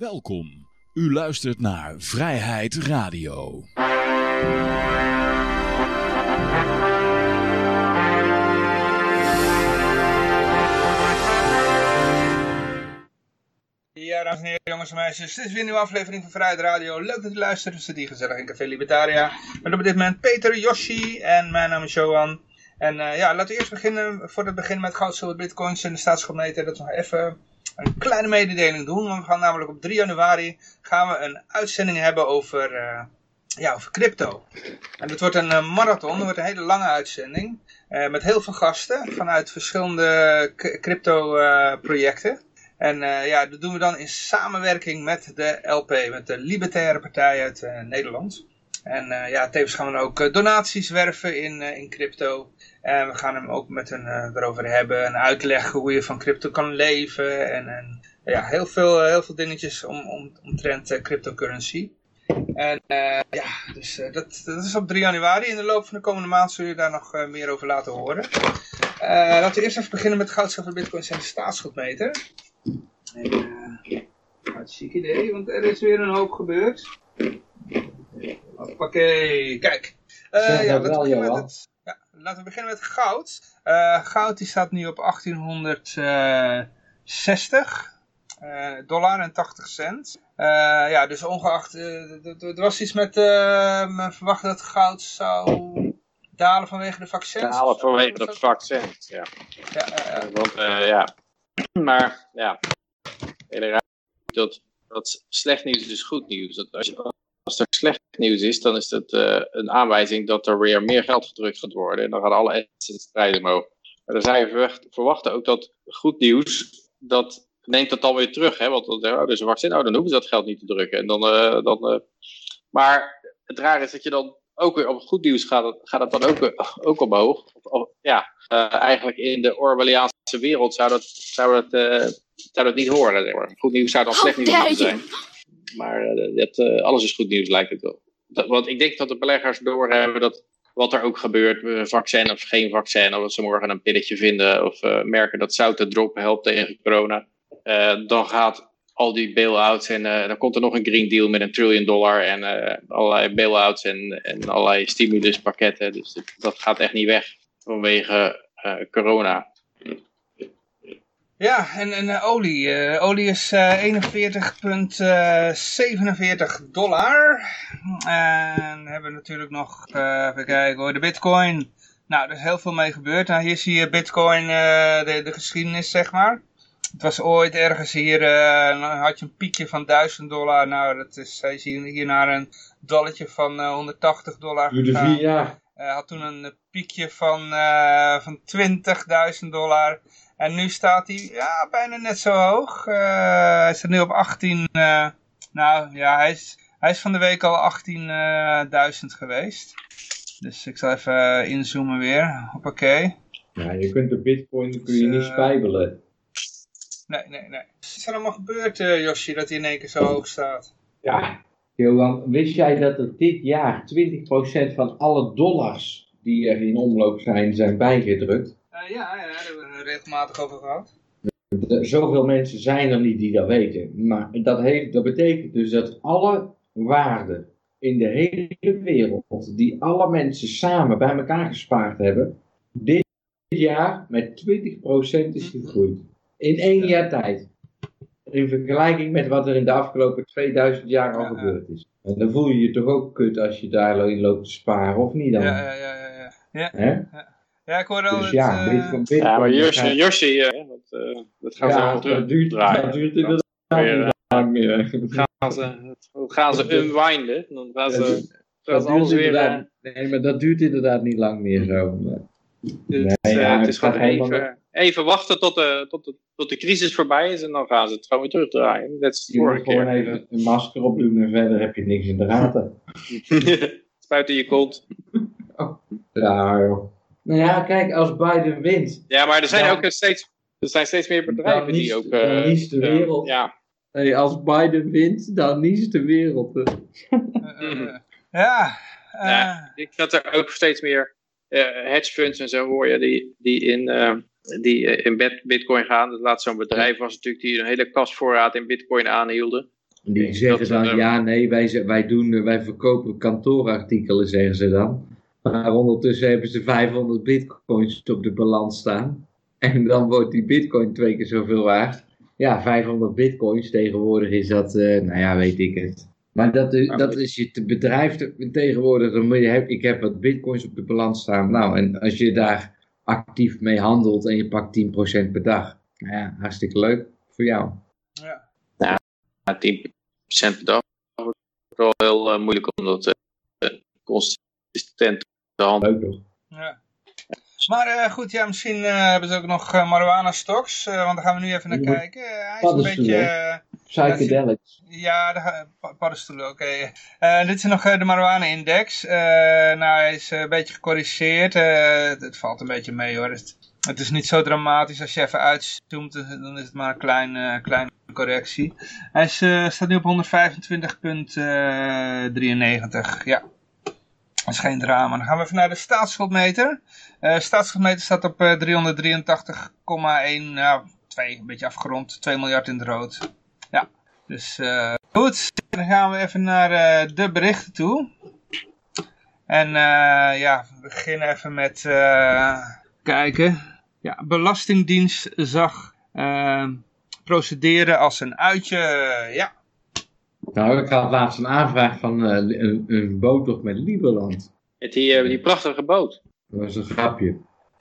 Welkom. U luistert naar Vrijheid Radio. Ja, dames en heren, jongens en meisjes. Dit is weer een nieuwe aflevering van Vrijheid Radio. Leuk dat u luistert. We zitten hier gezellig in Café Libertaria. Met op dit moment Peter, Yoshi en mijn naam is Johan. En eh, ja, laten we eerst beginnen, voor het begin met goud, zilver, bitcoins en de staatsschuldmeter. Dat nog even een kleine mededeling doen. We gaan namelijk op 3 januari gaan we een uitzending hebben over, eh, ja, over crypto. En het wordt een uh, marathon, het wordt een hele lange uitzending. met heel veel gasten vanuit verschillende crypto projecten. En ja, dat doen we dan in samenwerking met de LP, met de Libertaire Partij uit Nederland. En uh, ja, tevens gaan we ook donaties werven in, in crypto. En we gaan hem ook met hen erover hebben en uitleggen hoe je van crypto kan leven. En, en ja, heel veel, heel veel dingetjes om, om, omtrent cryptocurrency. En ja, dus dat, dat is op 3 januari. In de loop van de komende maand zul je daar nog meer over laten horen. laten we eerst even beginnen met goud, zilver, bitcoins en staatsschuldmeter. Uh, hartstikke idee, want er is weer een hoop gebeurd. Hoppakee, kijk. Uh, ja, laten, we met het, ja, laten we beginnen met goud. Uh, goud die staat nu op 1860 dollar en 80 cent. ja, dus ongeacht, er was iets met, men verwacht dat goud zou dalen vanwege de vaccins. Dalen vanwege de vaccins, ja. ja want ja, maar ja, dat, dat slecht nieuws is goed nieuws. Dat als, je, als er slecht nieuws is, dan is dat uh, een aanwijzing dat er weer meer geld gedrukt gaat worden. En dan gaan alle strijden omhoog. Maar dan zijn we verwachten ook dat goed nieuws, dat neemt dat dan weer terug. Hè? Want dan, oh, dus een vaccin, oh, dan hoeven ze dat geld niet te drukken. En dan, uh, dan, uh, maar het raar is dat je dan ook weer op goed nieuws gaat het, gaat het dan ook, ook omhoog. Ja, eigenlijk in de Orwelliaanse wereld zou dat, zou dat zou dat niet horen. Goed nieuws zou dan slecht nieuws moeten zijn. Maar dat, uh, alles is goed nieuws, lijkt het wel. Want ik denk dat de beleggers doorhebben dat wat er ook gebeurt, vaccin of geen vaccin, of dat ze morgen een pilletje vinden of merken dat zouten droppen helpt tegen corona, dan gaat al die bail-outs en dan komt er nog een Green Deal met een trillion dollar en allerlei bail-outs en, en allerlei stimuluspakketten. Dus dat gaat echt niet weg vanwege corona. Ja, en, en uh, olie. Uh, olie is uh, 41,47 dollar. En we hebben natuurlijk nog, even kijken hoor, de bitcoin. Nou, er is heel veel mee gebeurd. Nou, hier zie je bitcoin, de, de geschiedenis zeg maar. Het was ooit ergens hier, dan had je een piekje van 1000 dollar. Nou, dat is, je ziet hier naar een dolletje van 180 dollar Duurde vier jaar. had toen een piekje van, van 20.000 dollar. En nu staat hij ja, bijna net zo hoog. Uh, hij staat nu op 18. Uh, nou ja, hij is, hij is van de week al 18.000 geweest. Dus ik zal even inzoomen weer. Hoppakee. Ja, je kunt de bitcoin kun je dus, niet spijbelen. Nee, nee, nee. Wat is er allemaal gebeurd, Yoshi, dat hij in één keer zo hoog staat? Ja, Johan, wist jij dat er dit jaar 20% van alle dollars die er in omloop zijn, zijn bijgedrukt? ja, ja, we regelmatig over gehad. Zoveel mensen zijn er niet die dat weten. Maar dat, heeft, dat betekent dus dat alle waarden in de hele wereld, die alle mensen samen bij elkaar gespaard hebben, dit jaar met 20% is gegroeid. In één jaar tijd. In vergelijking met wat er in de afgelopen 2000 jaar al gebeurd is. En dan voel je je toch ook kut als je daarin loopt te sparen, of niet dan? Ja, ja, ja. ja, ja. Ja. Ja, ik hoor al dus het... Ja, uh... Bitcoin, ja, maar Yoshi, Yoshi uh, dat, uh, dat gaan ze ja, allemaal terug dat duurt, draaien. Dat duurt inderdaad niet lang meer. Gaan ze, gaan ze unwinden, dan gaan ze, gaan ze alles weer... Nee, maar dat duurt inderdaad niet lang meer zo. Dus, nee, ja, het is gewoon even, even wachten tot de, tot, de, tot de crisis voorbij is en dan gaan ze het gewoon weer terugdraaien. De je moet gewoon even een masker opdoen en verder heb je niks in de gaten. Spuit in je kont. Oh, ja joh. Nou ja, kijk, als Biden wint. Ja, maar er zijn dan, ook steeds, er zijn steeds meer bedrijven die ook. dan Uh, de wereld. ja. Hey, als Biden wint, dan niest de wereld. Uh, ja. ja. Ik dat er ook steeds meer hedge funds en zo hoor je die, die in, die in bitcoin gaan. Dat laatst zo'n bedrijf was natuurlijk die een hele kastvoorraad in bitcoin aanhielden. Die zeggen dat, dan, eh, ja nee, wij, wij, doen, eh, wij verkopen kantoorartikelen, zeggen ze dan. Maar ondertussen hebben ze 500 bitcoins op de balans staan. En dan wordt die bitcoin twee keer zoveel waard. Ja, 500 bitcoins tegenwoordig is dat, eh, nou ja, weet ik het. Maar dat, is- Maar dat is je te- bedrijf te- tegenwoordig. Dan moet je, heb- ik heb wat bitcoins op de balans staan. Nou, en als je daar actief mee handelt en je pakt 10% per dag. Nou ja, hartstikke leuk voor jou. Ja. Ja, 10% per dag wordt wel heel eh, moeilijk om dat eh, consistent Leuk toch? Ja. Maar eh, goed, ja, misschien eh, hebben ze ook nog eh, marijuana stocks, eh, want daar gaan we nu even naar Ja. kijken. Hij is een beetje, Psychedelics. ja, de, pa- paddenstoelen, oké. Eh, dit is nog de marijuana index. Eh, nou, hij is een beetje gecorrigeerd. Eh, het, valt een beetje mee hoor. Het, het is niet zo dramatisch als je even uitzoomt, eh, dan is het maar een klein, eh, kleine correctie. Hij is, eh, staat nu op 125,93, ja. Dat is geen drama. Dan gaan we even naar de staatsschuldmeter. Eh staatsschuldmeter staat op eh, 383,1, nou, 2, een beetje afgerond, 2 miljard in de rood. Ja, dus eh, goed. Dan gaan we even naar eh, de berichten toe. En eh, ja, we beginnen even met eh, kijken. Ja, Belastingdienst zag eh, procederen als een uitje. ja, Nou, ik had laatst een aanvraag van eh, een, een boottocht met Liberland. Met die, eh, die prachtige boot. Dat was een grapje.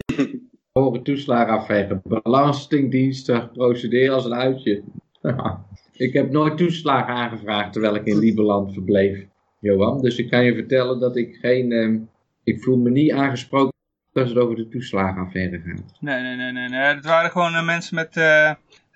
Hoge toeslagen afvegen. Belastingdienst zag procederen als een uitje. ik heb nooit toeslagen aangevraagd terwijl ik in Liberland verbleef, Johan. Dus ik kan je vertellen dat ik geen... ehm, ik voel me niet aangesproken als het over de toeslagenaffaire gaat. nee, nee, nee, nee. nee. Het waren gewoon eh, mensen met...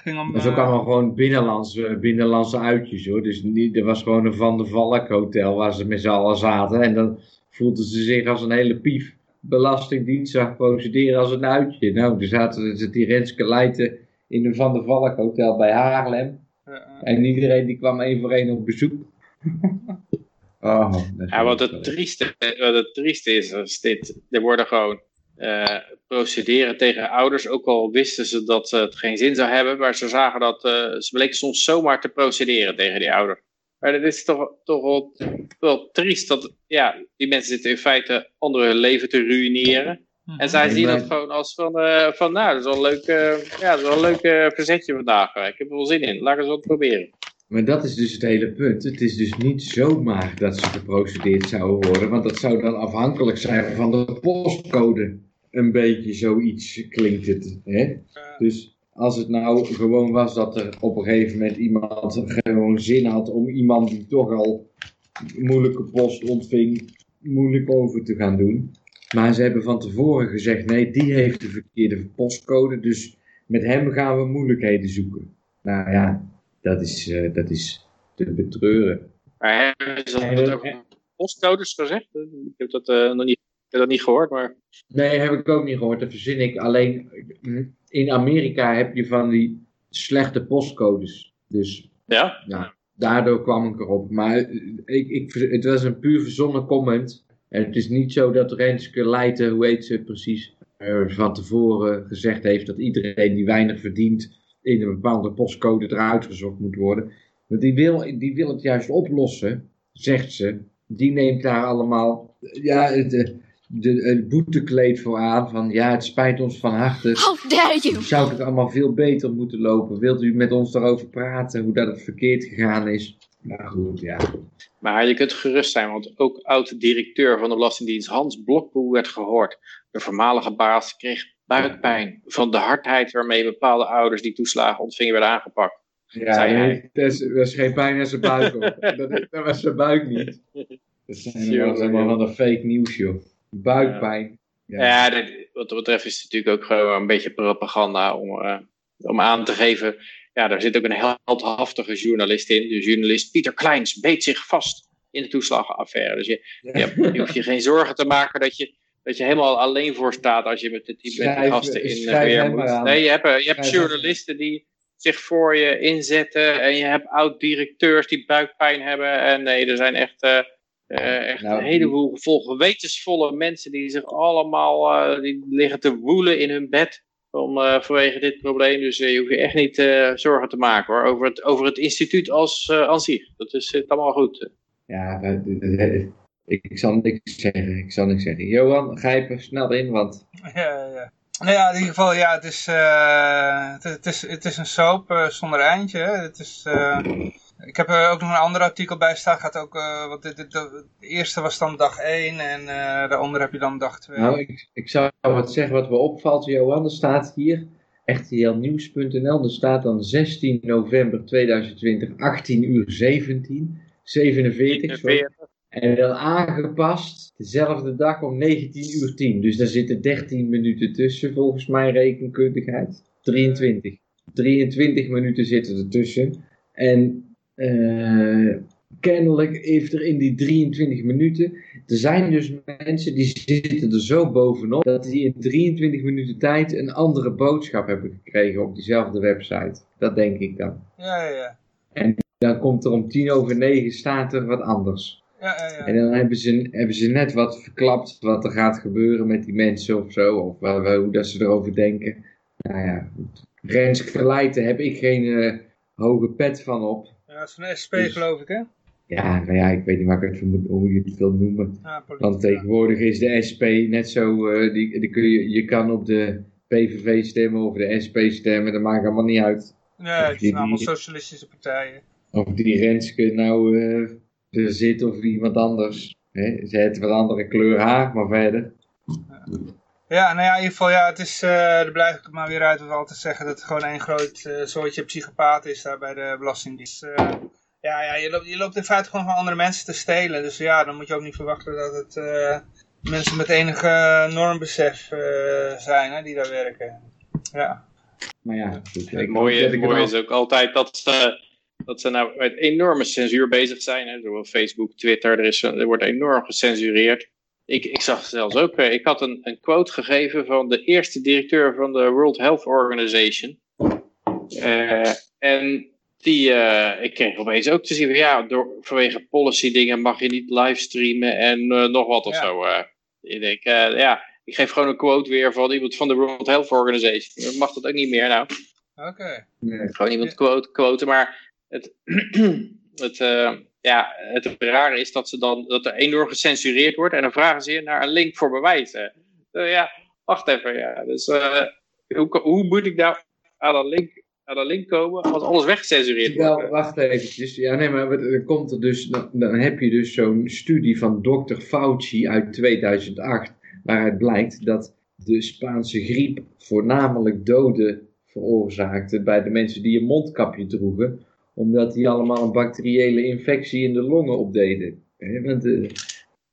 eh ging om, Dat is ook eh, allemaal gewoon binnenlandse, binnenlandse uitjes hoor. Dus niet, er was gewoon een Van der Valk hotel waar ze met z'n allen zaten. En dan voelden ze zich als een hele pief. Belastingdienst zag procederen als een uitje. Nou, er zaten ze die Renske Leijten in een Van der Valk hotel bij Haarlem. eh, eh, En iedereen die kwam één voor één op bezoek. oh, Ja, wat het trieste, wat het trieste is, is dit. Er worden gewoon eh, procederen tegen ouders. Ook al wisten ze dat het geen zin zou hebben. Maar ze zagen dat, eh, ze bleken soms zomaar te procederen tegen die ouder. Maar dat is toch, toch wel, wel triest. Dat, ja, die mensen zitten in feite hun leven te ruïneren. mhm. En zij zien dat gewoon als van, eh, van nou, dat is wel een leuk, eh, ja, dat is wel een leuk verzetje vandaag. Ik heb er wel zin in. Laat ik eens wat proberen. Maar dat is dus het hele punt. Het is dus niet zomaar dat ze geprocedeerd zouden worden, want dat zou dan afhankelijk zijn van de postcode. Een beetje zoiets klinkt het. Hè? Dus als het nou gewoon was dat er op een gegeven moment iemand gewoon zin had om iemand die toch al moeilijke post ontving, moeilijk over te gaan doen. Maar ze hebben van tevoren gezegd, nee, die heeft de verkeerde postcode, dus met hem gaan we moeilijkheden zoeken. Nou ja, dat is, eh, dat is te betreuren. Maar hebben ze dat over postcodes gezegd? Ik heb dat eh, nog niet, ik heb dat niet gehoord, maar... Nee, heb ik ook niet gehoord. Dat verzin ik. Alleen in Amerika heb je van die slechte postcodes. Dus Ja? ja, daardoor kwam ik erop. Maar eh, ik, ik, het was een puur verzonnen comment. En het is niet zo dat Renske Leijten, hoe heet ze precies, van tevoren gezegd heeft dat iedereen die weinig verdient in een bepaalde postcode eruit gezocht moet worden. Want die wil, die wil het juist oplossen, zegt ze. Die neemt daar allemaal ja, het, eh, de, het boetekleed voor aan. Van ja, het spijt ons van harte. How dare you! Zou het allemaal veel beter moeten lopen? Wilt u met ons daarover praten, hoe dat het verkeerd gegaan is? Nou goed, ja. Maar je kunt gerust zijn, want ook oud-directeur van de Belastingdienst Hans Blokboe werd gehoord. De voormalige baas kreeg buikpijn van de hardheid waarmee bepaalde ouders die toeslagen ontvingen werden aangepakt. Ja, nee, dat, is, dat is geen pijn aan zijn buik op. dat, dat was zijn buik niet. Dat zijn allemaal van de fake nieuws, joh. Buikpijn. Ja, dit- wat dat betreft is het natuurlijk ook gewoon een beetje propaganda om, eh, om aan te geven. Ja, daar zit ook een heldhaftige journalist in. De journalist Pieter Kleins beet zich vast in de toeslagenaffaire. Dus je, je, je hoeft je geen zorgen te maken dat je, dat je helemaal alleen voor staat als je met de, Schrijf- gasten in eh, weer moet. Nee, je hebt, eh, je hebt journalisten die zich voor je inzetten. En je hebt oud-directeurs die buikpijn hebben. En nee, er zijn echt... eh, echt Nou, een heleboel vol gewetensvolle mensen die zich allemaal, die liggen te woelen in hun bed. om, uh, vanwege dit probleem. Dus je hoeft je echt niet zorgen te maken hoor, over het, over het instituut als uh, zich. Dat is allemaal goed. Ja, ik, zal niks zeggen. Ik zal niks zeggen. Johan, ga je er snel in, want... Ja, ja. Nou ja, in ieder geval, ja, het is, het, het, is, het is een soap zonder eindje. Hè. Het is... Ik heb er ook nog een ander artikel bij staan. Gaat ook, uh, wat dit, dit, de eerste was dan dag 1 en uh, de andere heb je dan dag 2. Nou, ik, ik zou wat zeggen wat me opvalt, Johan. Er staat hier, rtlnieuws.nl, er staat dan 16 november 2020, 18 uur 17, 47. Sorry. En dan aangepast dezelfde dag om 19 uur 10. Dus daar zitten 13 minuten tussen volgens mijn rekenkundigheid. 23. 23 minuten zitten er tussen. En uh, kennelijk heeft er in die 23 minuten, er zijn dus mensen die zitten er zo bovenop, dat die in 23 minuten tijd een andere boodschap hebben gekregen op diezelfde website. Dat denk ik dan. Ja, ja, ja. En dan komt er om tien over negen staat er wat anders. Ja, ja, ja. En dan hebben ze, hebben ze net wat verklapt wat er gaat gebeuren met die mensen of zo, of wel, hoe dat ze erover denken. Nou ja, Renske Leijten heb ik geen uh, hoge pet van op. Ja, dat is van SP dus, geloof ik, hè? Ja, nou ja, ik weet niet waar ik het vermoed, hoe je het wil noemen. Ja, Want tegenwoordig is de SP net zo, uh, die, die kun je, je kan op de PVV stemmen of de SP stemmen, dat maakt allemaal niet uit. Nee, het zijn allemaal socialistische partijen. Of die Renske nou uh, zit of iemand anders. Hè? Ze heeft wat andere kleur haar, maar verder. Ja. Nou ja, in ieder geval, ja, het is, uh, er blijf ik maar weer uit wat we altijd zeggen, dat het gewoon één groot uh, soortje psychopaat is daar bij de Belastingdienst. Uh, ja, ja je, loopt, je loopt in feite gewoon van andere mensen te stelen, dus ja, dan moet je ook niet verwachten dat het mensen met enige normbesef zijn hè, die daar werken. Ja. Maar ja, goed. Het mooie, mooie is ook altijd dat ze, dat ze nou met enorme censuur bezig zijn, hè, door Facebook, Twitter, er, is, er wordt enorm gecensureerd. Ik, ik zag zelfs ook, eh, ik had een, een quote gegeven van de eerste directeur van de World Health Organization. Uh, en die, uh, ik kreeg opeens ook te zien, van, ja, door, vanwege policy dingen mag je niet livestreamen en uh, nog wat of ja. zo. ik denk, ja, ik geef gewoon een quote weer van iemand van de World Health Organization. Mag dat ook niet meer nou? Oké. Okay. Nee. Gewoon iemand quote, quoten, maar het, het ja, het rare is dat, ze dan, dat er enorm gecensureerd wordt en dan vragen ze je naar een link voor bewijzen. Uh, ja, wacht even. Ja. Dus uh, hoe, hoe moet ik nou aan een link, aan een link komen als alles weggecensureerd wordt? Wel, wacht even. Ja, nee, maar dan komt er dus, dan, dan heb je dus zo'n studie van Dr. Fauci uit 2008, waaruit blijkt dat de Spaanse griep voornamelijk doden veroorzaakte bij de mensen die een mondkapje droegen omdat die allemaal een bacteriële infectie in de longen opdeden. Want, uh...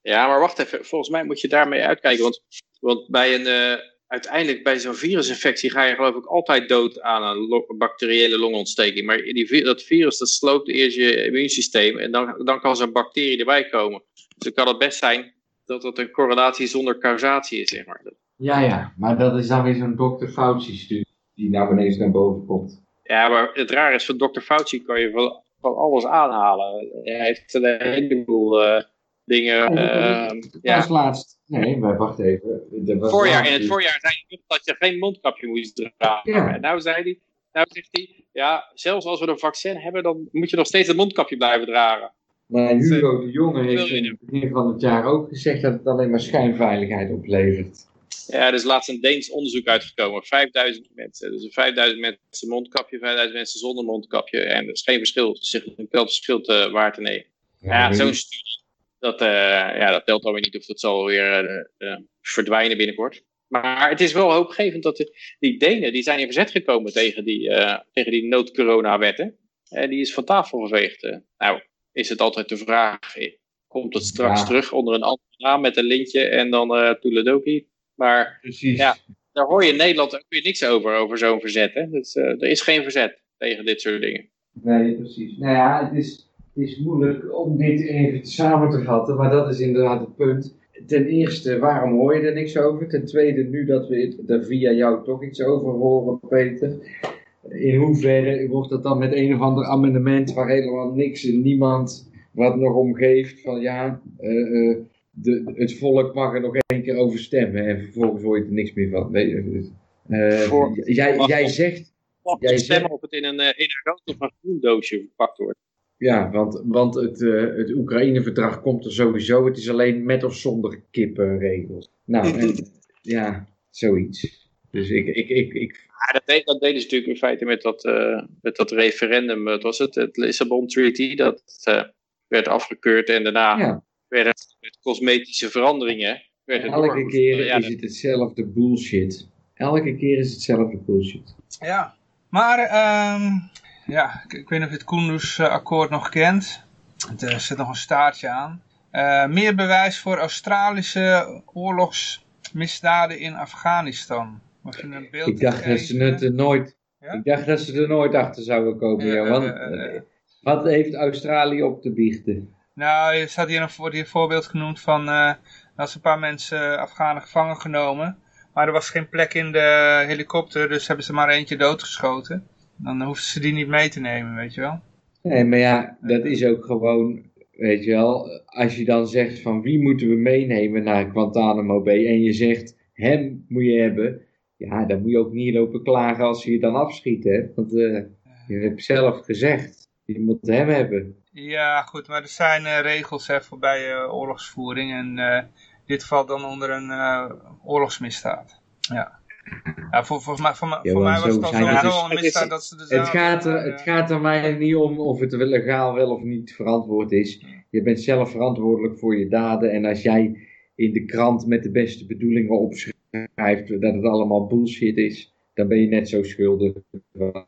Ja, maar wacht even. Volgens mij moet je daarmee uitkijken. Want, want bij een, uh, uiteindelijk bij zo'n virusinfectie ga je geloof ik altijd dood aan een bacteriële longontsteking. Maar die, dat virus dat sloopt eerst je immuunsysteem en dan, dan kan zo'n bacterie erbij komen. Dus het kan het best zijn dat het een correlatie zonder causatie is, zeg maar. Ja, ja, maar dat is dan weer zo'n Dr. Fauci-studie die nou ineens naar boven komt. Ja, maar het raar is, van Dr. Fauci kan je van, van alles aanhalen. Hij heeft een heleboel uh, dingen... Uh, ja. Als laatst... Nee, maar wacht even. Voorjaar, in het voorjaar zei hij dat je geen mondkapje moest dragen. Ja. En nou, zei hij, nou zegt hij, ja, zelfs als we een vaccin hebben, dan moet je nog steeds een mondkapje blijven dragen. Maar Hugo de Jonge heeft in het begin van het jaar ook gezegd dat het alleen maar schijnveiligheid oplevert. Ja, er is laatst een Deens onderzoek uitgekomen. 5000 mensen. Dus 5000 mensen mondkapje, 5000 mensen zonder mondkapje. En er is geen verschil, zich een verschil te, waar te nemen. Ja, zo'n studie, dat, uh, ja, dat telt alweer niet of dat zal weer uh, uh, verdwijnen binnenkort. Maar het is wel hoopgevend dat de, die Denen, die zijn in verzet gekomen tegen die, tegen die noodcorona-wetten. En die is van tafel geveegd. nou, is het altijd de vraag, komt het straks terug onder een andere naam met een lintje en dan uh, Toeledoki? Maar Precies. ja, daar hoor je in Nederland ook weer niks over, over zo'n verzet. Hè? Dus, uh, er is geen verzet tegen dit soort dingen. Nee, precies. Nou ja, het is, het is moeilijk om dit even samen te vatten, maar dat is inderdaad het punt. Ten eerste, waarom hoor je er niks over? Ten tweede, nu dat we er via jou toch iets over horen, Peter. In hoeverre wordt dat dan met een of ander amendement waar helemaal niks en niemand wat nog om geeft? Van ja, uh, de, het volk mag er nog één keer over stemmen en vervolgens hoor je er niks meer van. Nee, Eh, Voor- jij, mag jij zegt, Mag Jij stemmen zegt- of het in een, eh, in een rood of een groen doosje verpakt wordt. ja, want, want het, eh, het Oekraïne-verdrag komt er sowieso. Het is alleen met of zonder kippenregels. Nou, en, ja, zoiets. Dus ik, ik, ik, ik Ja, dat, deed, dat deden ze natuurlijk in feite met dat, eh, met dat referendum. Wat was het? Het Lissabon Treaty. Dat eh, werd afgekeurd en daarna ja, werden het met cosmetische veranderingen. Werd het elke keer Ja, is het hetzelfde bullshit. Elke keer is hetzelfde bullshit. Ja, maar ehm, ja, ik, ik weet niet of je het Kunduz-akkoord nog kent. Er zit nog een staartje aan. Eh, meer bewijs voor Australische oorlogsmisdaden in Afghanistan. Mag je een beeld Ik dacht dat ze het er nooit, Ja? ik dacht dat ze er nooit achter zouden komen. Ja, eh, eh, eh. Wat heeft Australië op te biechten? Nou, er staat hier een, wordt hier een voorbeeld genoemd van eh dat ze een paar mensen Afghanen gevangen genomen. Maar er was geen plek in de helikopter, dus hebben ze maar eentje doodgeschoten. Dan hoefden ze die niet mee te nemen, weet je wel. Nee, maar ja, dat is ook gewoon, weet je wel, als je dan zegt van wie moeten we meenemen naar Guantanamo Bay en je zegt hem moet je hebben, ja, dan moet je ook niet lopen klagen als ze je dan afschieten, hè? want eh, je hebt zelf gezegd, je moet hem hebben. Ja, goed, maar er zijn eh, regels hè, voor bij eh, oorlogsvoering en eh, dit valt dan onder een oorlogsmisdaad. Ja. Ja, voor, voor, mij, voor, mij- Ja, voor mij maar was het al zijn sowieso het- al een is- misdaad dat ze de Het gaat, er, het gaat er mij niet om of het legaal wel of niet verantwoord is. Je bent zelf verantwoordelijk voor je daden. En als jij in de krant met de beste bedoelingen opschrijft dat het allemaal bullshit is, dan ben je net zo schuldig wat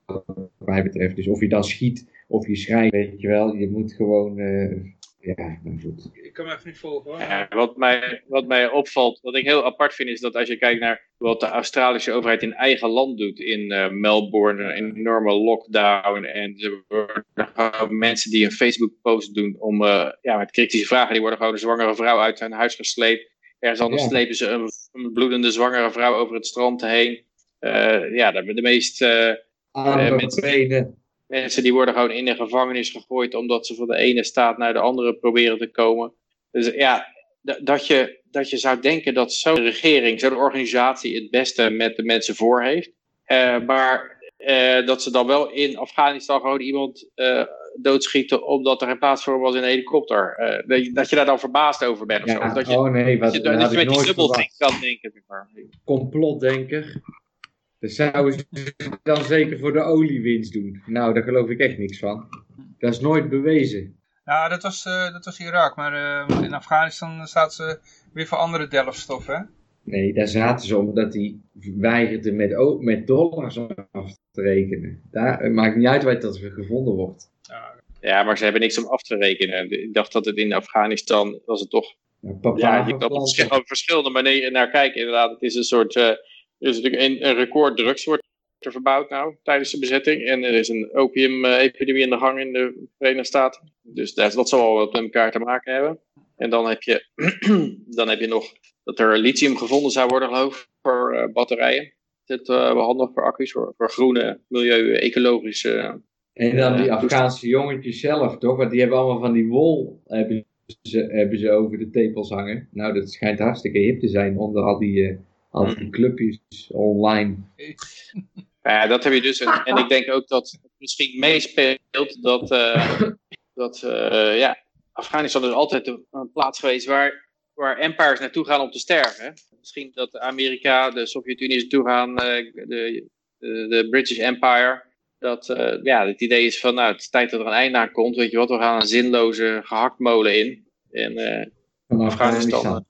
mij betreft. Dus of je dan schiet of je schrijft, weet je wel, je moet gewoon, eh, ja, nou goed. Ik kan me even niet volgen hoor. Ja, wat, mij, wat mij opvalt, wat ik heel apart vind, is dat als je kijkt naar wat de Australische overheid in eigen land doet, in eh, Melbourne, een enorme lockdown, en er worden gewoon mensen die een Facebook-post doen om, eh, ja, met kritische vragen, die worden gewoon een zwangere vrouw uit zijn huis gesleept. Ergens anders Ja. slepen ze een, een bloedende zwangere vrouw over het strand heen. Eh, ja, de, de meest... eh, Aan mensen- benen. Mensen die worden gewoon in de gevangenis gegooid omdat ze van de ene staat naar de andere proberen te komen. Dus ja, dat je, dat je zou denken dat zo'n regering, zo'n organisatie het beste met de mensen voor heeft. Eh, maar eh, dat ze dan wel in Afghanistan gewoon iemand eh, doodschieten omdat er geen plaats voor was in een helikopter. Dat, je, dat je daar dan verbaasd over bent of zo. Ja, Of dat je, oh nee, wat, dat je, dat je met die verwacht. kan denken. Complotdenker. Dat zouden ze dan zeker voor de oliewinst doen. Nou, daar geloof ik echt niks van. Dat is nooit bewezen. Nou, dat was, eh, dat was Irak, maar eh, in Afghanistan zaten ze weer voor andere delfstoffen. hè? Nee, daar zaten ze omdat hij weigerde met, met dollars af te rekenen. Daar, het maakt niet uit waar dat gevonden wordt. Ja, Ja, maar ze hebben niks om af te rekenen. Ik dacht dat het in Afghanistan was het toch Nou, papa Ja, je kan op verschillende manieren naar kijken. Inderdaad, het is een soort. eh, er is natuurlijk een, een record drugs wordt er verbouwd nou tijdens de bezetting. En er is een opiumepidemie in de gang in de Verenigde Staten. Dus dat, dat zal wel wat met elkaar te maken hebben. En dan heb je, dan heb je nog dat er lithium gevonden zou worden, geloof ik, voor eh, batterijen. Het uh, behandelen voor accu's, voor, voor groene, milieu-ecologische. En dan die Ja, Afghaanse jongetjes zelf, toch? Want die hebben allemaal van die wol hebben ze, hebben ze over de tepels hangen. Nou, dat schijnt hartstikke hip te zijn onder al die, eh, al die clubjes online. Ja, dat heb je dus. En, en ik denk ook dat het misschien meespeelt dat, eh, dat eh, ja, Afghanistan is altijd een, een plaats geweest waar, waar empires naartoe gaan om te sterven. Misschien dat Amerika, de Sovjet-Unie is naartoe gaan, eh, de, de, British Empire. Dat ja, het idee is van, nou, het is tijd dat er een einde aan komt. Weet je wat, we gaan een zinloze gehaktmolen in. En Afghanistan,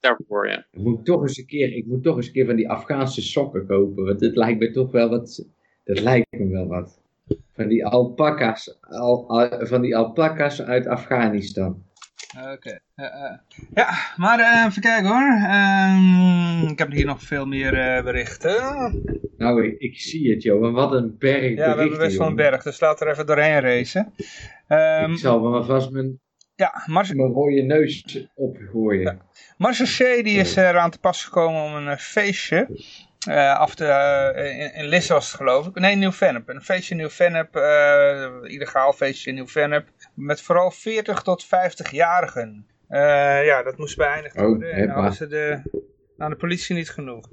daarvoor, ja. Ik moet, toch eens een keer, ik moet toch eens een keer van die Afghaanse sokken kopen. Want het lijkt me toch wel wat. Dat lijkt me wel wat. Van die alpaca's, al, al- van die alpaca's uit Afghanistan. Oké. Ja, eh, ja, maar eh, even kijken hoor. Ehm, ik heb hier nog veel meer eh, berichten. Nou, ik, ik zie het, joh. Wat een berg Ja, we hebben best wel een berg, dus laten we er even doorheen racen. Ehm, Ik zal me vast mijn, ja, Mars mijn rode neus opgooien. Marseille die is er aan te pas gekomen om een eh, feestje eh, af te... eh, in, in Lisse was het geloof ik. Nee, Nieuw-Vennep. Een feestje in Nieuw-Vennep. eh, illegaal feestje in Nieuw-Vennep. Met vooral 40 tot 50-jarigen. Eh, ja, dat moest beëindigd Oh, worden. En nou heppa. was het de, aan de politie niet genoeg.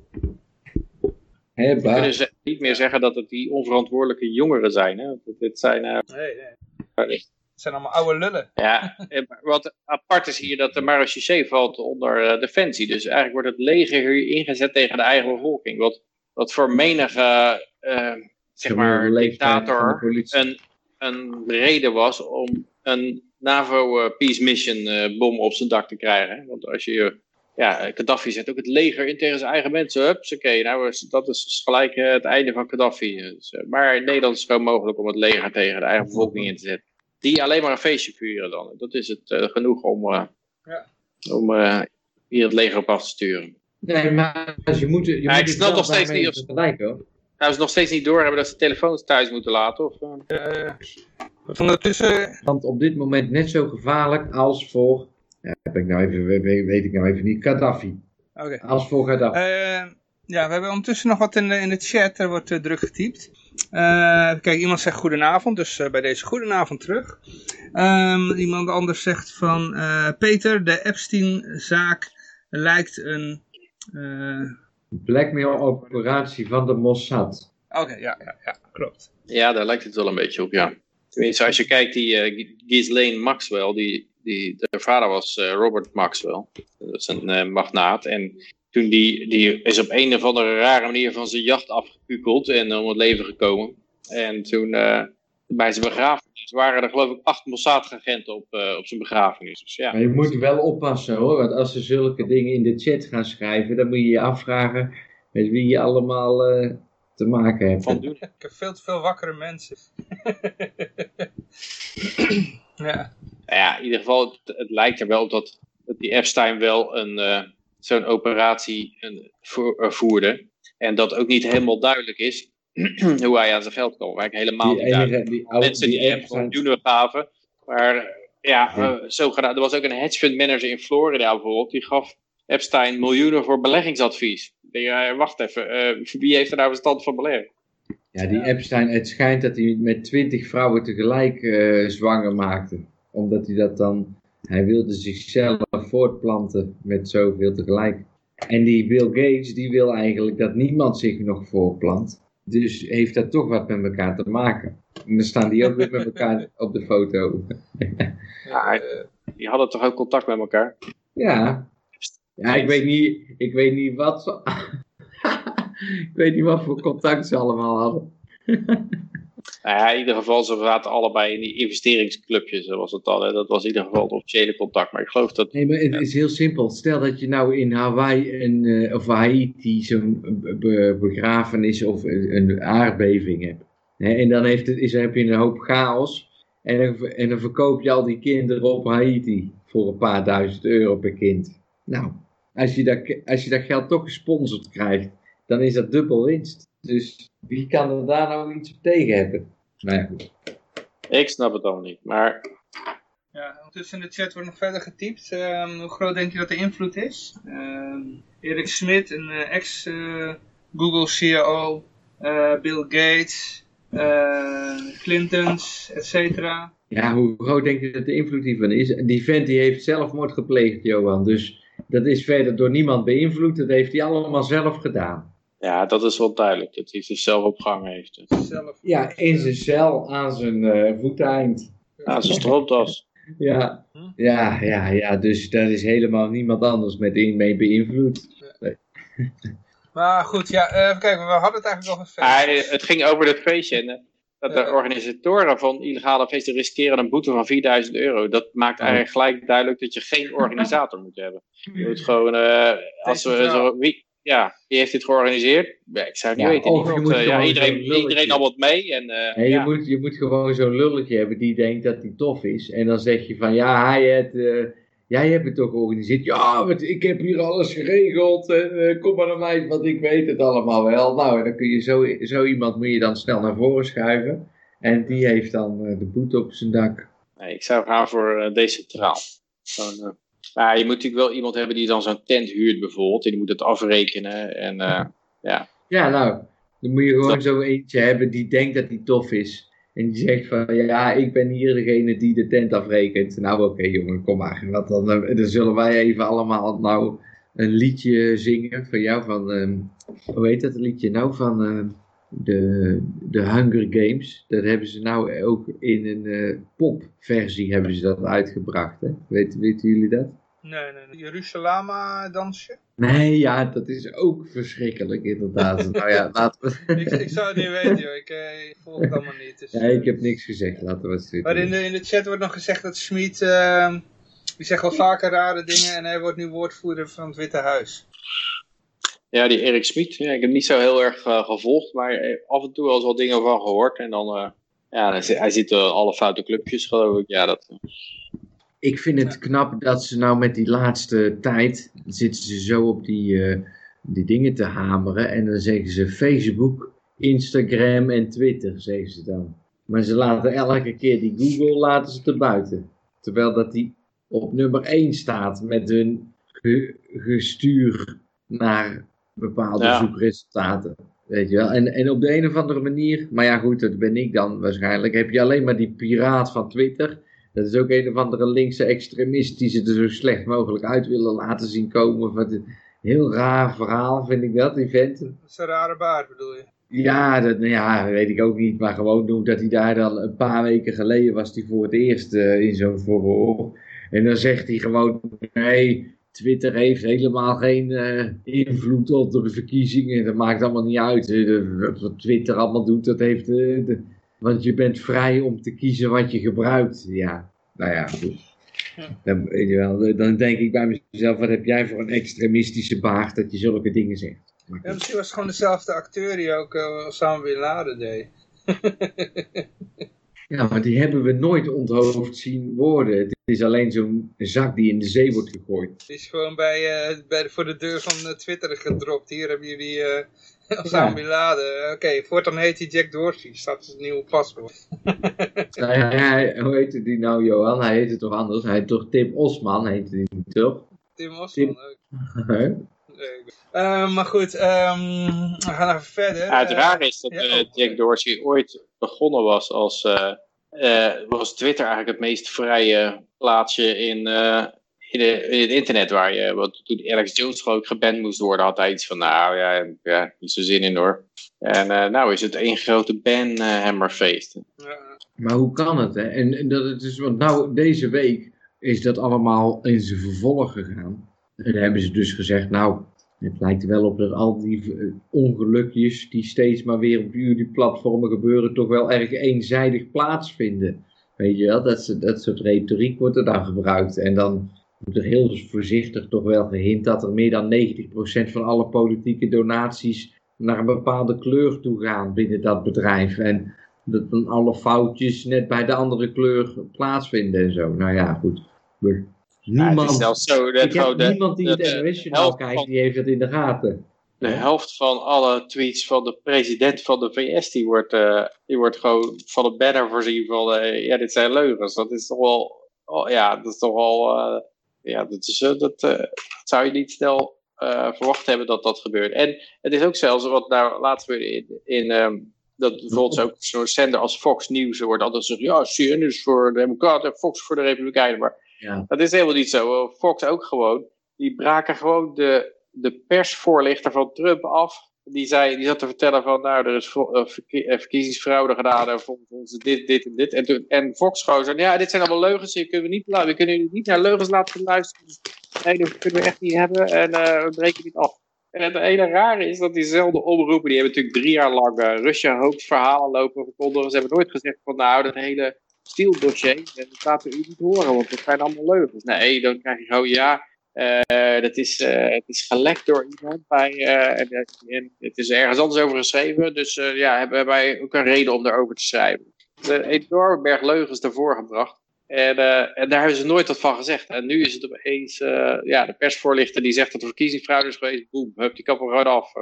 Dan Bart? kunnen ze niet meer zeggen dat het die onverantwoordelijke jongeren zijn. Hè? Dit zijn, eh, Nee, nee. Het zijn allemaal oude lullen. ja, eh, wat apart is hier dat de marechaussee valt onder eh, defensie. Dus eigenlijk wordt het leger hier ingezet tegen de eigen bevolking. Wat, wat voor menige, eh, zeg maar, dictator een, een reden was om een NAVO Peace Mission eh, bom op zijn dak te krijgen. Want als je, ja, Gaddafi zet ook het leger in tegen zijn eigen mensen. Hups, oké, nou, dat is dus gelijk het einde van Gaddafi. Dus, maar in Nederland is het gewoon mogelijk om het leger tegen de eigen bevolking in te zetten. Die alleen maar een feestje vieren dan. Dat is het eh, genoeg om, eh, Ja. om eh, hier het leger op af te sturen. Nee, maar je moet, je Ja, moet ik het snap nog steeds niet of- vergelijken, hoor. Nou, ze nog steeds niet doorhebben dat ze telefoons thuis moeten laten. Of, eh, Eh, ondertussen, Want op dit moment net zo gevaarlijk als voor, ja, heb ik nou even, weet, weet ik nou even niet, Gaddafi. oké. Als voor Gaddafi. Ja, we hebben ondertussen nog wat in de, in de chat. Er wordt druk getypt. Eh, kijk, iemand zegt goedenavond, dus eh, bij deze goedenavond terug. Ehm, iemand anders zegt van... eh, Peter, de Epstein-zaak lijkt een... eh, Blackmail operatie van de Mossad. Oké, ja, ja, ja, klopt. Ja, daar lijkt het wel een beetje op, ja. Tenminste, als je kijkt, die Ghislaine Maxwell, die, die, de vader was Robert Maxwell. Dat is een magnaat. En toen die, die is op een of andere rare manier van zijn jacht afgekukeld en om het leven gekomen. En toen, eh, bij zijn begrafenis, waren er geloof ik acht Mossad-agenten op, eh, op zijn begrafenis. Dus ja, Maar je moet wel oppassen hoor, want als ze zulke dingen in de chat gaan schrijven, dan moet je je afvragen met wie je allemaal eh, te maken hebt. van doen. Ik heb veel te veel wakkere mensen. ja, Nou ja, in ieder geval, het, het lijkt er wel op dat, dat die Epstein wel een, eh, zo'n operatie een, voer- eh, voerde. En dat ook niet helemaal duidelijk is hoe hij aan zijn geld kwam. Eigenlijk helemaal Die niet duidelijk. die oude, Mensen die die hem gaven. Maar eh, ja, Ja. eh, zo gedaan. Er was ook een hedge fund manager in Florida bijvoorbeeld. Die gaf Epstein miljoenen voor beleggingsadvies. Denk, eh, wacht even, eh, wie heeft er nou verstand van beleggen? Ja, die Epstein, het schijnt dat hij met twintig vrouwen tegelijk eh, zwanger maakte. Omdat hij dat dan, hij wilde zichzelf voortplanten met zoveel tegelijk. En die Bill Gates, die wil eigenlijk dat niemand zich nog voortplant. Dus heeft dat toch wat met elkaar te maken. En dan staan die ook weer met elkaar op de foto. Ja, die hadden toch ook contact met elkaar? Ja. Ja, ik weet niet, ik weet niet wat ze... ik weet niet wat voor contact ze allemaal hadden. Nou ja, in ieder geval, ze zaten allebei in die investeringsclubjes, zoals het al. Hè. Dat was in ieder geval het officiële contact. Maar ik geloof dat Nee, maar het is heel simpel. Stel dat je nou in Hawaii een, eh, of Haiti zo'n be- be- begrafenis of een een aardbeving hebt. Hè, en dan heeft het, is, heb je een hoop chaos. En dan, en dan verkoop je al die kinderen op Haiti voor een paar duizend euro per kind. Nou, als je dat, als je dat geld toch gesponsord krijgt, dan is dat dubbel winst. Dus wie kan er daar nou iets op tegen hebben? Nou ja, goed. Ik snap het al niet. Maar Ja, ondertussen in de chat wordt nog verder getypt. Ehm, hoe groot denk je dat de invloed is? Ehm, Erik Smit, een eh, ex-Google CEO, eh, Bill Gates, eh, Clintons, et cetera. Ja, hoe groot denk je dat de invloed hiervan is? Die vent die heeft zelfmoord gepleegd, Johan. Dus dat is verder door niemand beïnvloed. Dat heeft hij allemaal zelf gedaan. Ja, dat is wel duidelijk. Dat hij zichzelf opgehangen heeft. Zelf. Ja, in zijn cel aan zijn eh voeteind. Ja, zijn strooptas. Ja, ja, ja, ja. Dus daar is helemaal niemand anders met in mee beïnvloed. Maar goed, ja, eh, even kijken. We hadden het eigenlijk nog een Ah, feest. het ging over dat feestje. En, dat de organisatoren van illegale feesten riskeren een boete van 4000 euro. Dat maakt eigenlijk gelijk duidelijk dat je geen organisator moet hebben. Je moet gewoon, eh, als we zo, wie, ja, wie heeft dit georganiseerd? Ja, ik zou het niet Ja, weten. eh, ja, iedereen, zo'n iedereen al wat mee. En, eh, En je, ja. moet, je moet gewoon zo'n lulletje hebben die denkt dat hij tof is. En dan zeg je van, ja, hij het, eh, jij hebt het toch georganiseerd? Ja, want ik heb hier alles geregeld. En, kom maar naar mij, want ik weet het allemaal wel. Nou, en dan kun je zo, zo iemand moet je dan snel naar voren schuiven. En die heeft dan de boete op zijn dak. Nee, ik zou gaan voor decentraal. Eh, maar je moet natuurlijk wel iemand hebben die dan zo'n tent huurt bijvoorbeeld. En die moet het afrekenen. En eh, ja, Ja, nou, dan moet je gewoon zo eentje hebben die denkt dat hij tof is. En die zegt van, ja, ik ben hier degene die de tent afrekent. Nou, oké jongen, kom maar. Want dan, eh, dan zullen wij even allemaal nou een liedje zingen van jou, van, ehm, hoe heet dat liedje nou, van ehm, de, de Hunger Games. Dat hebben ze nou ook in een eh, popversie hebben ze dat uitgebracht. Hè? Weet, weten jullie dat? Nee, nee, nee. Jerusalema dansje? Nee, ja, dat is ook verschrikkelijk inderdaad. nou ja, laten we... ik, ik zou het niet weten, joh. Ik, eh, ik volg het allemaal niet. Dus, ja, ik heb niks gezegd, laten we het zitten. Maar in de, in de chat wordt nog gezegd dat Schmid, uh, die zegt wel vaker rare dingen en hij wordt nu woordvoerder van het Witte Huis. Ja, die Erik Smit. Ja, ik heb niet zo heel erg uh, gevolgd, maar af en toe wel eens wat dingen van gehoord. En dan, uh, ja, hij ziet uh, alle foute clubjes, geloof ik. Ja, dat... Ik vind het knap dat ze nou met die laatste tijd, zitten ze zo op die, die dingen te hameren. En dan zeggen ze Facebook, Instagram en Twitter, zeggen ze dan. Maar ze laten elke keer die Google laten ze te buiten. Terwijl dat die op nummer 1 staat met hun ge gestuur naar bepaalde ja. zoekresultaten. Weet je wel? En, en op de een of andere manier, maar ja goed, dat ben ik dan waarschijnlijk, heb je alleen maar die piraat van Twitter. Dat is ook een of andere linkse extremist die ze er zo slecht mogelijk uit willen laten zien komen. Wat een heel raar verhaal vind ik dat, die vent. Dat is een rare baard bedoel je? Ja, dat ja, weet ik ook niet. Maar gewoon doen dat hij daar dan een paar weken geleden was hij voor het eerst uh, in zo'n verhoor. En dan zegt hij gewoon, nee, Twitter heeft helemaal geen uh, invloed op de verkiezingen. Dat maakt allemaal niet uit. Wat Twitter allemaal doet, dat heeft... Uh, de, want je bent vrij om te kiezen wat je gebruikt. Ja, nou ja, goed. Dan, dan denk ik bij mezelf, wat heb jij voor een extremistische baard dat je zulke dingen zegt. Ja, misschien was het gewoon dezelfde acteur die ook uh, Osama Bin Laden deed. ja, maar die hebben we nooit onthoofd zien worden. Het is alleen zo'n zak die in de zee wordt gegooid. Die is gewoon bij, uh, bij voor de deur van uh, Twitter gedropt. Hier hebben jullie uh, Osama ja. Bin Laden. Oké, okay, voortaan heet hij Jack Dorsey. Staat als het nieuwe paspoort. nou ja, hij, hoe heette die nou, Johan? Hij heette toch anders? Hij heet toch Tim Osman, heette die toch? Tim Osman, Tim... ook. Uh, maar goed, um, we gaan even verder. Ja, het uh, raar is dat ja, uh, Jack Dorsey ooit begonnen was als... was Twitter eigenlijk het meest vrije plaatsje in, in, de, in, het internet waar je... Wat, toen Alex Jones gewoon geband moest worden, had hij iets van... Nou ja, ja niet zo zin in hoor. En nou is het één grote banhammerfeest. Ja. Maar hoe kan het? Hè? En, en dat het is, want nou, deze week is dat allemaal in zijn vervolg gegaan. En hebben ze dus gezegd, nou, het lijkt wel op dat al die ongelukjes die steeds maar weer op jullie platformen gebeuren, toch wel erg eenzijdig plaatsvinden. Weet je wel, dat, dat soort retoriek wordt er dan gebruikt. En dan wordt er heel voorzichtig toch wel gehint dat er meer dan 90% van alle politieke donaties naar een bepaalde kleur toe gaan binnen dat bedrijf. En dat dan alle foutjes net bij de andere kleur plaatsvinden en zo. Nou ja, goed. Niemand, ja, zo, dat ik heb de, niemand die het NOS kijkt, die heeft het in de gaten. De helft van alle tweets van de president van de VS, die wordt, uh, die wordt gewoon van een banner voorzien van, uh, ja, dit zijn leugens. Dat is toch wel, oh, ja, dat is toch wel, uh, ja, dat, is, dat zou je niet snel verwacht hebben dat dat gebeurt. En het is ook zelfs wat nou laatst weer in, in um, dat bijvoorbeeld ook zo'n zender als Fox News wordt altijd gezegd, ja, CNN is voor de Democraten en Fox voor de Republikeinen, maar ja. Dat is helemaal niet zo. Fox ook gewoon. Die braken gewoon de, de persvoorlichter van Trump af. Die, zei, die zat te vertellen van, nou, er is verkiezingsfraude gedaan en volgens ons dit, dit en dit. En, en Fox gewoon zei, ja, dit zijn allemaal leugens, die kunnen we niet, we kunnen niet naar leugens laten luisteren. Dus, nee, dat kunnen we echt niet hebben en uh, we breken niet af. En het hele rare is dat diezelfde omroepen, die hebben natuurlijk drie jaar lang uh, Russia hoax-verhalen lopen verkondigen. Ze hebben nooit gezegd van, nou, dat hele Stiel dossier, dat laten we u niet horen, want dat zijn allemaal leugens. Nee, dan krijg je gewoon, ja, uh, dat is, uh, het is gelekt door iemand bij, en, en, het is ergens anders over geschreven, dus ja, hebben wij ook een reden om daarover te schrijven. Een enorme berg leugens daarvoor gebracht. En, en daar hebben ze nooit wat van gezegd. En nu is het opeens, ja, de persvoorlichter die zegt dat er verkiezingsfraude is geweest, boem, hup, die kap er gewoon af.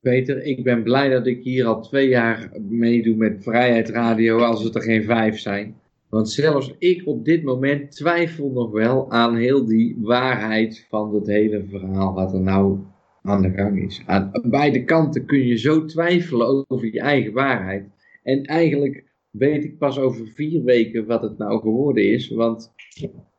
Peter, ik ben blij dat ik hier al twee jaar meedoe met Vrijheid Radio, als het er geen vijf zijn. Want zelfs ik op dit moment twijfel nog wel aan heel die waarheid van het hele verhaal wat er nou aan de gang is. Aan beide kanten kun je zo twijfelen over je eigen waarheid. En eigenlijk weet ik pas over vier weken wat het nou geworden is. Want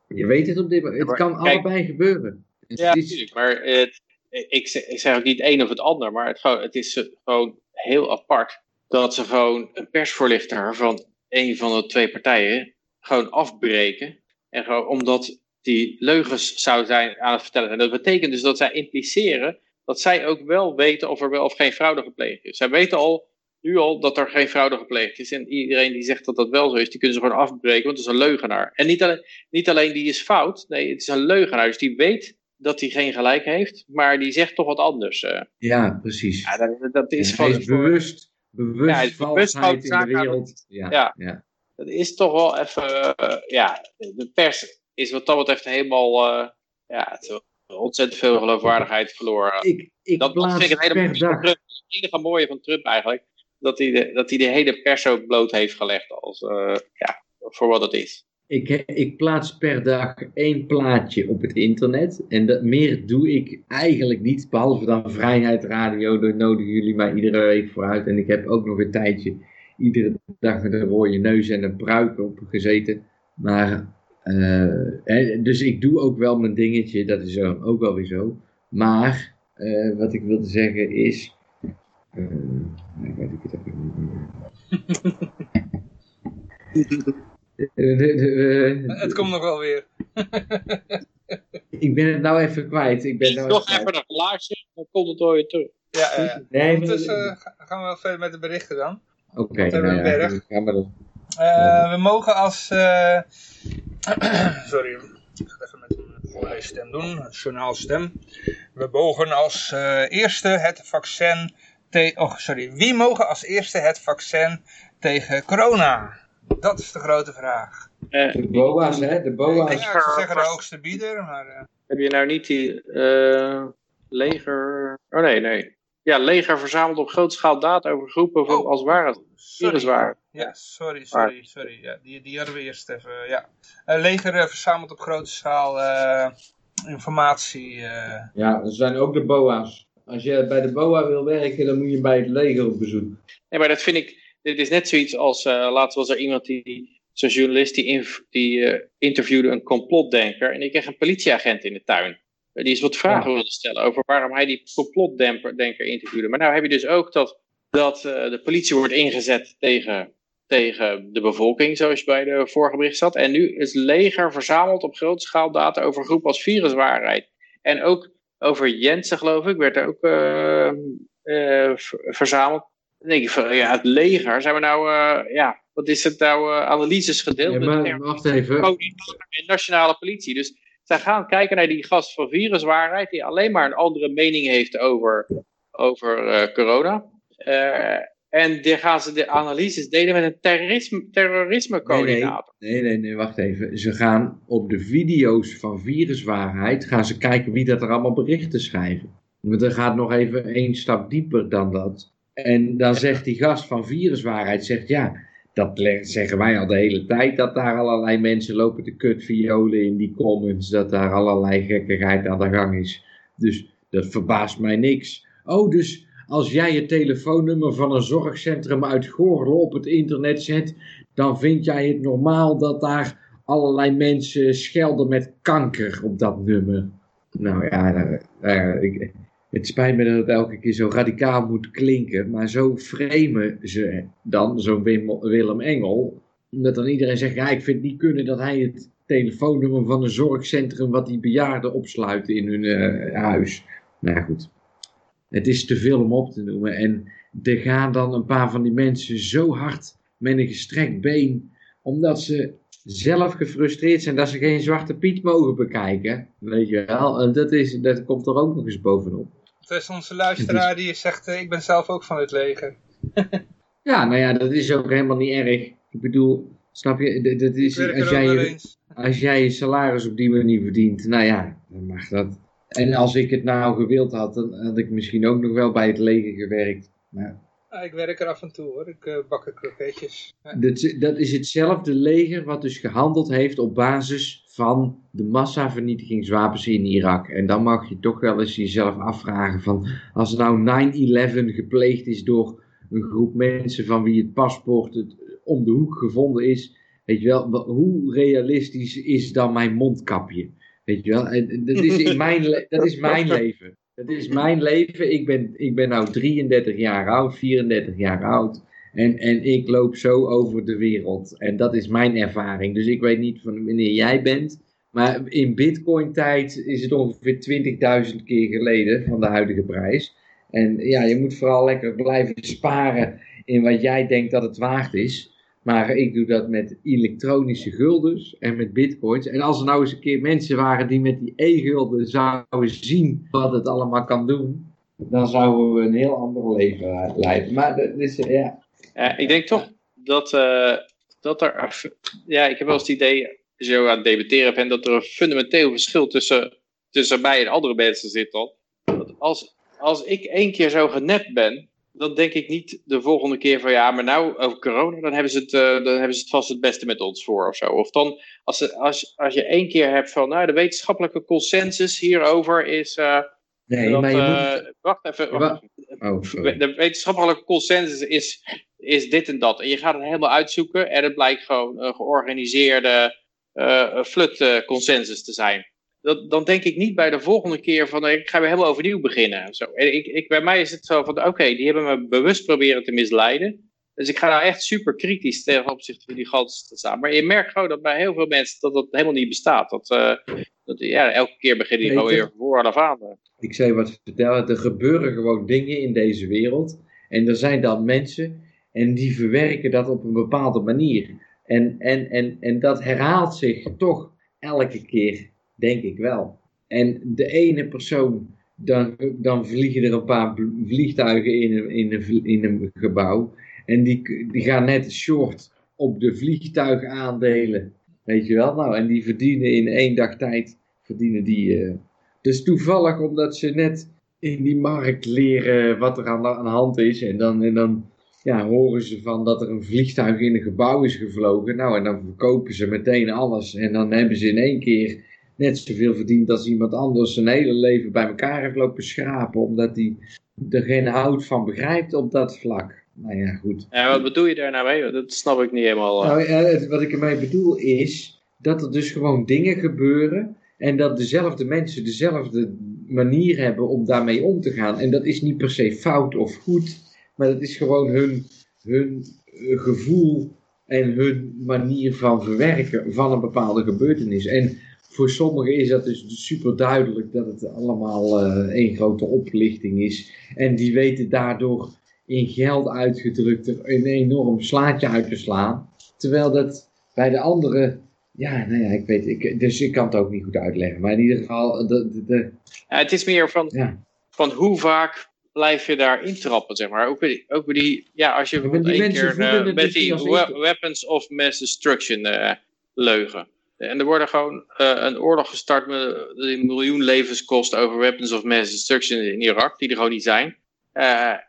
je weet het op dit moment. Het kan allebei gebeuren. Het Ja, natuurlijk. Maar het, ik, zeg, ik zeg ook niet het een of het ander, maar het, het is gewoon heel apart dat ze gewoon een persvoorlichter van een van de twee partijen gewoon afbreken. En gewoon omdat die leugens zou zijn aan het vertellen. En dat betekent dus dat zij impliceren dat zij ook wel weten of er wel of geen fraude gepleegd is. Zij weten al nu al dat er geen fraude gepleegd is. En iedereen die zegt dat dat wel zo is, die kunnen ze gewoon afbreken, want het is een leugenaar. En niet alleen, niet alleen die is fout, nee, het is een leugenaar. Dus die weet dat hij geen gelijk heeft, maar die zegt toch wat anders. eh. Ja, precies. ja, dat, dat is hij gewoon is bewust, Ja, bewust valsheid in de wereld. Ja, Ja. dat is toch wel even, eh, ja, de pers is wat dat betreft helemaal, eh, ja, ontzettend veel geloofwaardigheid verloren. Ik, ik dat, dat vind ik het hele enige mooie van Trump eigenlijk, dat hij de, dat hij de hele pers zo bloot heeft gelegd als, eh, ja, voor wat het is. Ik, ik plaats per dag één plaatje op het internet. En dat, meer doe ik eigenlijk niet. Behalve dan Vrijheid Radio. Daar nodigen jullie mij iedere week voor uit. En ik heb ook nog een tijdje iedere dag met een rode neus en een pruik op gezeten. Maar, eh, dus ik doe ook wel mijn dingetje. Dat is ook wel weer zo. Maar, eh, wat ik wilde zeggen is... eh, nee, weet ik het even. Eh, de- de- eh, Het komt nog wel weer. Ik ben het nou even kwijt. Ik ben nou Nog kwijt. even een glaasje, dan komt het weer terug. Ja, ja, ja. Nee, Ondertussen nee, eh, gaan we wel verder met de berichten dan. Oké, hebben nou we ja, berg? we dan. Eh, we mogen als... eh, sorry, ik ga het even met een voorleesstem doen, een journaalstem. We mogen als eh, eerste het vaccin... Te oh, sorry. Wie mogen als eerste het vaccin tegen corona? Dat is de grote vraag. Eh, De BOA's, hè? De Ja, BOA's. ze zeggen de hoogste bieder, maar... eh, Heb je nou niet die eh, leger... Oh nee, nee. Ja, leger verzamelt op grote schaal data over groepen van, Oh. als waar het virus waren. Ja, sorry, sorry, sorry. Ja, die, die hadden we eerst even, ja. Eh, leger verzamelt op grote schaal eh, informatie. eh. Ja, er zijn ook de BOA's. Als je bij de BOA wil werken, dan moet je bij het leger op bezoek. Nee, maar dat vind ik... Dit is net zoiets als... eh laatst was er iemand die... Zo'n journalist die, inv- die eh, interviewde een complotdenker. En die kreeg een politieagent in de tuin. Eh, Die is wat vragen wilde stellen over waarom hij die complotdenker interviewde. Maar nou heb je dus ook dat, dat de politie wordt ingezet tegen, tegen de bevolking, zoals je bij de vorige bericht zat. En nu is het leger verzameld op grote schaal data over groepen als viruswaarheid. En ook over Jensen, geloof ik, werd er ook ver- verzameld. Dan denk je van, ja, het leger, zijn we nou, eh, ja, wat is het nou, eh, analyses gedeeld Ja, maar, wacht even. en nationale politie. Dus zij gaan kijken naar die gast van viruswaarheid, die alleen maar een andere mening heeft over, over eh, corona. En die gaan ze de analyses delen met een terrorisme, terrorisme coördinator. Nee, nee, nee, wacht even. Ze gaan op de video's van viruswaarheid, gaan ze kijken wie dat er allemaal berichten schrijven. Want er gaat nog even één stap dieper dan dat. En dan zegt die gast van viruswaarheid, zegt ja, dat zeggen wij al de hele tijd, dat daar allerlei mensen lopen te kutviolen in die comments, dat daar allerlei gekkigheid aan de gang is. Dus dat verbaast mij niks. Oh, dus als jij het telefoonnummer van een zorgcentrum uit Goorlen op het internet zet, dan vind jij het normaal dat daar allerlei mensen schelden met kanker op dat nummer. Nou ja, ik, het spijt me dat het elke keer zo radicaal moet klinken, maar zo framen ze dan zo'n Willem Engel, dat dan iedereen zegt, ja ik vind het niet kunnen dat hij het telefoonnummer van een zorgcentrum wat die bejaarden opsluiten in hun eh, huis. Nou goed. Het is te veel om op te noemen. En er gaan dan een paar van die mensen zo hard met een gestrekt been, omdat ze zelf gefrustreerd zijn dat ze geen Zwarte Piet mogen bekijken. Weet je wel, en dat, is, dat komt er ook nog eens bovenop. Is onze luisteraar die zegt, eh, ik ben zelf ook van het leger. Ja, nou ja, dat is ook helemaal niet erg. Ik bedoel, snap je, dat- is, er als jij, als jij je salaris op die manier verdient, nou ja, dan mag dat. En als ik het nou gewild had, dan had ik misschien ook nog wel bij het leger gewerkt. Maar Ah, ik werk er af en toe hoor, ik eh, bak er kroketjes. Ja. Dat, dat is hetzelfde leger wat dus gehandeld heeft op basis van de massavernietigingswapens in Irak. En dan mag je toch wel eens jezelf afvragen van, als nou 9-11 gepleegd is door een groep mensen van wie het paspoort het om de hoek gevonden is, weet je wel, hoe realistisch is dan mijn mondkapje? Weet je wel? En dat is, in mijn, dat is mijn leven. Dat is mijn leven. Ik ben, ik ben nou 33 jaar oud, 34 jaar oud. En, en ik loop zo over de wereld. En dat is mijn ervaring. Dus ik weet niet van wanneer jij bent. Maar in bitcoin tijd is het ongeveer 20.000 keer geleden van de huidige prijs. En ja, je moet vooral lekker blijven sparen in wat jij denkt dat het waard is. Maar ik doe dat met elektronische guldens en met bitcoins. En als er nou eens een keer mensen waren die met die e-gulden zouden zien wat het allemaal kan doen, dan zouden we een heel ander leven eh, leiden. Maar dat is, ja, Ik denk toch dat, eh, dat er. Ja, ik heb wel eens het idee, als je zo aan het debatteren bent, dat er een fundamenteel verschil tussen, tussen mij en andere mensen zit dan. Dat als, als ik één keer zo genept ben, dan denk ik niet de volgende keer van ja, maar nou over corona, dan hebben ze het, eh, dan hebben ze het vast het beste met ons voor of zo. Of dan, als, als, als je één keer hebt van, nou, de wetenschappelijke consensus hierover is. Nee, dat, maar je eh, moet... wacht even. Wacht Oh, sorry. de wetenschappelijke consensus is, is dit en dat. En je gaat het helemaal uitzoeken en het blijkt gewoon een georganiseerde eh flut eh, consensus te zijn. Dat, dan denk ik niet bij de volgende keer van ik ga weer helemaal overnieuw beginnen. Zo. En ik, ik, bij mij is het zo van oké, die hebben me bewust proberen te misleiden. Dus ik ga nou echt super kritisch tegen opzichte van die ganzen te staan. Maar je merkt gewoon dat bij heel veel mensen dat dat helemaal niet bestaat. Dat, eh, dat ja, elke keer beginnen die gewoon weer voor af aan. Ik je wat vertellen. Er gebeuren gewoon dingen in deze wereld. En er zijn dan mensen en die verwerken dat op een bepaalde manier. En, en, en, en dat herhaalt zich toch elke keer, denk ik wel. En de ene persoon, dan, dan vliegen er een paar vl- vliegtuigen in een, in een, in een gebouw. En die, die gaan net short op de vliegtuigaandelen. Weet je wel? Nou, en die verdienen in één dag tijd, verdienen die... eh, dus toevallig omdat ze net in die markt leren wat er aan de, hand is. En dan, en dan ja, horen ze van dat er een vliegtuig in een gebouw is gevlogen. Nou, en dan verkopen ze meteen alles. En dan hebben ze in één keer net zoveel verdiend als iemand anders zijn hele leven bij elkaar heeft lopen schrapen. Omdat hij er geen hout van begrijpt op dat vlak. Nou ja, goed. En wat bedoel je daar nou mee? Dat snap ik niet helemaal. eh. Nou, ja, wat ik ermee bedoel is dat er dus gewoon dingen gebeuren en dat dezelfde mensen dezelfde manier hebben om daarmee om te gaan. En dat is niet per se fout of goed, maar dat is gewoon hun, hun eh, gevoel en hun manier van verwerken van een bepaalde gebeurtenis. En voor sommigen is dat dus super duidelijk dat het allemaal eh één grote oplichting is. En die weten daardoor in geld uitgedrukt er een enorm slaatje uit te slaan. Terwijl dat bij de anderen, ja, nou ja, ik weet, ik, dus ik kan het ook niet goed uitleggen. Maar in ieder geval, de, de, de- Ja, het is meer van, ja. van hoe vaak blijf je daar intrappen, zeg maar. Ook bij die, ook bij die ja, als je bijvoorbeeld één keer eh, met dus die we- weapons of mass destruction eh, leugen. En er worden gewoon eh, een oorlog gestart met, een miljoen levens kost over weapons of mass destruction in Irak, die er gewoon niet zijn.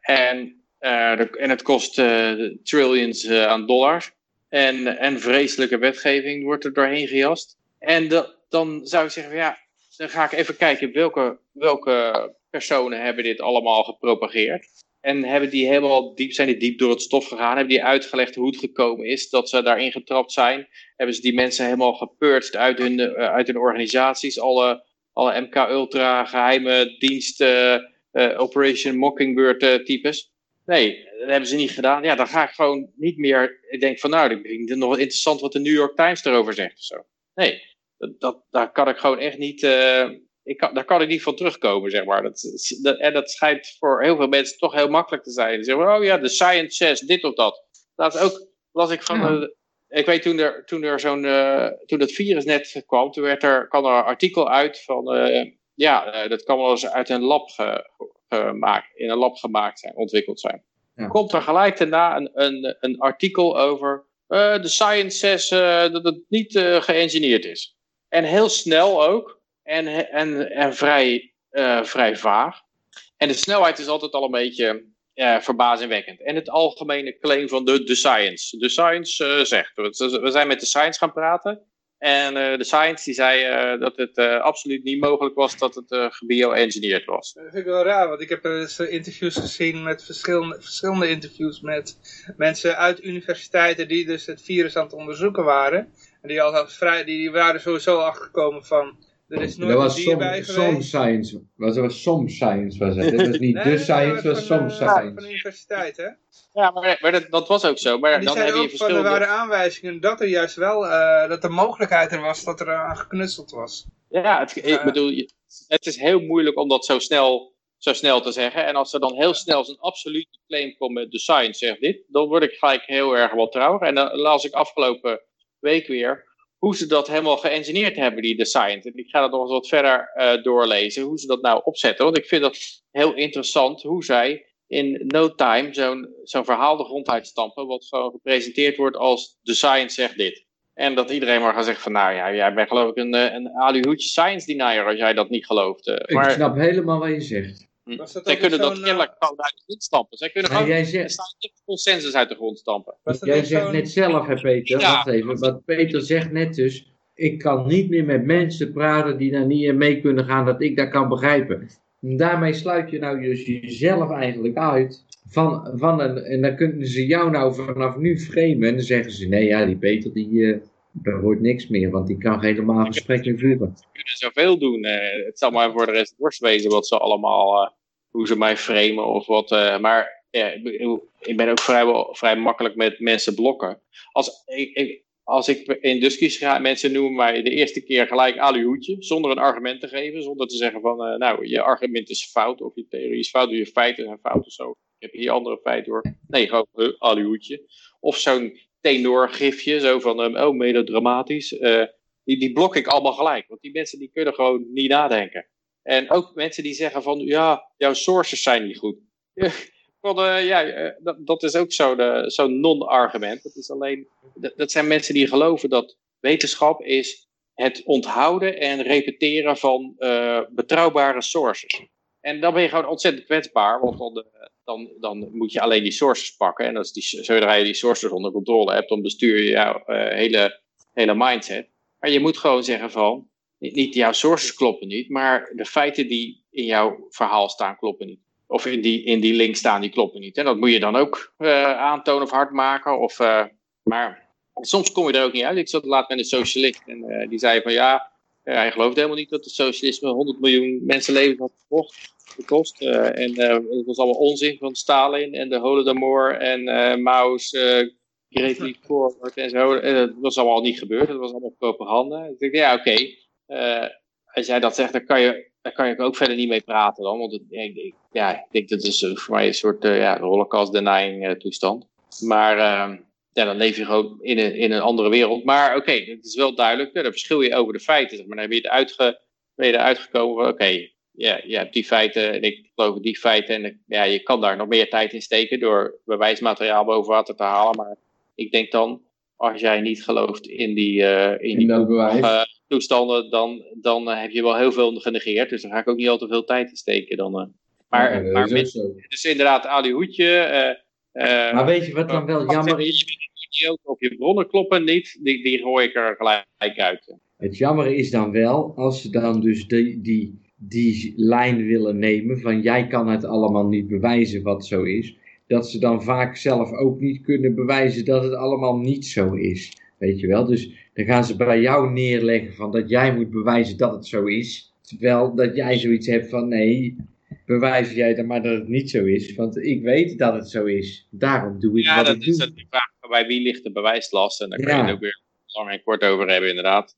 En, en het kost eh, trillions eh, aan dollars. En, en vreselijke wetgeving wordt er doorheen gejast. En dan zou ik zeggen, ja, dan ga ik even kijken welke, welke personen hebben dit allemaal gepropageerd. En hebben die helemaal diep, zijn die diep door het stof gegaan? Hebben die uitgelegd hoe het gekomen is dat ze daarin getrapt zijn? Hebben ze die mensen helemaal gepurged uit hun, eh, uit hun organisaties? Alle, alle MK-ultra, geheime dienst, eh, eh, Operation Mockingbird eh, types? Nee, dat hebben ze niet gedaan. Ja, dan ga ik gewoon niet meer. Ik denk van nou, ik vind het nog wel interessant wat de New York Times erover zegt of zo. Nee, dat, dat, daar kan ik gewoon echt niet. eh, ik kan, daar kan ik niet van terugkomen, zeg maar. Dat, dat, en dat schijnt voor heel veel mensen toch heel makkelijk te zijn. Ze zeggen, oh ja, de science says dit of dat. Dat is ook, las ik van. Ja. ik weet toen er, toen er zo'n. eh, toen het virus net kwam, toen werd er, kwam er een artikel uit van. eh, ja, dat kan wel eens uit een lab ge- gemaakt, in een lab gemaakt zijn, ontwikkeld zijn. Ja. Komt er gelijk daarna een, een, een artikel over. eh, de science says eh, dat het niet eh geëngineerd is. En heel snel ook. En, en, en vrij, eh, vrij vaag. En de snelheid is altijd al een beetje eh, verbazingwekkend. En het algemene claim van de, de science. De science eh, zegt. We zijn met de science gaan praten. En eh, de science die zei eh, dat het eh, absoluut niet mogelijk was dat het eh gebio-engineerd was. Dat vind ik wel raar, want ik heb interviews gezien met verschillende, verschillende interviews met mensen uit universiteiten die dus het virus aan het onderzoeken waren. En die, al vrij, die, die waren sowieso achtergekomen van Er is Dat nooit was dier som, bij science. Was, dat was some science was het. Dat was niet Nee, de science, was some eh, science. Van de universiteit, hè? Ja, maar, maar dat, dat was ook zo. Maar dan heb zeiden je ook van, er verschillende... waren aanwijzingen dat er juist wel, eh, dat de mogelijkheid er was dat er aan geknutseld was. Ja, het, ik bedoel, het is heel moeilijk om dat zo snel, zo snel te zeggen. En als er dan heel snel zo'n absolute claim komt met de science zegt dit, dan word ik gelijk heel erg wantrouwig. En dan las ik afgelopen week weer hoe ze dat helemaal geëngineerd hebben, die de science. En ik ga dat nog eens wat verder eh, doorlezen, hoe ze dat nou opzetten. Want ik vind dat heel interessant hoe zij in no time zo'n zo'n verhaal de grond uitstampen, wat gewoon gepresenteerd wordt als de science zegt dit. En dat iedereen maar gaat zeggen van, nou ja, jij bent geloof ik een, eh, een alihoedje science denier als jij dat niet gelooft. eh. Ik Maar snap helemaal wat je zegt. Hm, dat zij kunnen dat eh, kennelijk gewoon uit de grond stampen. Zij kunnen gewoon jij zegt, consensus uit de grond stampen. Jij zegt net zelf, hè Peter, Ja. wacht even. Wat Peter zegt net dus, ik kan niet meer met mensen praten die daar niet in mee kunnen gaan, dat ik dat kan begrijpen. En daarmee sluit je nou dus jezelf eigenlijk uit van, van een, en dan kunnen ze jou nou vanaf nu framen en dan zeggen ze, nee ja, die Peter, die, eh daar wordt niks meer, want die kan geen normaal gesprek meer voeren. Ze kunnen zoveel doen. eh, het zal maar voor de rest worst wezen wat ze allemaal, eh, hoe ze mij framen of wat. eh, maar ja, ik ben ook vrijwel, vrij makkelijk met mensen blokken. Als ik, als ik in discussies ga, mensen noemen mij de eerste keer gelijk aluhoedje, zonder een argument te geven, zonder te zeggen van, eh, nou, je argument is fout, of je theorie is fout, of je feiten zijn fout of zo. Heb hier andere feiten hoor. Nee, gewoon uh, aluhoedje. Of zo'n tenorgifje, zo van, ehm, oh, melodramatisch. eh die, die blok ik allemaal gelijk. Want die mensen die kunnen gewoon niet nadenken. En ook mensen die zeggen van, ja, jouw sources zijn niet goed. Eh, ja, eh, dat, dat is ook zo'n zo'n non-argument. Dat, dat, zijn mensen die geloven dat wetenschap is het onthouden en repeteren van eh, betrouwbare sources. En dan ben je gewoon ontzettend kwetsbaar, want dan, dan, dan moet je alleen die sources pakken. En als die, zodra je die sources onder controle hebt, dan bestuur je jouw hele, hele mindset. Maar je moet gewoon zeggen van, niet, jouw sources kloppen niet, maar de feiten die in jouw verhaal staan kloppen niet. Of in die, in die link staan, die kloppen niet. En dat moet je dan ook eh, aantonen of hard maken. Of, eh, maar soms kom je er ook niet uit. Ik zat laat met een socialist en eh, die zei van ja, hij gelooft helemaal niet dat het socialisme 100 miljoen mensenlevens had gekocht, gekost. En het was allemaal onzin van Stalin en de Holodomor en Mao's Great Leap Forward en zo. En dat was allemaal niet gebeurd. Dat was allemaal propaganda. Ik dacht, ja, oké. Als jij dat zegt, dan kan je daar kan je ook verder niet mee praten dan. Want het, ik, denk- ja, ik denk dat is eh, voor mij een soort eh, ja, holocaust denying eh, toestand. Maar eh, ja, dan leef je gewoon in een, in een andere wereld. Maar oké, het is wel duidelijk. Ja, dan verschil je over de feiten. Zeg maar. Dan heb je het uitge, ben je eruit gekomen van oké, ja, je hebt die feiten en ik geloof die feiten. En ja, je kan daar nog meer tijd in steken door bewijsmateriaal boven water te halen. Maar ik denk dan, als jij niet gelooft in die, eh, in die dat bewijs. eh, toestanden, dan, dan eh, heb je wel heel veel genegeerd. Dus daar ga ik ook niet al te veel tijd in steken. Dan, eh. Maar, maar met, dus inderdaad, Ali Hoedje. eh, eh, Maar weet je wat dan wel jammer is? Of je bronnen kloppen niet, die, die gooi ik er gelijk uit. Het jammer is dan wel, als ze dan dus die, die, die lijn willen nemen van jij kan het allemaal niet bewijzen wat zo is, dat ze dan vaak zelf ook niet kunnen bewijzen dat het allemaal niet zo is. Weet je wel? Dus dan gaan ze bij jou neerleggen van dat jij moet bewijzen dat het zo is. Terwijl dat jij zoiets hebt van nee, bewijs jij dan maar dat het niet zo is. Want ik weet dat het zo is. Daarom doe ik Ja, wat dat ik is doe. dat die vraag bij wie ligt de bewijslast. En daar kan Ja. je het ook weer lang en kort over hebben, inderdaad.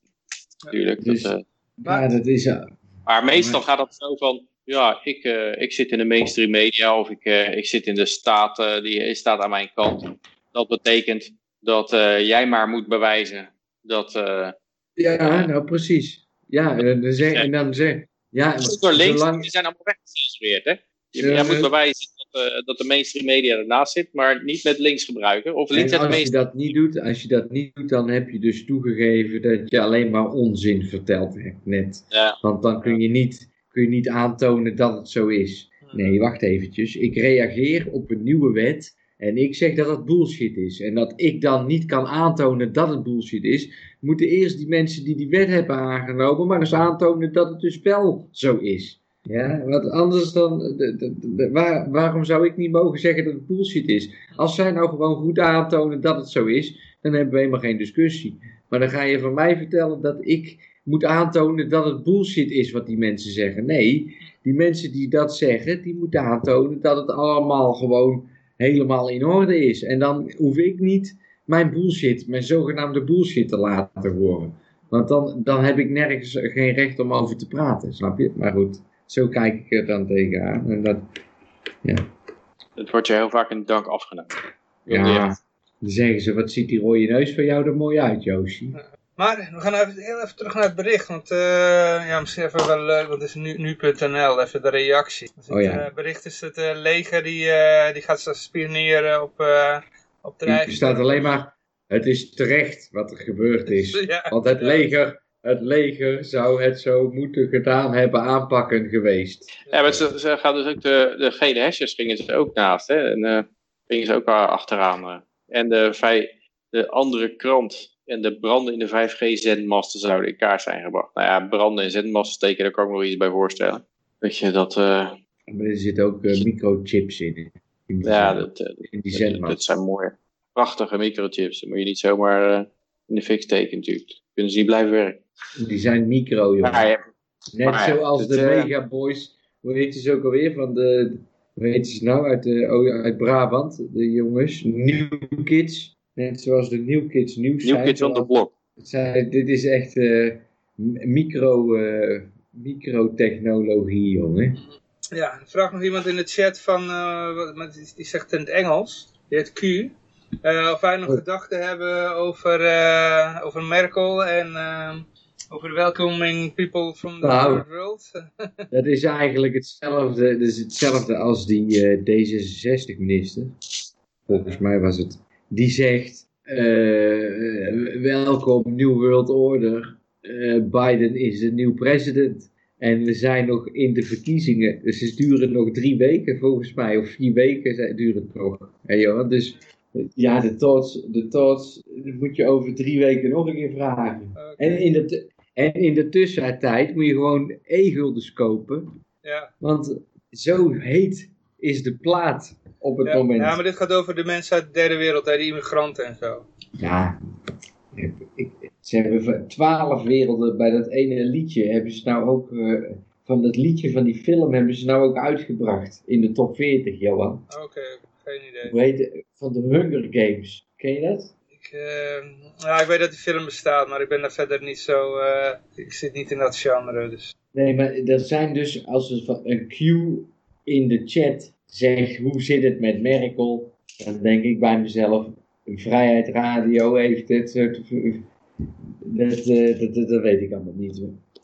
Tuurlijk. Dus- dat, eh, Ja, dat is... eh, Maar meestal gaat het zo van, ja, ik, eh, ik zit in de mainstream media of ik, eh, ik zit in de staat, die staat aan mijn kant. Dat betekent dat eh, jij maar moet bewijzen dat... eh Ja, nou precies. Ja, en dan zeg, en dan zeg ja, door links, zolang- die zijn allemaal weggecensureerd, hè? Je, jij moet eh. bewijzen dat, eh, dat de mainstream media ernaast zit, maar niet met links gebruiken. Of links En als je dat niet doet, als je dat niet doet, dan heb je dus toegegeven dat je alleen maar onzin verteld hebt net. Ja. Want dan kun je niet, kun je niet aantonen dat het zo is. Nee, wacht eventjes. Ik reageer op een nieuwe wet en ik zeg dat het bullshit is. En dat ik dan niet kan aantonen dat het bullshit is, moeten eerst die mensen die die wet hebben aangenomen, maar eens aantonen dat het dus wel zo is. Ja, want anders dan, de, de, waar, waarom zou ik niet mogen zeggen dat het bullshit is? Als zij nou gewoon goed aantonen dat het zo is, dan hebben we helemaal geen discussie. Maar dan ga je van mij vertellen dat ik moet aantonen dat het bullshit is wat die mensen zeggen. Nee, die mensen die dat zeggen, die moeten aantonen dat het allemaal gewoon helemaal in orde is. En dan hoef ik niet mijn bullshit, mijn zogenaamde bullshit te laten horen. Want dan, dan heb ik nergens geen recht om over te praten, snap je? Maar goed, zo kijk ik er dan tegenaan. En dat, ja. Het wordt je heel vaak in dank afgenomen. Ja, dan zeggen ze, wat ziet die rode neus van jou er mooi uit, Joosje. Maar we gaan even, heel even terug naar het bericht, want uh, ja, misschien even wel leuk, want het is nu.nl, nu even de reactie. Dus het oh, ja. uh, bericht is het uh, leger die, uh, die gaat spioneren op, op de Er staat alleen maar, het is terecht wat er gebeurd is. Ja, want het ja. leger, het leger zou het zo moeten gedaan hebben aanpakken geweest. Ja, maar ze, ze gaan dus ook de, de gele hesjes gingen ze ook naast, hè. En uh, gingen ze ook achteraan. Uh. En de, vij, de andere krant en de branden in de 5G-zendmasten zouden in kaart zijn gebracht. Nou ja, branden in zendmasten steken, daar kan ik me wel iets bij voorstellen. Weet je, dat... Uh, maar er zitten ook uh, microchips in. ja, dat, uh, in die dat, zendmast. dat zijn mooie, prachtige microchips. Dat moet je niet zomaar in de fik steken natuurlijk. Kunnen ze niet blijven werken. Die zijn micro, joh. Ja, Net maar zoals het, de eh, Megaboys. Hoe heet ze ook alweer? Van de, hoe heet ze nou? Uit, de, oh, uit Brabant, de jongens. New Kids. Net zoals de New Kids nieuws New. Kids on the Block. het zijn- dit is echt eh, micro, eh, microtechnologie, jongen. Ja, er vraagt nog iemand in de chat van, eh, maar die, zegt in het Engels, die heet Q, eh, of wij nog Oh. gedachten hebben over, eh, over Merkel en over welcoming people from the Nou. world. Dat is eigenlijk hetzelfde, dat is hetzelfde als die eh, D66-minister. Volgens mij was het. Die zegt, eh, welkom New World Order. Eh, Biden is de nieuwe president. En we zijn nog in de verkiezingen. Dus het duren nog drie weken volgens mij. Of vier weken duurt het nog. Dus eh, ja, de tots, de dat moet je over drie weken nog een keer vragen. En in de, en in de tussentijd moet je gewoon e-guldens kopen. ja. Want zo heet is de plaat op het Ja, moment. ja, maar dit gaat over de mensen uit de derde wereld, hè, die immigranten en zo. Ja, ik, ik- ze hebben twaalf werelden bij dat ene liedje. Hebben ze nou ook, eh, van dat liedje van die film hebben ze nou ook uitgebracht in de top 40, Johan. Oké, geen idee. Hoe heet het? Van de Hunger Games. Ken je dat? Ik, eh, ja, ik weet dat die film bestaat, maar ik ben daar verder niet zo, eh, ik zit niet in dat genre, dus. Nee, maar er zijn dus, als er een Q in de chat zegt, hoe zit het met Merkel? Dan denk ik bij mezelf, Vrijheid Radio heeft het. eh, Dat, eh, dat, dat, dat weet ik allemaal niet,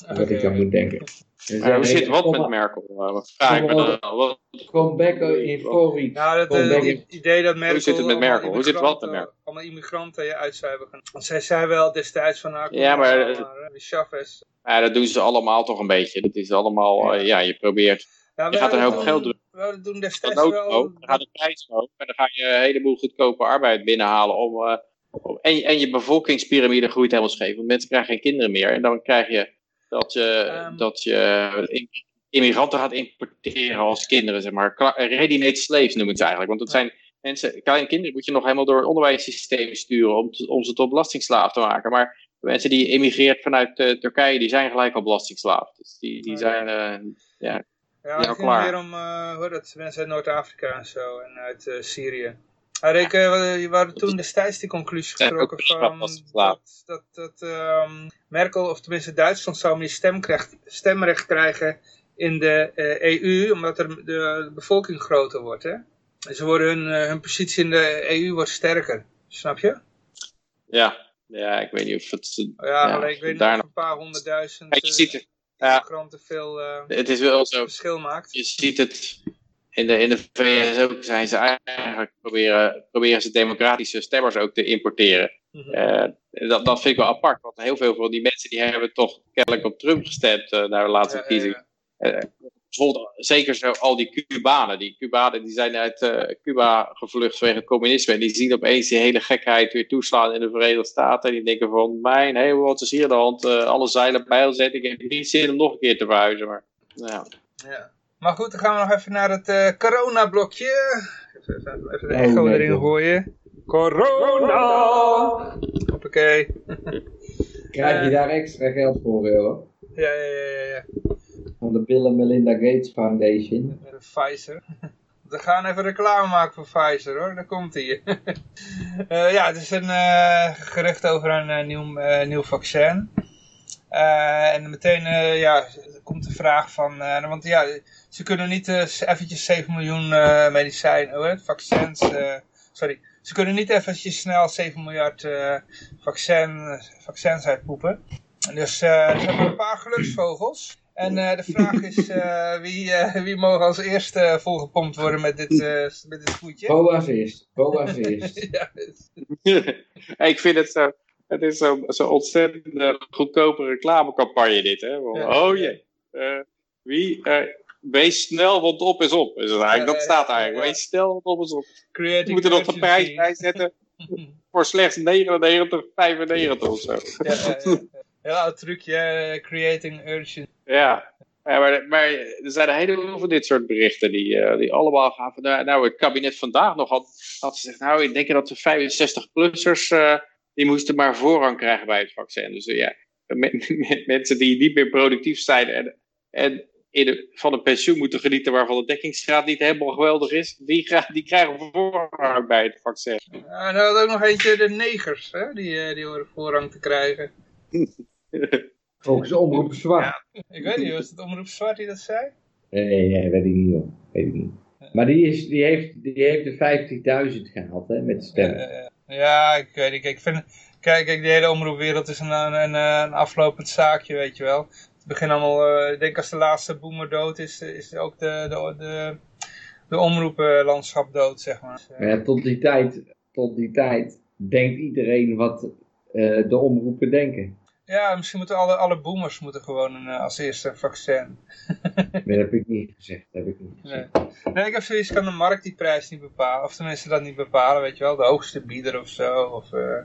wat ik dan moet denken. Dus, hoe eh, zit wat met Merkel? Uh, wat vraag ik me Kom dan al. Wat- Come back in four weeks. Nou, dat, Come eh, back het in- idee dat Merkel... zit het met Merkel? Hoe zit het wat met Merkel? Allemaal immigranten je uit zou hebben genomen. Want zij zei wel destijds van... Nou, kom Ja, maar, eh, eh, Chavez. Ja, dat doen ze allemaal toch een beetje. Dat is allemaal, eh, ja, je probeert. Ja, Je gaat hoop toen- geld doen. We destijds nood wel... ook. Dan gaat de prijs omhoog. En dan ga je een heleboel goedkope arbeid binnenhalen. Om, eh, om- en, je- en je bevolkingspyramide groeit helemaal scheef. Want mensen krijgen geen kinderen meer. En dan krijg je dat je, Ehm. dat je im- immigranten gaat importeren als kinderen. Zeg maar. Ready-made slaves noemen ze eigenlijk. Want dat zijn mensen, kleine kinderen moet je nog helemaal door het onderwijssysteem sturen. Om, te- om ze tot belastingslaaf te maken. Maar mensen die immigreert vanuit eh, Turkije, die zijn gelijk al belastingslaaf. Dus die, die Oh, zijn, eh, ja. Ja, Ja, het ging klaar. meer om uh, hoe dat, mensen uit Noord-Afrika en zo. En uit eh, Syrië. Maar ik, eh, we hadden toen destijds die conclusie Ja, getrokken van dat, dat, dat ehm, Merkel, of tenminste Duitsland, zou meer stemrecht, stemrecht krijgen in de eh, EU, omdat er de, de bevolking groter wordt. Hè? En ze worden hun, eh, hun positie in de EU wordt sterker. Snap je? Ja. ja, ik weet niet of het... Ja, Ja, ik weet niet of een paar honderdduizend Kijk, je eh, ziet het. Ja, veel eh, het is wel zo. verschil maakt. Je ziet het in de, in de VS ook. Zijn ze eigenlijk proberen, proberen ze democratische stemmers ook te importeren. Mhm. Eh, dat, dat vind ik wel apart. Want heel veel van die mensen die hebben toch kennelijk op Trump gestemd eh naar de laatste Ja, ja, verkiezingen. ja. Bijvoorbeeld, zeker zo al die Cubanen. Die Cubanen die zijn uit eh, Cuba gevlucht vanwege het communisme. En die zien opeens die hele gekheid weer toeslaan in de Verenigde Staten. En die denken van, mijn hemel, wat is hier aan de hand? Eh, alle zeilen bijzetten. Ik heb niet zin om nog een keer te verhuizen. Maar, nou ja. Ja. Maar goed, dan gaan we nog even naar het eh corona-blokje. Even, even, even de Oh, echo erin gooien. Corona! Hoppakee. krijg je daar extra geld voor, joh. Ja, ja, ja, ja. Van de Bill en Melinda Gates Foundation. Pfizer. We gaan even reclame maken voor Pfizer hoor, daar komt hij. Eh, ja, het is een eh, gerucht over een eh, nieuw, nieuw vaccin. En meteen ja, komt de vraag van, want ja, ze kunnen niet eventjes 7 miljoen medicijnen, vaccins, sorry, ze kunnen niet eventjes snel 7 miljard vaccin, vaccins uitpoepen. En Dus er zijn een paar geluksvogels. En eh, de vraag is ik wie, eh, wie mogen als eerste volgepompt worden met dit, eh met dit spoedje? Boas eerst. Boas eerst. ja, ik vind het zo, het is zo'n zo ontzettend eh, goedkope reclamecampagne dit, hè. Oh jee, eh, wie, eh, wees snel, want op is op. Is het eigenlijk, Ja, dat ja, staat eigenlijk, ja. wees snel, want op is op. We moeten nog de prijs bijzetten voor slechts 99, 95 of zo. Ja, ja, trucje, eh, creating urgency. Ja, ja maar, maar er zijn een heleboel van dit soort berichten die, eh, die allemaal gaan van, nou, nou, het kabinet vandaag nog had, had gezegd, nou, ik denk dat de 65-plussers, eh die moesten maar voorrang krijgen bij het vaccin. Dus eh, ja, me- me- mensen die niet meer productief zijn en, en in de, van een pensioen moeten genieten waarvan de dekkingsgraad niet helemaal geweldig is, die, die krijgen voorrang bij het vaccin. Ja, en dan had ook nog eentje de negers, hè? Die, die horen voorrang te krijgen. Ook eens omroep zwart. Ik weet niet, was het Omroep Zwart die dat zei? Nee, nee, weet ik niet hoor. Weet ik niet. Maar die, is, die, heeft, die heeft de 50.000 gehaald, hè, met stemmen. Ja, ik weet niet. Ik vind, kijk, kijk, de hele omroepwereld is een, een, een, een aflopend zaakje, weet je wel. Het begint allemaal, eh, ik denk als de laatste boomer dood is, eh, is ook de, de, de, de omroepenlandschap dood, zeg maar. Maar ja, tot die tijd, tot die tijd denkt iedereen wat eh, de omroepen denken. Ja, misschien moeten alle, alle boomers moeten gewoon een, eh, als eerste een vaccin. Dat heb ik niet gezegd. Dat heb ik niet gezegd. Nee. nee, ik heb zoiets, kan de markt die prijs niet bepalen. Of tenminste dat niet bepalen, weet je wel. De hoogste bieder of zo. Of, eh,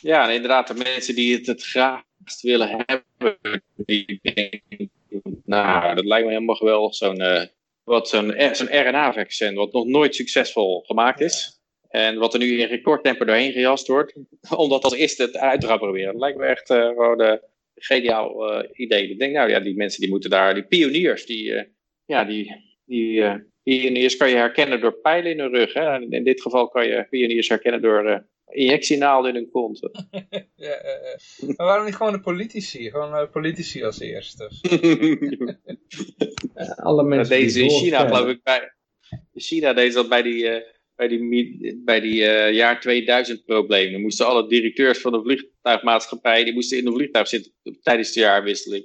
Ja, en inderdaad, de mensen die het het graagst willen hebben, die denken, nou, dat lijkt me helemaal geweldig, zo'n eh, wat zo'n zo'n RNA-vaccin, wat nog nooit succesvol gemaakt is. En wat er nu in recordtempo doorheen gejast wordt, om dat als eerste het uit te gaan proberen. Dat lijkt me echt eh, gewoon een geniaal eh, idee. Ik denk, nou ja, die mensen die moeten daar, die pioniers, die, eh, ja, die, die eh, pioniers kan je herkennen door pijlen in hun rug. Hè? En In dit geval kan je pioniers herkennen door eh, injectienaalden in hun kont. ja, eh, eh. Maar waarom niet gewoon de politici? Gewoon eh, politici als eerste. Alle mensen deden ze die in China, geloof ik. Bij, in China deden ze dat bij die, eh, bij die, bij die eh, jaar 2000 problemen. Dan moesten alle directeurs van de vliegtuigmaatschappij, die moesten in een vliegtuig zitten tijdens de jaarwisseling.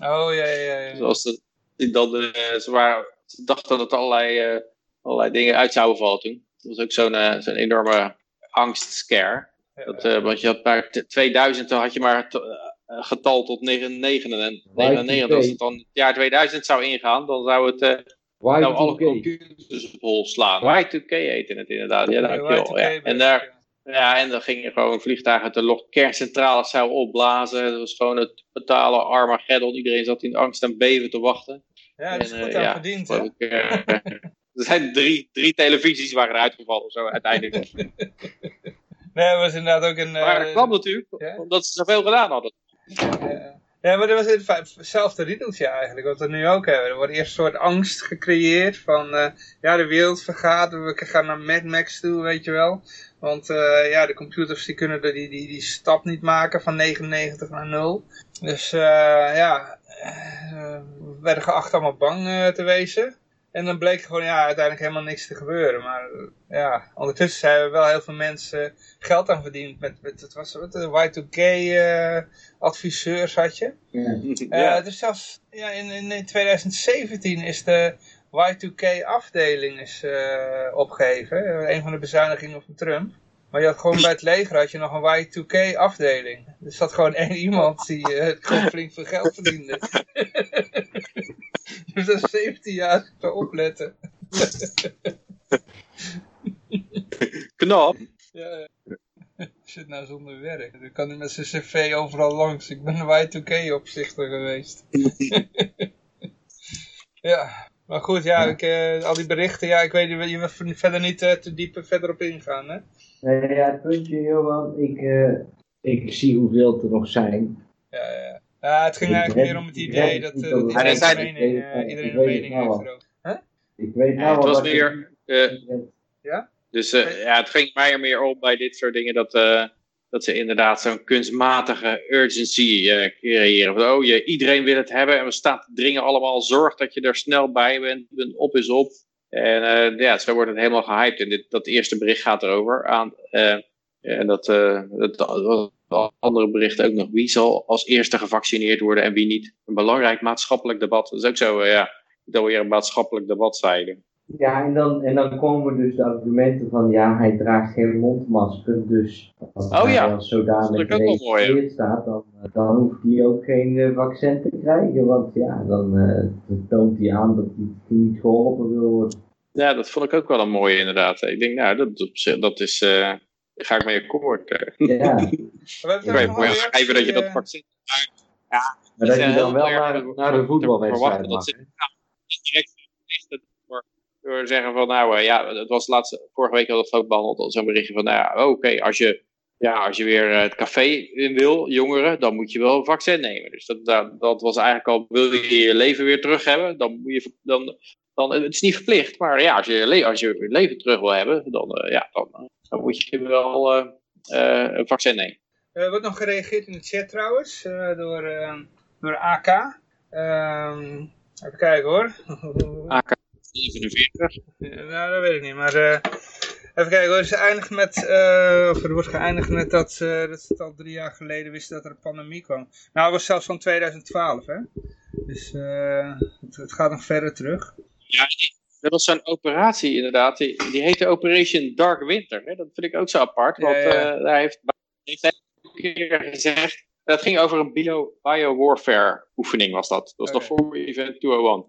Oh, ja, ja, ja. Zoals de, die dan, eh, ze, waren, ze dachten dat allerlei, eh, allerlei dingen uit zouden vallen toen. Dat was ook zo'n zo'n enorme angstscare. Ja, Dat, eh, want je had bij t- 2000 dan had je maar het getal tot 99. En 99, als het dan het jaar 2000 zou ingaan, dan zou het... eh, nou, alle Y2K. computers op hol slaan. Y2K heette het inderdaad. Ja, dankjewel. Y2K Ja. En, daar, ja, en dan gingen gewoon vliegtuigen de log kerncentrales zou opblazen. Dat was gewoon het totale Armageddon. Iedereen zat in angst en beven te wachten. Ja, dat is En, goed eh, aan ja, verdiend, hè? eh, er zijn drie, drie televisies waren eruit gevallen of zo uiteindelijk. Nee, er was inderdaad ook een... eh, maar dat kwam natuurlijk ja? omdat ze zoveel gedaan hadden. Ja, ja, maar dat was het- hetzelfde riedeltje eigenlijk, wat we nu ook hebben. Er wordt eerst een soort angst gecreëerd van, eh, ja, de wereld vergaat, we gaan naar Mad Max toe, weet je wel. Want eh, ja, de computers die kunnen die, die, die stap niet maken van 99 naar 0. Dus eh, ja, we werden geacht allemaal bang te wezen. En dan bleek gewoon ja, uiteindelijk helemaal niks te gebeuren. Maar eh, ja, ondertussen hebben wel heel veel mensen geld aan verdiend met, met het was wat, de Y2K eh, adviseurs had je. Eh, ja. het is zelfs, ja, in, in 2017 is de Y2K afdeling is, eh, opgeheven. Eh, Een van de bezuinigingen van Trump. Maar je had gewoon bij het leger had je nog een Y2K afdeling. Er zat gewoon één iemand die eh, gewoon flink veel geld verdiende. dus dat is 17 jaar te opletten. Knap. Ja, ja. zit nou zonder werk. Dan kan hij met zijn cv overal langs. Ik ben een Y2K opzichter geweest. ja, maar goed, ja, Ik, eh, al die berichten, ja, ik weet niet, je wil verder niet eh, te diep verder op ingaan, hè? Nee, ja, het puntje, Johan, ik, eh, ik zie hoeveel er nog zijn. Ja, ja. Ja het ging Ik eigenlijk meer om het idee dat, eh, dat het- iedereen Ja, er zijn- mening, eh, iedereen een mening het nou heeft erover. Ik weet Ja, nou het wel was dat meer... eh, Dus eh, ja, het ging mij er meer om bij dit soort dingen dat, eh, dat ze inderdaad zo'n kunstmatige urgency eh, creëren. Van, oh, je, iedereen wil het hebben en we staan te dringen allemaal. Zorg dat je er snel bij bent. bent op is op. En eh, ja, zo wordt het helemaal gehyped. En dit, dat eerste bericht gaat erover. Aan, eh, en dat, eh, dat, dat andere bericht ook nog. Wie zal als eerste gevaccineerd worden en wie niet? Een belangrijk maatschappelijk debat. Dat is ook zo, eh, ja, dat weer een maatschappelijk debat zeiden. Ja, en dan, en dan komen dus de argumenten van ja, hij draagt geen mondmasker, dus als Oh hij ja, als zodanig geregistreerd staat, dan, dan hoeft hij ook geen eh, vaccin te krijgen, want ja, dan, eh, dan toont hij aan dat hij niet geholpen wil worden. Ja, dat vond ik ook wel een mooie inderdaad. Ik denk, nou, dat, dat is, eh, ga ik mee akkoord. eh. Ja, een voor je reactie, schrijven dat je dat eh, vaccin... maar dat je heel dan wel naar, naar de voetbalwedstrijd verwachten mag. dat ze ja, direct door, door zeggen van nou eh, ja, het was laatst, vorige week hadden we het ook behandeld, zo'n berichtje van nou ja, oké, als je ja, als je weer eh, het café in wil, jongeren, dan moet je wel een vaccin nemen. Dus dat, dat, dat was eigenlijk al, wil je je leven weer terug hebben, dan moet je, dan, dan, het is niet verplicht, maar ja, als je als je je leven terug wil hebben, dan, eh, ja, dan, eh, dan moet je wel eh, eh, een vaccin nemen. Er wordt nog gereageerd in de chat trouwens, eh, door, eh, door AK. Ehm, even kijken hoor. AK 47. Ja, nou, dat weet ik niet, maar eh, even kijken hoor. Ze eindigt met, eh, of er wordt geëindigd met dat, ze dat ze het al drie jaar geleden wisten dat er een pandemie kwam. Nou, het was zelfs van 2012 hè. Dus eh, het, het gaat nog verder terug. Ja, dat was zo'n operatie inderdaad. Die, die heette Operation Dark Winter. Hè? Dat vind ik ook zo apart. Want ja. eh, daar heeft, heeft hij een keer gezegd. Dat ging over een bio, bio-warfare oefening was dat. Dat was nog Oké. voor Event 201.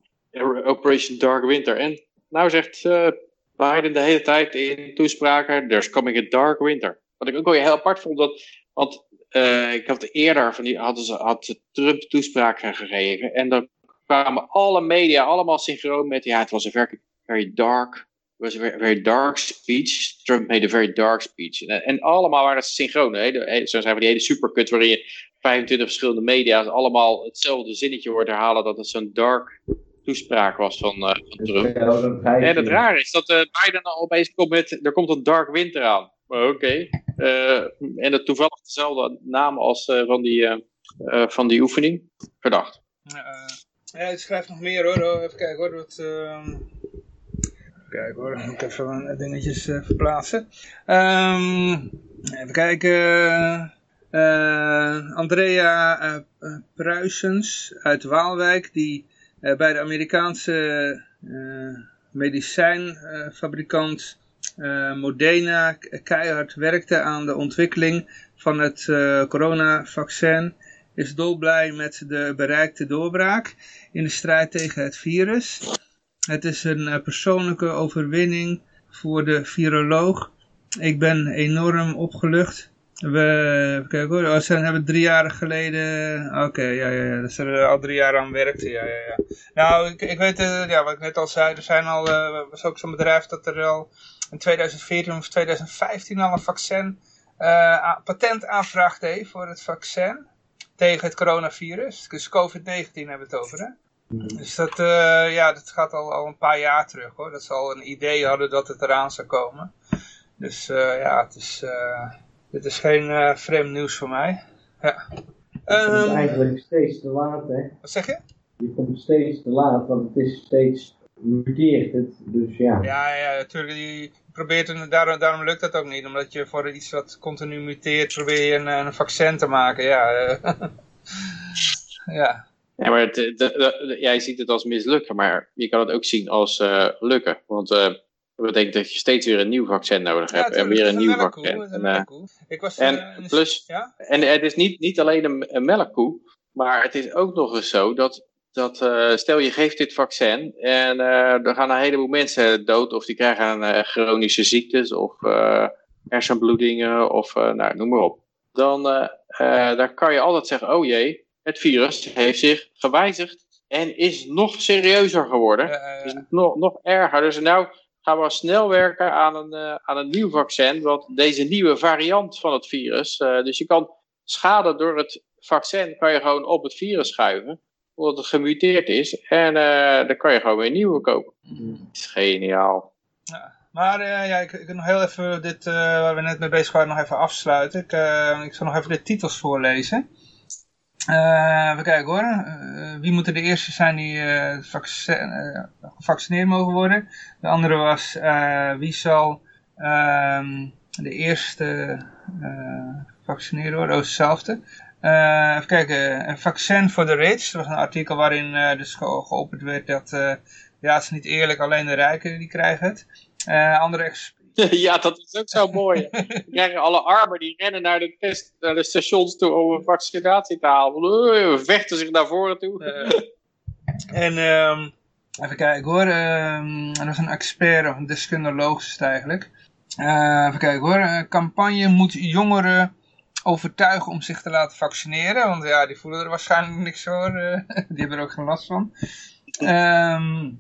Operation Dark Winter. En nou zegt eh, Biden de hele tijd in toespraken. There's coming a dark winter. Wat ik ook wel heel apart vond. Dat, want eh, ik had eerder van die, hadden ze, had Trump toespraken gegeven. En dan kwamen alle media allemaal synchroon met, ja, het was een very, very dark, was a very, very dark speech. Trump made a very dark speech. En, en allemaal waren ze synchroon. Hè? De- Zo zijn we die hele supercut waarin je 25 verschillende media's allemaal hetzelfde zinnetje hoort herhalen dat het zo'n dark toespraak was van, eh, van Trump. dat een En het raar is dat eh Biden al opeens komt met, er komt een dark winter aan. Maar Oké. Eh, en het toevallig dezelfde naam als eh, van, die, van die oefening. Verdacht. Ja, het schrijft nog meer hoor. Oh, Even kijken hoor. Wat, ehm, kijken hoor. Ik moet even wat dingetjes eh, verplaatsen. Ehm, even kijken. Eh, Andrea eh, Pruisens uit Waalwijk. Die bij de Amerikaanse medicijnfabrikant Modena keihard werkte aan de ontwikkeling van het coronavaccin is dolblij met de bereikte doorbraak in de strijd tegen het virus. Het is een eh, persoonlijke overwinning voor de viroloog. Ik ben enorm opgelucht. We, kijken hoor, oh, ze hebben drie jaar geleden, oké, ja, ja, ja, dat ze er al drie jaar aan werkten, ja, ja, ja. Nou, ik, ik weet, eh, ja, wat ik net al zei, er zijn al, eh, was ook zo'n bedrijf dat er al in 2014 of 2015 al een vaccin, eh, a- patent aanvraag deed voor het vaccin tegen het coronavirus. Dus COVID-19 hebben we het over, hè? Dus dat, eh, ja, dat gaat al, al een paar jaar terug, hoor. Dat ze al een idee hadden dat het eraan zou komen. Dus eh, ja, het is, eh, dit is geen vreemd nieuws voor mij. Ja. Het is Ehm, eigenlijk steeds te laat, hè. wat zeg je? Je komt steeds te laat, want het is steeds muteert het. Dus ja. Ja, ja, natuurlijk. Je probeert daarom, daarom lukt dat ook niet. Omdat je voor iets wat continu muteert, probeer je een, een vaccin te maken. Ja, ja. Ja, maar het, de, de- de- jij ziet het als mislukken, maar je kan het ook zien als eh, lukken. Want eh, dat betekent dat je steeds weer een nieuw vaccin nodig hebt. Ja, en weer een nieuw vaccin. En, eh. Ik was, en plus- Ja? En het is niet, niet alleen een, een melkkoe, maar het is ook nog eens zo dat, dat eh, stel je geeft dit vaccin en eh, er gaan een heleboel mensen dood of die krijgen eh, chronische ziektes of hersenbloedingen of nou, noem maar op. Dan, dan kan je altijd zeggen, oh jee, het virus heeft zich gewijzigd en is nog serieuzer geworden. Dus nog, nog erger. Dus nou gaan we snel werken aan een, aan een nieuw vaccin. Want deze nieuwe variant van het virus. dus je kan schade door het vaccin kan je gewoon op het virus schuiven. Omdat het gemuteerd is. En uh, dan kan je gewoon weer nieuwe kopen. Dat is geniaal. Ja. Maar uh, ja, ik, ik wil nog heel even dit, uh, waar we net mee bezig waren, nog even afsluiten. Ik, uh, ik zal nog even de titels voorlezen. even kijken hoor. wie moeten de eerste zijn die gevaccineerd mogen worden? De andere was, wie zal ehm, de eerste vaccineren worden? Oh, hetzelfde. Even kijken, een vaccin voor de rich. Dat was een artikel waarin dus ge geopend werd dat ja, het is niet eerlijk, alleen de rijken die krijgen het. Uh, andere ja, dat is ook zo mooi. Krijgen alle armen die rennen naar de, test, naar de stations toe om een vaccinatie te halen. Vechten zich naar voren toe. Uh, en um, even kijken hoor. Um, dat is een expert of een deskundeloog is het eigenlijk. Uh, even kijken hoor. Een campagne moet jongeren overtuigen om zich te laten vaccineren. Want ja, die voelen er waarschijnlijk niks voor. die hebben er ook geen last van. Um,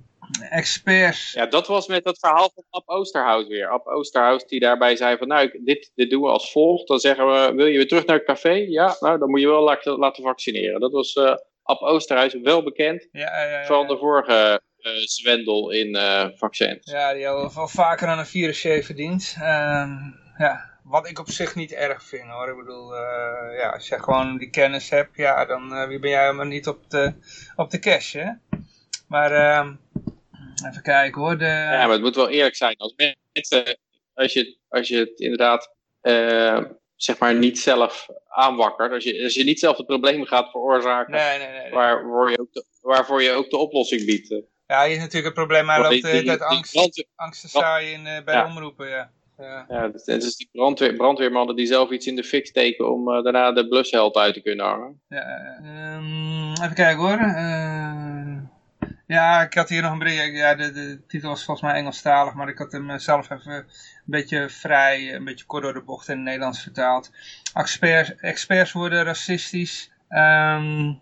experts. Ja, dat was met het verhaal van Ab Oosterhout weer. Ab Oosterhout die daarbij zei van, nou, dit, dit doen we als volgt. Dan zeggen we, wil je weer terug naar het café? Ja, nou, dan moet je wel laten, laten vaccineren. Dat was uh, Ab Oosterhuis, wel bekend ja, ja, ja, van de vorige uh, zwendel in uh, vaccins. Ja, die hebben wel vaker aan een virusje verdiend. Ehm, ja, wat ik op zich niet erg vind hoor. Ik bedoel, ja, als je gewoon die kennis hebt, ja, dan wie ben jij helemaal niet op de, op de cash, hè? Maar... Uh, Even kijken hoor. De... Ja, maar het moet wel eerlijk zijn. Als mensen, als je, als je het inderdaad uh, zeg maar niet zelf aanwakkert, als je, als je niet zelf het probleem gaat veroorzaken, nee, nee, nee, waarvoor, je ook de, waarvoor je ook de oplossing biedt. Ja, je is natuurlijk het probleem, hij loopt de hele tijd angst, angst te zaaien uh, bij ja. de omroepen, ja. Ja, ja dus, die brandweer, brandweermannen die zelf iets in de fik steken om uh, daarna de blusheld uit te kunnen hangen. Ja, um, even kijken hoor. Uh, ja, ik had hier nog een bericht. Ja, de, titel was volgens mij Engelstalig, maar ik had hem zelf even een beetje vrij, een beetje kort door de bocht in het Nederlands vertaald. Experts, worden racistisch. Um,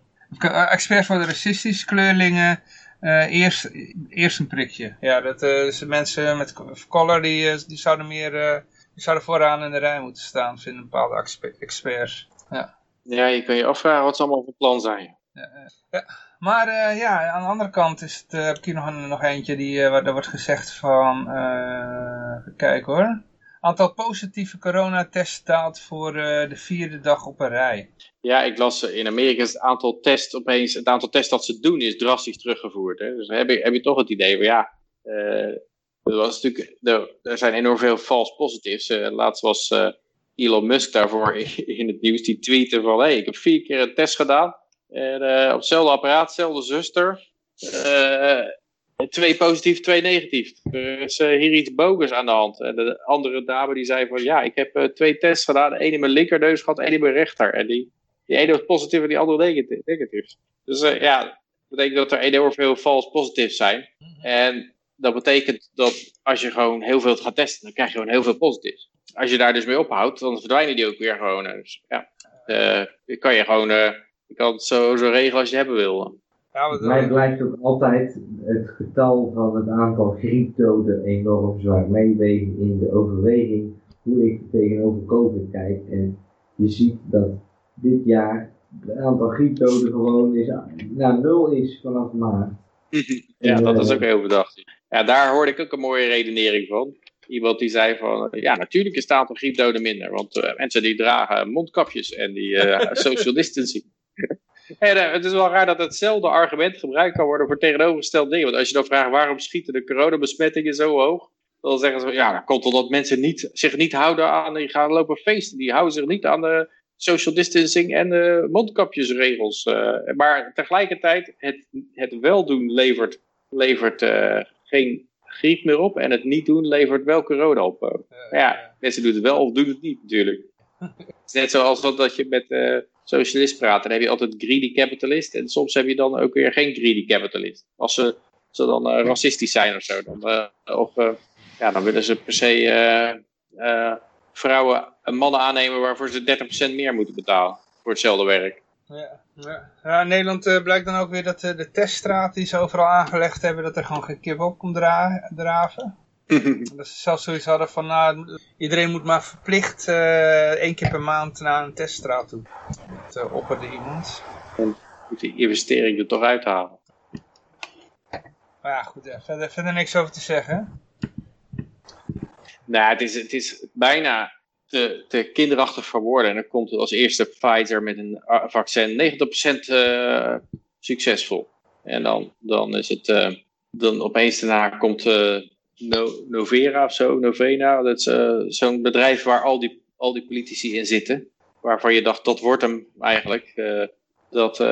experts worden racistisch, kleurlingen. Uh, eerst, eerst een prikje. Ja, dat uh, dus mensen met color die, die zouden meer uh, die zouden vooraan in de rij moeten staan, vinden bepaalde experts. Ja. ja, je kan je afvragen wat ze allemaal voor plan zijn. Ja, ja. Maar uh, ja, aan de andere kant is het, uh, heb ik hier nog, een, nog eentje die, uh, waar er wordt gezegd van, kijk hoor, aantal positieve coronatests daalt voor de vierde dag op een rij. Ja, ik las in Amerika het aantal tests opeens, het aantal tests dat ze doen is drastisch teruggevoerd. Hè? Dus heb je, heb je toch het idee van ja, er, was natuurlijk, er, zijn enorm veel false positives. laatst was Elon Musk daarvoor in het nieuws, die tweette van hé, hey, ik heb vier keer een test gedaan. En, uh, op hetzelfde apparaat, hetzelfde zuster. Twee positief, twee negatief. Er is uh, hier iets bogus aan de hand. En de andere dame die zei van ja, ik heb twee tests gedaan. Eén in mijn linkerneus gehad, één in mijn rechter. En die, die ene was positief en die andere negatief. Dus ja, dat betekent dat er enorm veel false positives zijn. En dat betekent dat als je gewoon heel veel gaat testen, dan krijg je gewoon heel veel positives. Als je daar dus mee ophoudt, dan verdwijnen die ook weer gewoon. Dus ja, uh, kan je gewoon kan het zo, zo regelen als je hebben wil. Ja, Mij blijft ook altijd het getal van het aantal griepdoden enorm zwaar meewegen in de overweging hoe ik tegenover COVID kijk. En je ziet dat dit jaar het aantal griepdoden gewoon is, nou, nul is vanaf maart. ja, dat is ook heel bedacht. Ja, daar hoorde ik ook een mooie redenering van. Iemand die zei van, ja, natuurlijk is het aantal griepdoden minder. Want uh, mensen die dragen mondkapjes en die uh, social distancing. En, het is wel raar dat hetzelfde argument gebruikt kan worden voor tegenovergestelde dingen. Want als je dan vraagt waarom schieten de coronabesmettingen zo hoog, dan zeggen ze ja, dat komt omdat mensen niet, zich niet houden aan, die gaan lopen feesten, die houden zich niet aan de social distancing en de mondkapjesregels. Uh, maar tegelijkertijd, het, het wel doen levert, levert uh, geen griep meer op en het niet doen levert wel corona op. ja, mensen doen het wel of doen het niet natuurlijk. Het is net zoals dat, dat je met socialist praten, dan heb je altijd greedy capitalist. En soms heb je dan ook weer geen greedy capitalist. Als ze, ze dan uh, racistisch zijn of zo. Dan, uh, of, uh, ja, dan willen ze per se vrouwen en mannen aannemen waarvoor ze 30% meer moeten betalen. Voor hetzelfde werk. Ja, ja. ja in Nederland blijkt dan ook weer dat de teststraat die ze overal aangelegd hebben, dat er gewoon geen kip op komt dra draven. Dat ze zelfs zoiets hadden van, nou, iedereen moet maar verplicht uh, één keer per maand naar een teststraat toe. Dat uh, opperde iemand. En moet die investering er toch uithalen. Maar ja, goed, ja, verder, verder niks over te zeggen. Nou, het is, het is bijna te, te kinderachtig voor woorden. En dan komt het als eerste Pfizer met een vaccin 90% uh, succesvol. En dan, dan is het, dan opeens daarna komt no, Novera of zo, Novena. Dat is zo'n bedrijf waar al die, al die politici in zitten. Waarvan je dacht, dat wordt hem eigenlijk. dat,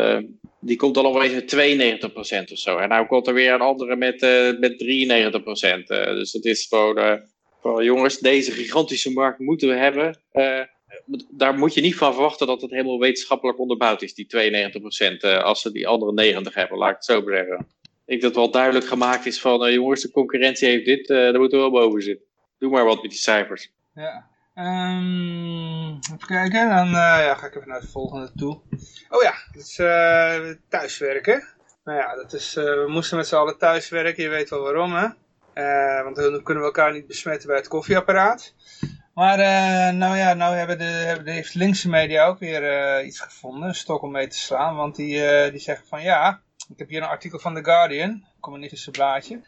die komt dan opeens met 92% of zo. En nou komt er weer een andere met, met 93%. dus het is gewoon jongens, deze gigantische markt moeten we hebben. Daar moet je niet van verwachten dat het helemaal wetenschappelijk onderbouwd is, die 92%, uh, als ze die andere 90% hebben, laat ik het zo zeggen. Ik denk dat wel duidelijk gemaakt is van, uh, jongens, de concurrentie heeft dit, daar moeten we wel boven zitten. Doe maar wat met die cijfers. Ja. Um, even kijken, dan ja, ga ik even naar het volgende toe. Oh ja, het is thuiswerken. Nou ja, dat is, we moesten met z'n allen thuiswerken, je weet wel waarom hè. Want dan kunnen we elkaar niet besmetten bij het koffieapparaat. Maar uh, nou ja, nou hebben de, hebben, heeft linkse media ook weer iets gevonden, een stok om mee te slaan. Want die, die zeggen van ja, ik heb hier een artikel van The Guardian, communistische blaadje.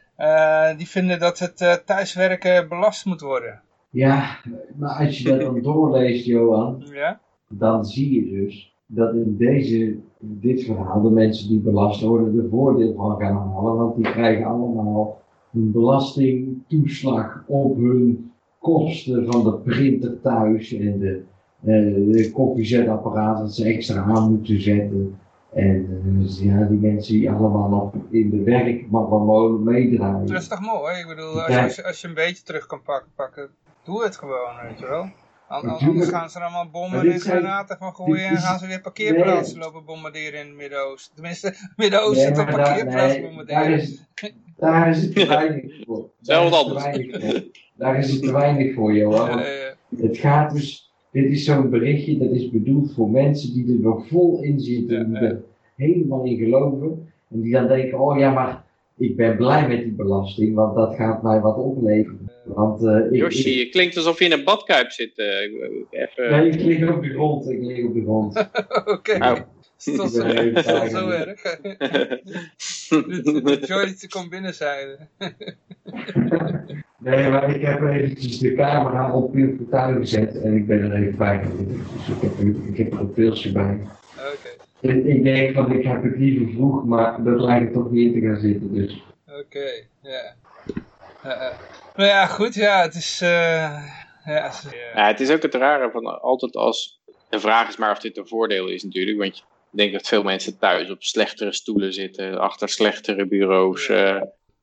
die vinden dat het thuiswerken belast moet worden. Ja, maar als je dat dan doorleest, Johan, ja? dan zie je dus dat in deze, dit verhaal de mensen die belast worden er voordeel van gaan halen. Want die krijgen allemaal een belastingtoeslag op hun kosten van de printer thuis en de, uh, de koffiezetapparaat dat ze extra aan moeten zetten. En uh, ja, die mensen die allemaal nog in de werk maar mogen meedraaien. Dat is toch mooi? Ik bedoel, als, je, als je een beetje terug kan pakken, pakken, doe het gewoon, weet je wel. Anders gaan ze er allemaal bommen en granaten van gooien en gaan ze weer parkeerplaatsen lopen bombarderen in het Midden-Oosten. Tenminste, Midden-Oosten nee, parkeerplaatsen bombarderen. Daar is het te weinig voor. Daar is, te weinig voor. Daar is het te weinig voor, Johan. Het gaat dus, dit is zo'n berichtje dat is bedoeld voor mensen die er nog vol in zitten, die er helemaal in geloven. En die dan denken, oh ja, maar ik ben blij met die belasting, want dat gaat mij wat opleveren. Want, uh, ik, Yoshi, je klinkt alsof je in een badkuip zit. Uh, even... Nee, ik lig op de grond. Ik lig op de grond. Oké. Okay. Oh. Is dat zo, is erg? de komt binnen zijn. nee, maar ik heb eventjes de camera op uw fortuin gezet en ik ben er even bij Dus ik heb, ik heb er een pilsje bij. Oké. Okay. Ik denk van ik heb het liever vroeg, maar dat lijkt toch niet in te gaan zitten. Dus. Oké, okay, ja. Uh, uh. Maar ja, goed, ja, het is... Uh, ja, ja, het is ook het rare van altijd als... De vraag is maar of dit een voordeel is natuurlijk, want je, ik denk dat veel mensen thuis op slechtere stoelen zitten, achter slechtere bureaus, uh,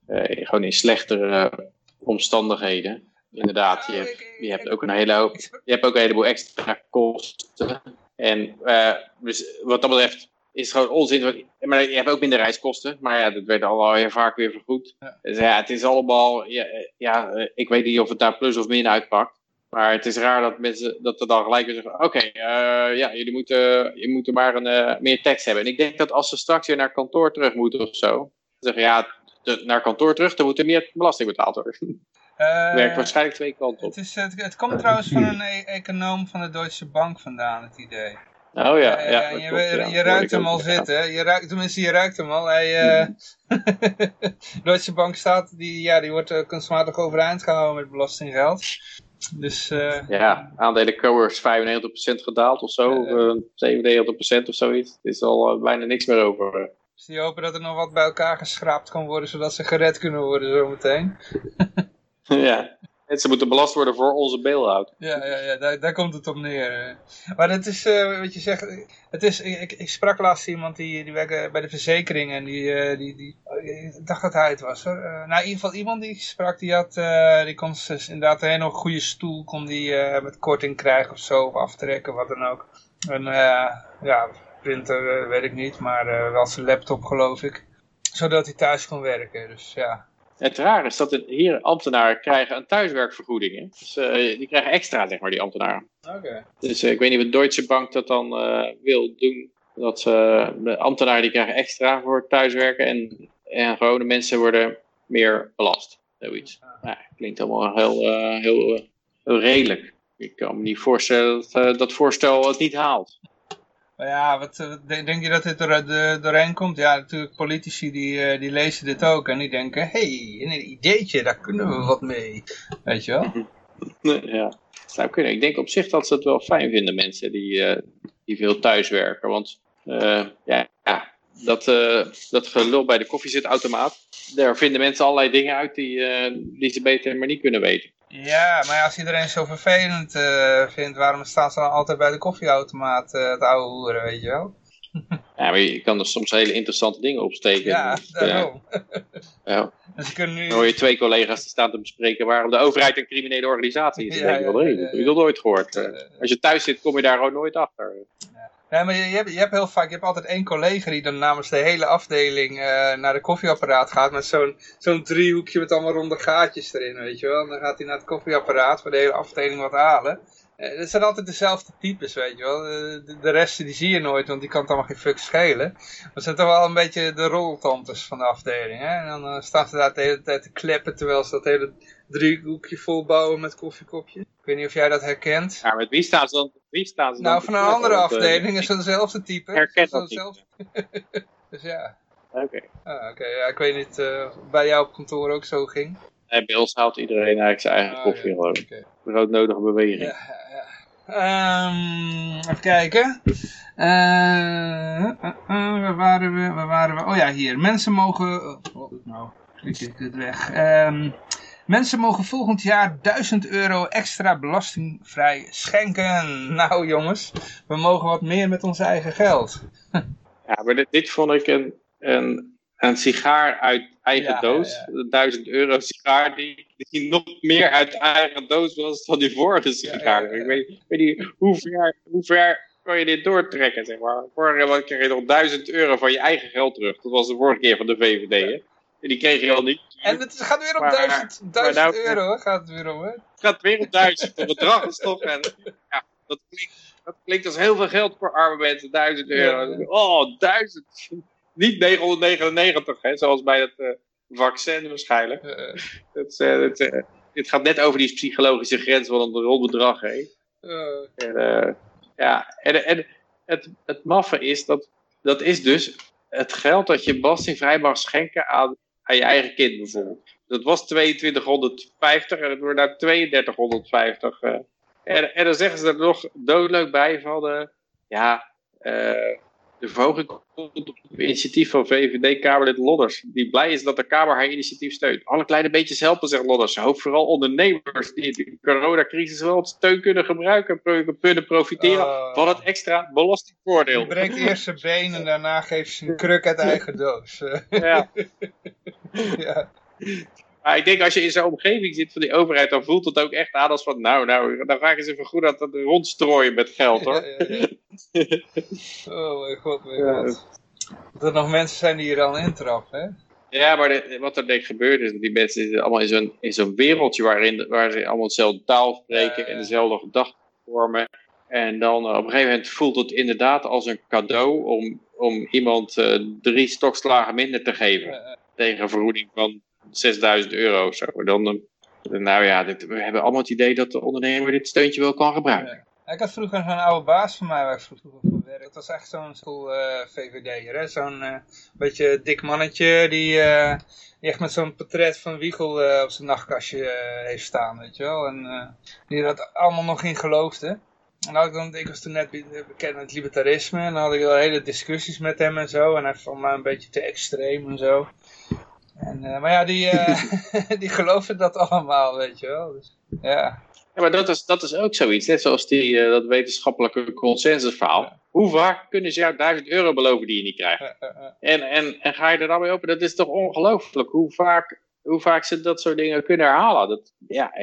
uh, gewoon in slechtere omstandigheden. Inderdaad, je hebt, je hebt ook een hele hoop, je hebt ook een heleboel extra kosten. En uh, dus wat dat betreft is het gewoon onzin. Maar je hebt ook minder reiskosten. Maar ja, dat werd al heel vaak weer vergoed. Dus ja, het is allemaal... Ja, ja, ik weet niet of het daar plus of min uitpakt. Maar het is raar dat mensen dat er dan gelijk weer zeggen: Oké, okay, uh, ja, jullie moeten, je moeten maar een, uh, meer tekst hebben. En ik denk dat als ze straks weer naar kantoor terug moeten of zo, zeggen ja, de, naar kantoor terug, dan moet er meer belasting betaald worden. Uh, werkt waarschijnlijk twee kanten op. Het, is, het, het komt trouwens van een e econoom van de Deutsche Bank vandaan, het idee. Oh ja, ja. ja je, je, je ruikt hem al zitten. Je ruikt, tenminste, je ruikt hem al. Hij, uh, Deutsche Bank staat, die, ja, die wordt kunstmatig overeind gehouden met belastinggeld. Dus, uh, ja, aandelen is 95% gedaald of zo, uh, 97% of zoiets. Er is al uh, bijna niks meer over. Dus die hopen dat er nog wat bij elkaar geschraapt kan worden, zodat ze gered kunnen worden zometeen. ja, en ze moeten belast worden voor onze bail-out. Ja, ja, ja daar, daar komt het op neer. Maar het is, uh, wat je zegt, het is, ik, ik sprak laatst iemand die, die werkte bij de verzekering en die, uh, die, die ik dacht dat hij het was hoor. Nou, in ieder geval iemand die sprak, die had, die kon dus inderdaad een hele goede stoel, kon die met korting krijgen of zo, of aftrekken, wat dan ook. En ja, printer weet ik niet, maar wel zijn laptop geloof ik. Zodat hij thuis kon werken, dus ja. Het raar is dat hier ambtenaren krijgen een thuiswerkvergoeding. Hè? Dus, uh, die krijgen extra, zeg maar, die ambtenaren. Oké. Dus uh, ik weet niet wat Deutsche Bank dat dan uh, wil doen. Dat de ambtenaren die krijgen extra voor thuiswerken en, en gewone mensen worden meer belast. Zoiets. Ja, klinkt allemaal heel, eh, heel, eh, heel redelijk. Ik kan me niet voorstellen dat eh, dat voorstel het niet haalt. Maar ja, wat, wat denk je dat dit er de, doorheen komt? Ja, natuurlijk politici die, eh, die lezen dit ook en die denken, hey, een ideetje, daar kunnen we wat mee. Weet je wel? ja, zou kunnen. Ik denk op zich dat ze het wel fijn vinden, mensen die, eh, die veel thuiswerken. Want eh, ja, ja, dat, eh, dat gelul bij de koffiezitautomaat, daar vinden mensen allerlei dingen uit die, eh, die ze beter maar niet kunnen weten. Ja, maar als iedereen zo vervelend eh, vindt, waarom staan ze dan altijd bij de koffieautomaat eh het oude hoeren, weet je wel? Ja, maar je kan er soms hele interessante dingen opsteken. Ja, daarom. ja. En ze kunnen nu... Dan hoor je twee collega's die staan te bespreken waarom de overheid een criminele organisatie is. Ja, je ja, ja, dat heb ik nog nooit gehoord. Eh. Als je thuis zit, kom je daar gewoon nooit achter. Ja, maar je, je hebt heel vaak, je hebt altijd één collega die dan namens de hele afdeling eh, naar de koffieapparaat gaat met zo'n zo'n driehoekje met allemaal ronde gaatjes erin, weet je wel. En dan gaat hij naar het koffieapparaat voor de hele afdeling wat halen. Eh, Het zijn altijd dezelfde types, weet je wel. Eh, De, de resten die zie je nooit, want die kan het allemaal geen fuck schelen. Maar het zijn toch wel een beetje de roltantes van de afdeling, hè. En dan eh, staan ze daar de hele tijd te kleppen terwijl ze dat hele driehoekje volbouwen met koffiekopje. Ik weet niet of jij dat herkent. Ja, met wie staan ze dan? Wie staan ze dan Nou, van een andere afdeling is het dezelfde type. Ik herken Zo dat zelf- dus ja. Oké. Ah, Oké, ja, ik weet niet uh, of bij jou op kantoor ook zo ging. Nee, bij ons haalt iedereen eigenlijk zijn eigen Ah, koffie ja, ik. oké. Broodnodige beweging. Ja, Ehm, even kijken. Eh, eh, eh, waar waren we? Waar waren we? Oh ja, hier. Mensen mogen... Oh, nou, klik ik dit weg. Ehm, mensen mogen volgend jaar 1000 euro extra belastingvrij schenken. Nou jongens, we mogen wat meer met ons eigen geld. Ja, maar dit, dit vond ik een, een, een sigaar uit eigen Ja, doos. ja, Een 1000 euro sigaar die, die nog meer uit eigen doos was dan die vorige sigaar. Ik weet, weet niet hoe ver, hoe ver kan je dit doortrekken, zeg maar. Vorige keer kreeg je nog 1000 euro van je eigen geld terug. Dat was de vorige keer van de VVD, hè. En die kreeg je al niet. En het gaat weer om Maar- 1000, maar 1000 nou- euro, gaat het weer om, hè? Het gaat weer op 1000. Het bedrag is toch... En, ja, dat klinkt, dat klinkt als heel veel geld voor arme mensen. 1000 euro. Oh, 1000. Niet 999, hè, zoals bij het eh, vaccin waarschijnlijk. Het, eh, het, eh, dit gaat net over die psychologische grens van een rond bedrag heen. En, ja, en, en het, het maffe is dat dat is dus het geld dat je belastingvrij mag schenken aan, aan je eigen kind bijvoorbeeld. Dat was 2250 en het wordt nou 3250. eh. en, en dan zeggen ze er nog doodleuk bij van, ja, de verhoging komt op initiatief van VVD-Kamerlid Lodders. Die blij is dat de Kamer haar initiatief steunt. Alle kleine beetjes helpen, zegt Lodders. Ze hoopt vooral ondernemers die de coronacrisis wel steun kunnen gebruiken en kunnen profiteren Oh. van het extra belastingvoordeel. Die breekt eerst zijn been en daarna geeft ze een kruk uit eigen doos. Ja. ja. Maar ik denk als je in zo'n omgeving zit van die overheid, dan voelt het ook echt aan als van, nou, nou, dan ga ik eens even goed aan het rondstrooien met geld, hoor. Ja, ja, ja. Oh mijn god, mijn god. Dat er nog mensen zijn die hier al intrappen, hè? Ja, maar de- wat er denk ik gebeurt is dat die mensen zitten allemaal in zo'n, in zo'n wereldje waarin, waar ze allemaal dezelfde taal spreken en dezelfde gedachten vormen. En dan eh, op een gegeven moment voelt het inderdaad als een cadeau om, om iemand eh, drie stokslagen minder te geven. Tegen vergoeding van 6000 euro of zo. Dan, nou ja, dit, we hebben allemaal het idee dat de ondernemer dit steuntje wel kan gebruiken. Ik had vroeger zo'n oude baas van mij waar ik vroeger voor werkte. Dat was echt zo'n school eh VVD'er? Zo'n eh, beetje dik mannetje die, eh, die echt met zo'n portret van Wiegel op zijn nachtkastje heeft staan, weet je wel. En die dat allemaal nog in geloofde. En had ik, dan, ik was toen net be- bekend met libertarisme en dan had ik wel hele discussies met hem en zo. En hij vond mij een beetje te extreem en zo. En, eh, maar ja, die, eh, die geloofde dat allemaal, weet je wel. Dus, ja. Ja, maar dat is, dat is ook zoiets. Net zoals die, eh, dat wetenschappelijke consensusverhaal. Hoe vaak kunnen ze jou 1000 euro beloven die je niet krijgt? En, en, en ga je er dan mee open? Dat is toch ongelooflijk hoe vaak, hoe vaak ze dat soort dingen kunnen herhalen. Dat, ja,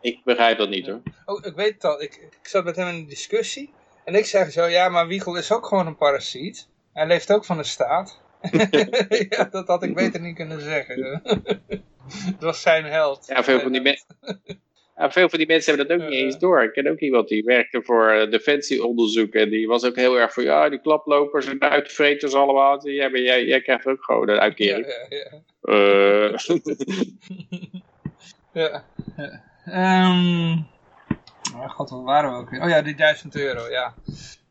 ik begrijp dat niet hoor. Oh, ik weet het al. Ik, ik zat met hem in een discussie. En ik zeg zo, ja, maar Wiegel is ook gewoon een parasiet. Hij leeft ook van de staat. ja, dat had ik beter niet kunnen zeggen. Het was zijn held. Ja, veel van die, men- ja, veel van die mensen hebben dat ook niet eens door. Ik ken ook iemand die werkte voor eh, defensieonderzoek. En die was ook heel erg van, ja, die klaplopers en uitvreters allemaal. Ja, maar jij, jij krijgt ook gewoon een uitkering. ja, ja. Eh, Ja. ja. Ehm, oh god, wat waren we ook weer? Oh ja, die 1000 euro, ja.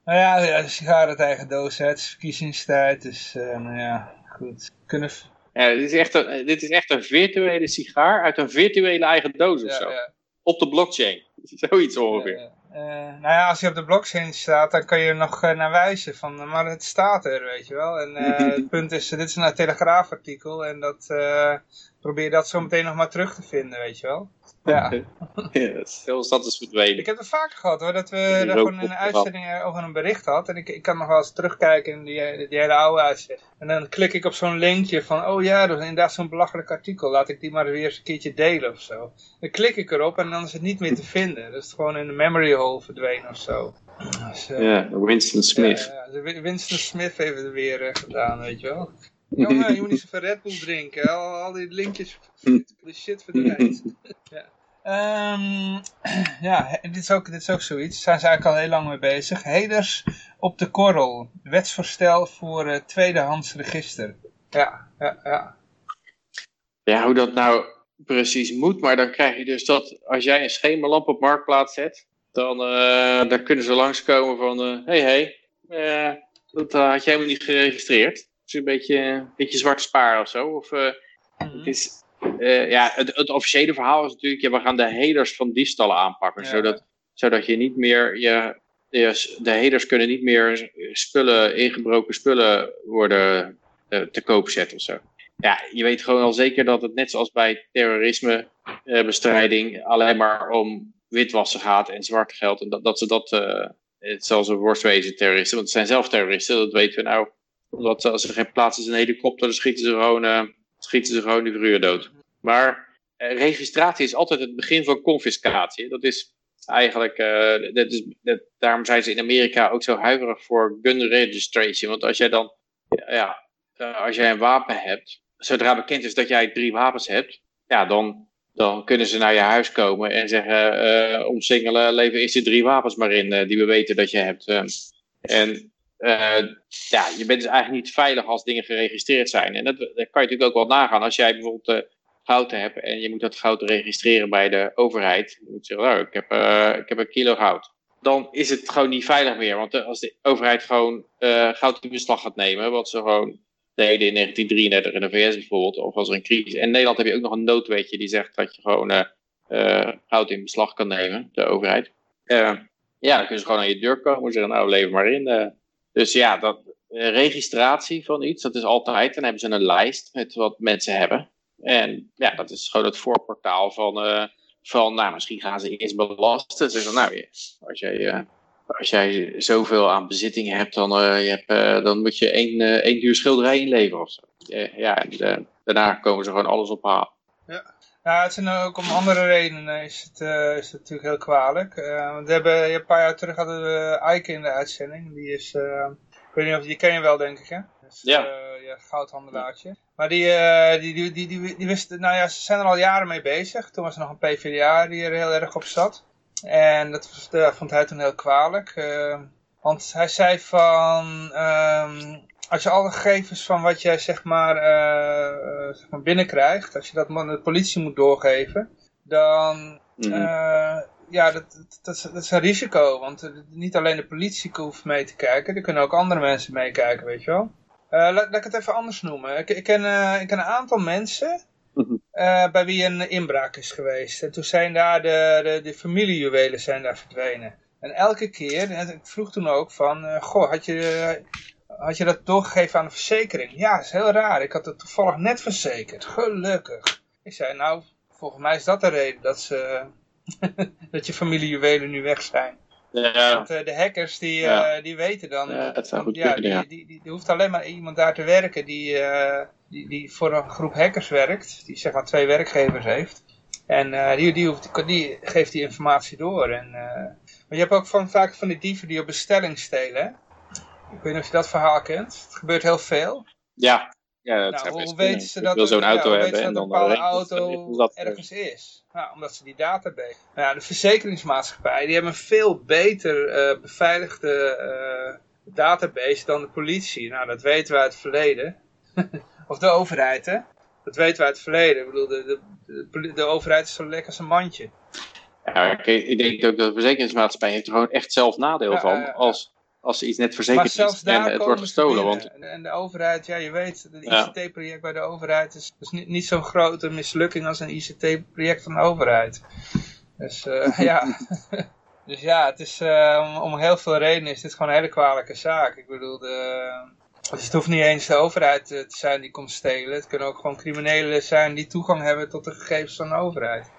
Nou ja, de sigaren tegen doos, hè. het is verkiezingstijd, dus uh, nou ja, goed. Kunnen... Ja, dit is, echt een, dit is echt een virtuele sigaar uit een virtuele eigen doos of Ja, zo. ja. Op de blockchain. Zoiets ongeveer. Ja. Eh, nou ja, als je op de blockchain staat, dan kan je er nog eh, naar wijzen. Van, eh, maar het staat er, weet je wel. En eh, het punt is, dit is een Telegraafartikel. En dat eh, probeer dat zo meteen nog maar terug te vinden, weet je wel. Ja, Ja, Zelfs dat is verdwenen. ik heb het vaker gehad hoor, dat we er gewoon een de uitzending eh, over een bericht had. En ik, ik kan nog wel eens terugkijken in die, die hele oude uitzending. En dan klik ik op zo'n linkje van, oh ja, dat is inderdaad zo'n belachelijk artikel. Laat ik die maar weer eens een keertje delen of zo. Dan klik ik erop en dan is het niet meer te vinden. Dat is het gewoon in de memory hole verdwenen of zo. Dus, eh, Ja, Winston Smith. Ja, Win- Winston Smith heeft het weer eh, gedaan, weet je wel. Jongen, je moet niet zoveel Red Bull drinken. Al, al die linkjes, de shit verdwijnt. ja. Ehm, ja, dit is, ook, dit is ook zoiets. Daar zijn ze eigenlijk al heel lang mee bezig. Heders op de korrel. Wetsvoorstel voor eh, tweedehands register. Ja, ja, ja. Ja, hoe dat nou precies moet, maar dan krijg je dus dat als jij een schemerlamp op marktplaats zet, dan, eh, dan kunnen ze langskomen van, hé hey, hey, eh, dat eh, had jij helemaal niet geregistreerd. Het is een beetje, een beetje zwarte spaar of zo. Of, eh, Mhm. het is, eh, ja, het, het officiële verhaal is natuurlijk, ja, we gaan de heders van diefstallen aanpakken, Ja. zodat, zodat je niet meer, je, je- de heders kunnen niet meer spullen, ingebroken spullen worden eh, te koop zetten of zo ja, je weet gewoon al zeker dat het net zoals bij terrorismebestrijding alleen maar om witwassen gaat en zwart geld. En dat, dat ze dat, het zal ze worst wezen, terroristen. Want het zijn zelf terroristen, dat weten we nou. Omdat als er geen plaats is in een helikopter, dan schieten ze gewoon, eh, schieten ze gewoon de dood. Maar eh, registratie is altijd het begin van confiscatie. Dat is eigenlijk, eh, dat is, dat, daarom zijn ze in Amerika ook zo huiverig voor gun registration. Want als jij dan, ja, als jij een wapen hebt, zodra bekend is dat jij drie wapens hebt, ja, dan, dan kunnen ze naar je huis komen en zeggen, eh omsingelen, lever eerst die drie wapens maar in, die we weten dat je hebt. en ja, je bent dus eigenlijk niet veilig als dingen geregistreerd zijn. En dat, kan je natuurlijk ook wel nagaan. Als jij bijvoorbeeld eh, goud hebt en je moet dat goud registreren bij de overheid. Je moet zeggen, nou, ik heb, eh, ik heb een kilo goud. Dan is het gewoon niet veilig meer. Want eh, als de overheid gewoon eh, goud in beslag gaat nemen, wat ze gewoon deden in 1933 in de VS bijvoorbeeld, of als er een crisis. En in Nederland heb je ook nog een noodwetje die zegt dat je gewoon eh, eh, goud in beslag kan nemen, de overheid. Eh, ja, dan kunnen ze gewoon aan je deur komen en zeggen, nou, lever maar in. Dus ja, dat, eh, registratie van iets, dat is altijd. Dan hebben ze een lijst met wat mensen hebben. En ja, dat is gewoon het voorportaal van, eh, van nou, misschien gaan ze eerst belasten. Ze zeggen, nou, als jij, eh, als jij zoveel aan bezittingen hebt, dan, eh, je hebt, dan moet je één, één duur schilderij inleveren of zo. Ja, en daarna komen ze gewoon alles ophalen. Ja, het zijn ook om andere redenen is het, eh, is het natuurlijk heel kwalijk. Eh, we hebben, een paar jaar terug hadden we Eike in de uitzending. Die is, eh, ik weet niet of die ken je wel denk ik hè? Dus, Ja. ja, goudhandelaartje. Maar die, die, die, die, die, die wist, nou ja, ze zijn er al jaren mee bezig. Toen was er nog een PvdA die er heel erg op zat. En dat vond hij toen heel kwalijk. want hij zei van, ehm, als je alle gegevens van wat jij zeg maar, eh, eh, zeg maar binnenkrijgt, als je dat aan de politie moet doorgeven, dan Mhm. eh, ja, dat, dat, dat, is, dat is een risico. Want niet alleen de politie hoeft mee te kijken, er kunnen ook andere mensen meekijken, weet je wel. Eh, laat, laat ik het even anders noemen. Ik, ik, ken, ik ken een aantal mensen Mhm. bij wie een inbraak is geweest. En toen zijn daar de, de, de familiejuwelen zijn daar verdwenen. En elke keer, en ik vroeg toen ook van, goh, had je, had je dat doorgegeven aan de verzekering? Ja, dat is heel raar. Ik had het toevallig net verzekerd. Gelukkig. Ik zei, nou, volgens mij is dat de reden dat ze, dat je familiejuwelen nu weg zijn. Ja, Want eh, de hackers die, Ja. eh, die weten dan. Ja, het zou goed ja, die, die, die, die hoeft alleen maar iemand daar te werken die, eh, die, die voor een groep hackers werkt. Die zeg maar twee werkgevers heeft. En die, die, hoeft, die geeft die informatie door. En, maar je hebt ook van, vaak van die dieven die op bestelling stelen. Ik weet niet of je dat verhaal kent. Het gebeurt heel veel. ja. ja dat Nou, hoe weten ze dat, wil zo'n auto hebben en dan een bepaalde auto dat, ergens is? Nou, omdat ze die database... Nou ja, de verzekeringsmaatschappij die hebben een veel beter eh, beveiligde eh, database dan de politie. Nou, dat weten we uit het verleden. of de overheid, hè? Dat weten we uit het verleden. Ik bedoel, de, de, de, overheid is zo lekker als een mandje. Ja, ik, ik denk ook dat de verzekeringsmaatschappij heeft er gewoon echt zelf nadeel van als, als ze iets net Maar verzekerd zelfs is daar en het wordt gestolen. Want. En, de overheid, ja je weet, het. ICT-project bij de overheid is, is niet, niet zo'n grote mislukking als een ICT-project van de overheid. Dus eh, ja... Dus ja, het is, eh, om, heel veel redenen is dit gewoon een hele kwalijke zaak. Ik bedoel, de, dus het hoeft niet eens de overheid eh, te zijn die komt stelen. Het kunnen ook gewoon criminelen zijn die toegang hebben tot de gegevens van de overheid.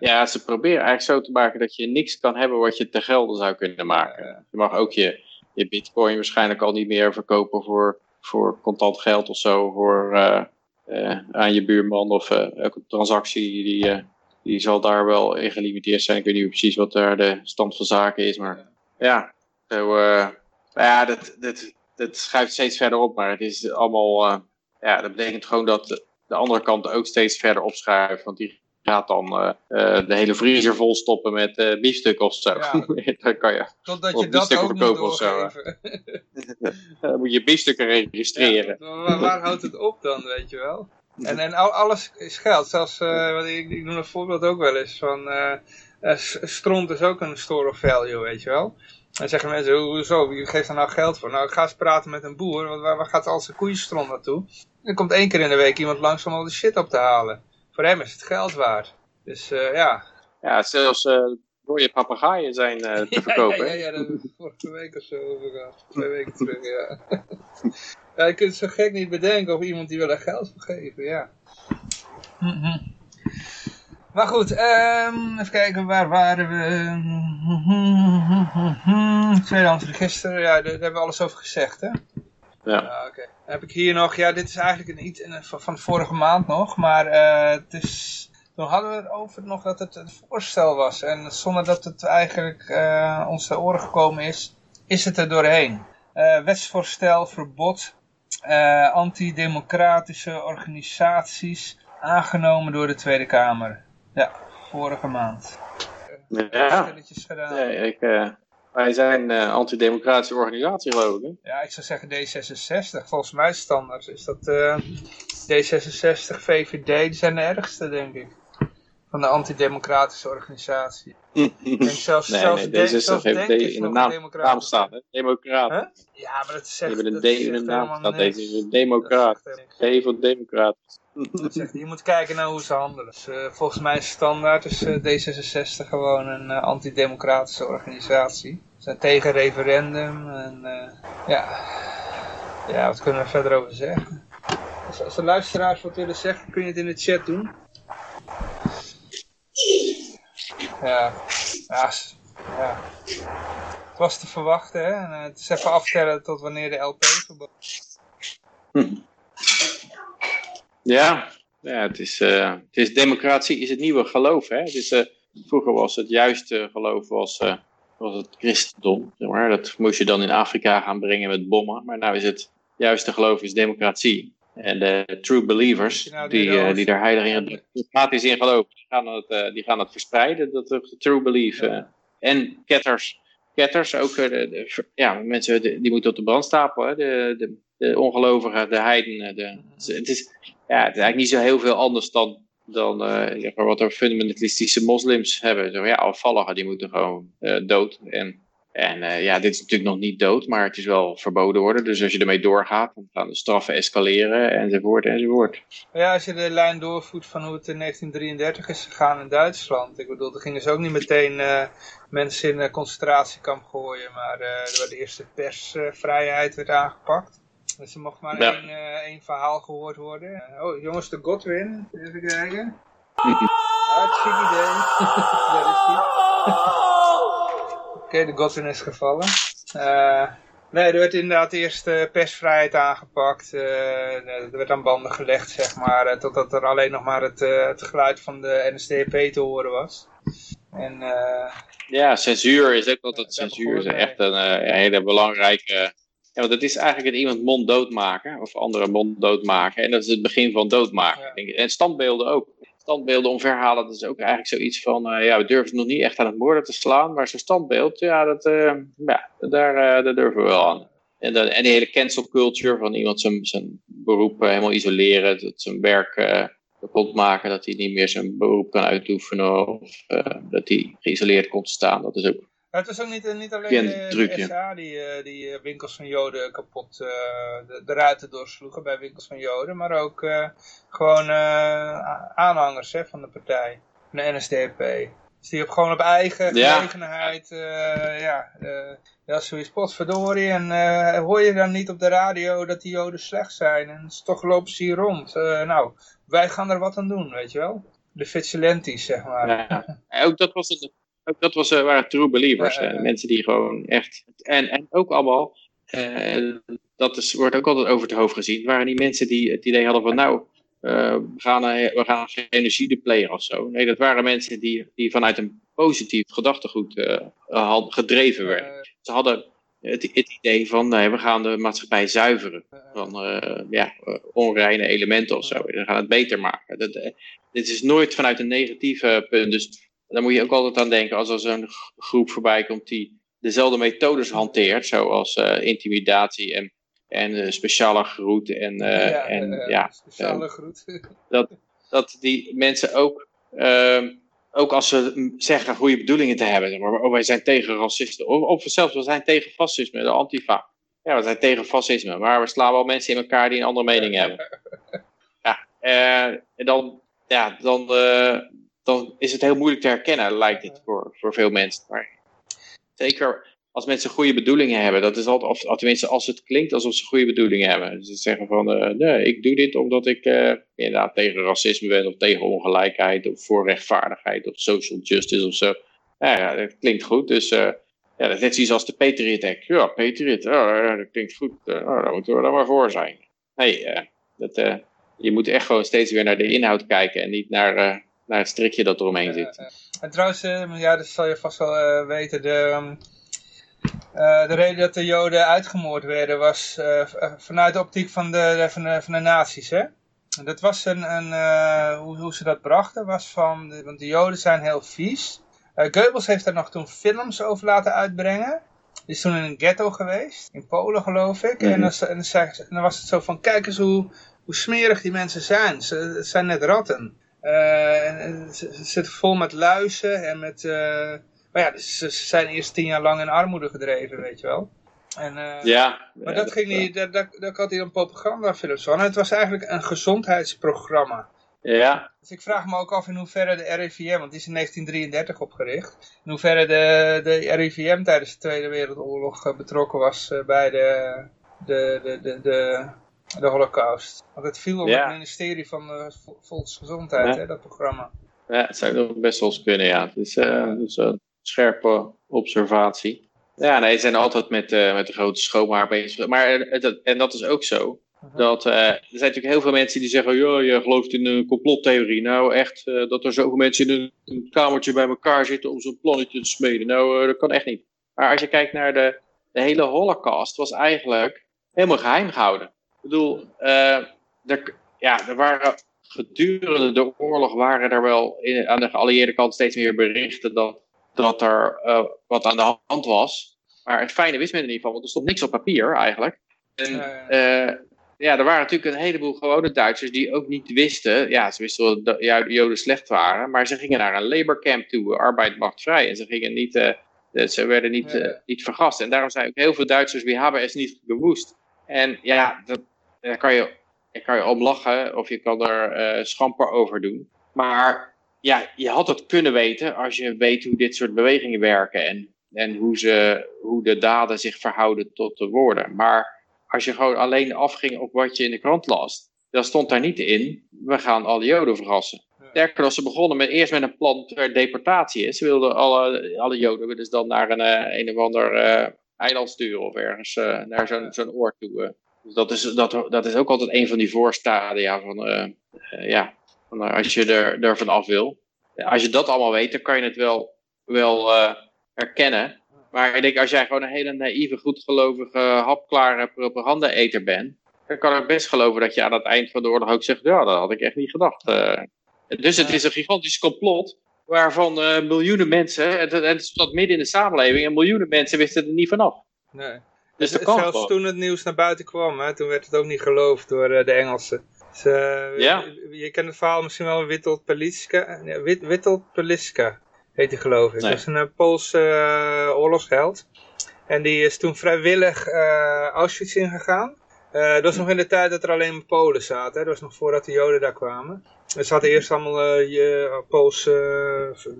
Ja, ze proberen eigenlijk zo te maken dat je niks kan hebben wat je te gelden zou kunnen maken. Je mag ook je, je bitcoin waarschijnlijk al niet meer verkopen voor, voor contant geld of zo. Voor, eh, eh, aan je buurman of eh, elke transactie die, die zal daar wel in gelimiteerd zijn. Ik weet niet precies wat daar de stand van zaken is. Maar ja, zo, ja dat, dat, dat schuift steeds verder op. Maar het is allemaal, ja, dat betekent gewoon dat de, de andere kant ook steeds verder opschuift. Want die gaat dan eh, eh, de hele vriezer vol stoppen met biefstuk of zo. Ja. dan kan je, Totdat je dat biefstukken ook moet of zo, dan moet je biefstukken registreren. Ja, waar, waar houdt het op dan, weet je wel? En, en al- alles is geld. Zelfs, wat ik, ik noem een voorbeeld ook wel eens van... stront is ook een store of value, weet je wel? Dan zeggen mensen, "Ho- hoezo, wie geeft daar nou geld voor? Nou, ga eens praten met een boer, want waar, waar gaat al zijn koeienstront naartoe? Er komt één keer in de week iemand langs om al de shit op te halen. Voor hem is het geld waard. Dus eh, ja. Ja, zelfs eh rode papegaaien zijn eh, te verkopen. Ja, ja, daar hebben we vorige week of zo over gehad. Twee weken terug, ja. ja, je kunt het zo gek niet bedenken of iemand die wil er geld voor geven, ja. Maar goed, ehm, even kijken, waar waren we? Tweedehands register, ja, daar, daar hebben we alles over gezegd, hè? Ja. Ja, oké. Dan heb ik hier nog, ja, dit is eigenlijk een iets van, van vorige maand nog, maar eh, het is, toen hadden we het over nog dat het een voorstel was. En zonder dat het eigenlijk eh ons ter oren gekomen is, is het er doorheen. Eh, wetsvoorstel verbod antidemocratische organisaties aangenomen door de Tweede Kamer. Ja, vorige maand. Ja. Stilletjes gedaan. Nee, ik, wij zijn eh antidemocratische organisatie, geloof ik. hè? Ja, ik zou zeggen D66. Volgens mij standaard is dat eh, D66, VVD, die zijn de ergste, denk ik. Van de antidemocratische organisatie. Ik denk zelfs, Nee, zelfs nee, Denk- deze zelfs heeft D in de naam, naam staan. Hè? Democraat. Huh? Ja, maar dat Je zegt, hebt een dat D in de naam staan. Deze is een democraat. G voor democraat. Je moet kijken naar hoe ze handelen. Volgens mij standaard is eh, D66 gewoon een eh, antidemocratische organisatie. Ze zijn tegen referendum en eh, ja. ja, wat kunnen we verder over zeggen? Als, de luisteraars wat willen zeggen, kun je het in de chat doen. Ja, ja, ja. Het was te verwachten, hè? En, het is even aftellen tot wanneer de LP verbod Ja, ja het, is, eh, het is democratie is het nieuwe geloof. Hè? Het is, eh, vroeger was het juiste geloof was, eh, was het christendom. Zeg maar. Dat moest je dan in Afrika gaan brengen met bommen. Maar nu is het juiste geloof is democratie. En de true believers, Nou, die die, die daar heilig in, democratisch in geloven, die gaan het, die gaan het verspreiden, dat de true belief. En ketters, ketters ook, de, de- ja, mensen die, moeten op de brand stapelen, hè. de, de, de ongelovigen, de heidenen. De, het, is, ja, het is eigenlijk niet zo heel veel anders dan, dan eh, zeg maar wat er fundamentalistische moslims hebben. Zo, ja, afvalligen, die moeten gewoon eh, dood. En, en eh, ja, dit is natuurlijk nog niet dood, maar het is wel verboden worden. Dus als je ermee doorgaat, dan gaan de straffen escaleren, enzovoort, enzovoort. Ja, als je de lijn doorvoert van hoe het in 1933 is gegaan in Duitsland. Ik bedoel, er gingen ze ook niet meteen mensen in een concentratiekamp gooien. Maar werd eerst de persvrijheid werd aangepakt. Dus er mocht maar Ja. één, eh, één verhaal gehoord worden. Oh, jongens, de Godwin. Even kijken. Hartstikke idee. Daar is hij. Oké, de Godwin is gevallen. Eh, nee, er werd inderdaad eerst de persvrijheid aangepakt. er werd aan banden gelegd, zeg maar. totdat er alleen nog maar het, het geluid van de NSDAP te horen was. En Ja, censuur is ook altijd Daar censuur. Is echt een hele belangrijke. Ja, want het is eigenlijk het iemand mond doodmaken, of andere mond doodmaken. En dat is het begin van doodmaken. Ja. En standbeelden ook. Standbeelden omverhalen, dat is ook eigenlijk zoiets van. eh, ja, we durven nog niet echt aan het moorden te slaan, maar zo'n standbeeld, ja, dat, eh, ja daar, eh, daar durven we wel aan. En, dan, en die hele cancel culture van iemand zijn, zijn beroep helemaal isoleren, dat zijn werk kapot maken, dat hij niet meer zijn beroep kan uitoefenen of dat hij geïsoleerd komt te staan. Dat is ook het was ook niet, niet alleen de, trucje. de SA die, eh, die eh, winkels van Joden kapot, eh, de, de ruiten doorsloegen bij winkels van Joden, maar ook eh, gewoon eh, aanhangers hè, van de partij, van de NSDAP. Dus die op gewoon op eigen gelegenheid, eh, ja, eh ja, zoiets potverdorie. En eh, hoor je dan niet op de radio dat die Joden slecht zijn en toch lopen ze hier rond. Eh, nou, wij gaan er wat aan doen, weet je wel. De vigilantes, zeg maar. Ja. Ook dat was het. Ook dat was, eh, waren true believers. Eh, mensen die gewoon echt. En, en ook allemaal. eh, dat is, wordt ook altijd over het hoofd gezien. waren die mensen die het idee hadden van. Nou, we, gaan, we gaan genocide plegen of zo. Nee, dat waren mensen die, die vanuit een positief gedachtegoed had, gedreven werden. Ze hadden het, het idee van. nee, we gaan de maatschappij zuiveren van ja, onreine elementen of zo. We gaan het beter maken. Dat, dit is nooit vanuit een negatieve punt. Dus daar moet je ook altijd aan denken als er zo'n groep voorbij komt die dezelfde methodes hanteert, zoals eh, intimidatie en, en eh, speciale groet. En, eh, ja, en ja, speciale groet. dat die mensen ook, ehm, ook als ze zeggen goede bedoelingen te hebben, maar, oh, wij zijn tegen racisten, of, of zelfs we zijn tegen fascisme, de antifa. Ja, we zijn tegen fascisme, maar we slaan wel mensen in elkaar die een andere mening hebben. Ja, en dan, ja, dan, dan is het heel moeilijk te herkennen, lijkt het voor, voor veel mensen. Maar zeker als mensen goede bedoelingen hebben, dat is altijd, of, tenminste als het klinkt alsof ze goede bedoelingen hebben. Dus ze zeggen van, eh, nee, ik doe dit omdat ik eh, inderdaad tegen racisme ben, of tegen ongelijkheid, of voor rechtvaardigheid, of social justice of zo. Ja, ja dat klinkt goed, dus eh, ja, dat is net zoiets als de Patriot Act. Ja, Patriot, oh, dat klinkt goed, oh, daar moeten we dan maar voor zijn. Nee, dat, je moet echt gewoon steeds weer naar de inhoud kijken en niet naar, naar het strikje dat eromheen zit. Eh, eh, en trouwens, eh, ja, dat zal je vast wel eh, weten, de, ehm, eh, de reden dat de Joden uitgemoord werden was eh, eh, vanuit de optiek van de, van de, van de nazi's, hè? Dat was een, een eh, hoe, hoe ze dat brachten, was van, de, want de Joden zijn heel vies. Eh Goebbels heeft daar nog toen films over laten uitbrengen. Die is toen in een ghetto geweest, in Polen geloof ik. En, Mhm. dan, en, dan, zei- en dan was het zo van, kijk eens hoe, hoe smerig die mensen zijn. Ze, het zijn net ratten. Eh, en, en ze, zitten vol met luizen en met... eh, maar ja, dus ze, zijn eerst tien jaar lang in armoede gedreven, weet je wel. En, eh, Ja, maar ja, dat ging niet, daar, daar, daar had hij dan propagandafilms van. Het was eigenlijk een gezondheidsprogramma. Ja, Dus ik vraag me ook af in hoeverre de RIVM, want die is in 1933 opgericht, in hoeverre de, de RIVM tijdens de Tweede Wereldoorlog betrokken was bij de, de, de, de, de, de Holocaust. Want het viel op Ja. het ministerie van eh, Vo- Volksgezondheid, Ja. hè, dat programma. Ja, het zou nog best wel eens kunnen, ja. Dus, dat is een scherpe observatie. Ja, nee, ze zijn altijd met, eh, met de grote schoonmaak bezig. Maar het- en dat is ook zo. Dat, eh, er zijn natuurlijk heel veel mensen die zeggen, ja, je gelooft in een complottheorie. Nou, echt, dat er zoveel mensen in een, een kamertje bij elkaar zitten om zo'n plannetje te smeden. Nou, dat kan echt niet. Maar als je kijkt naar de, de hele holocaust, was eigenlijk helemaal geheim gehouden. Bedoel, eh, er, ja, er waren gedurende de oorlog waren er wel in, aan de geallieerde kant steeds meer berichten dat, dat er eh, wat aan de hand was. Maar het fijne wist men er niet van, want er stond niks op papier eigenlijk. En, Ja, eh, ja, er waren natuurlijk een heleboel gewone Duitsers die ook niet wisten. Ja, ze wisten wel dat de Joden slecht waren, maar ze gingen naar een laborcamp toe, arbeid macht vrij. En ze gingen niet, ze werden niet, niet vergast. En daarom zijn ook heel veel Duitsers, we hebben es niet gewoest. En ja, dat, daar kan je, daar kan je om lachen of je kan er eh, schamper over doen. Maar ja, je had het kunnen weten als je weet hoe dit soort bewegingen werken en, en hoe, ze, hoe de daden zich verhouden tot de woorden. Maar als je gewoon alleen afging op wat je in de krant las, dan stond daar niet in, we gaan alle Joden verrassen. Sterker nog, ze begonnen met, eerst met een plan ter deportatie. Ze wilden alle, alle Joden wilden ze dan naar een, eh, een of ander eh, eiland sturen of ergens eh, naar zo'n zo'n oord toe. Dus dat is, dat, dat is ook altijd een van die voorstadia van, eh, eh, ja, van eh, als je er, er van af wil. Als je dat allemaal weet, dan kan je het wel, wel herkennen. Maar ik denk, als jij gewoon een hele naïeve, goedgelovige, hapklare propaganda-eter bent, dan kan ik best geloven dat je aan het eind van de oorlog ook zegt, ja, dat had ik echt niet gedacht. dus het is een gigantisch complot waarvan miljoenen mensen, en het, het midden in de samenleving, en miljoenen mensen wisten er niet vanaf. Nee. Dus dat kan zelfs gewoon. toen het nieuws naar buiten kwam, hè, toen werd het ook niet geloofd door eh, de Engelsen. Dus, eh, Ja. Je, je kent het verhaal misschien wel Witold Peliska. Nee, Wit, Witold Peliska heet hij geloof ik. Nee. Dat is een eh, Poolse eh, oorlogsheld. En die is toen vrijwillig eh, Auschwitz ingegaan. Eh, dat was nog in de tijd dat er alleen Polen zaten. Hè? Dat was nog voordat de Joden daar kwamen. Er zaten eerst allemaal eh, je, Poolse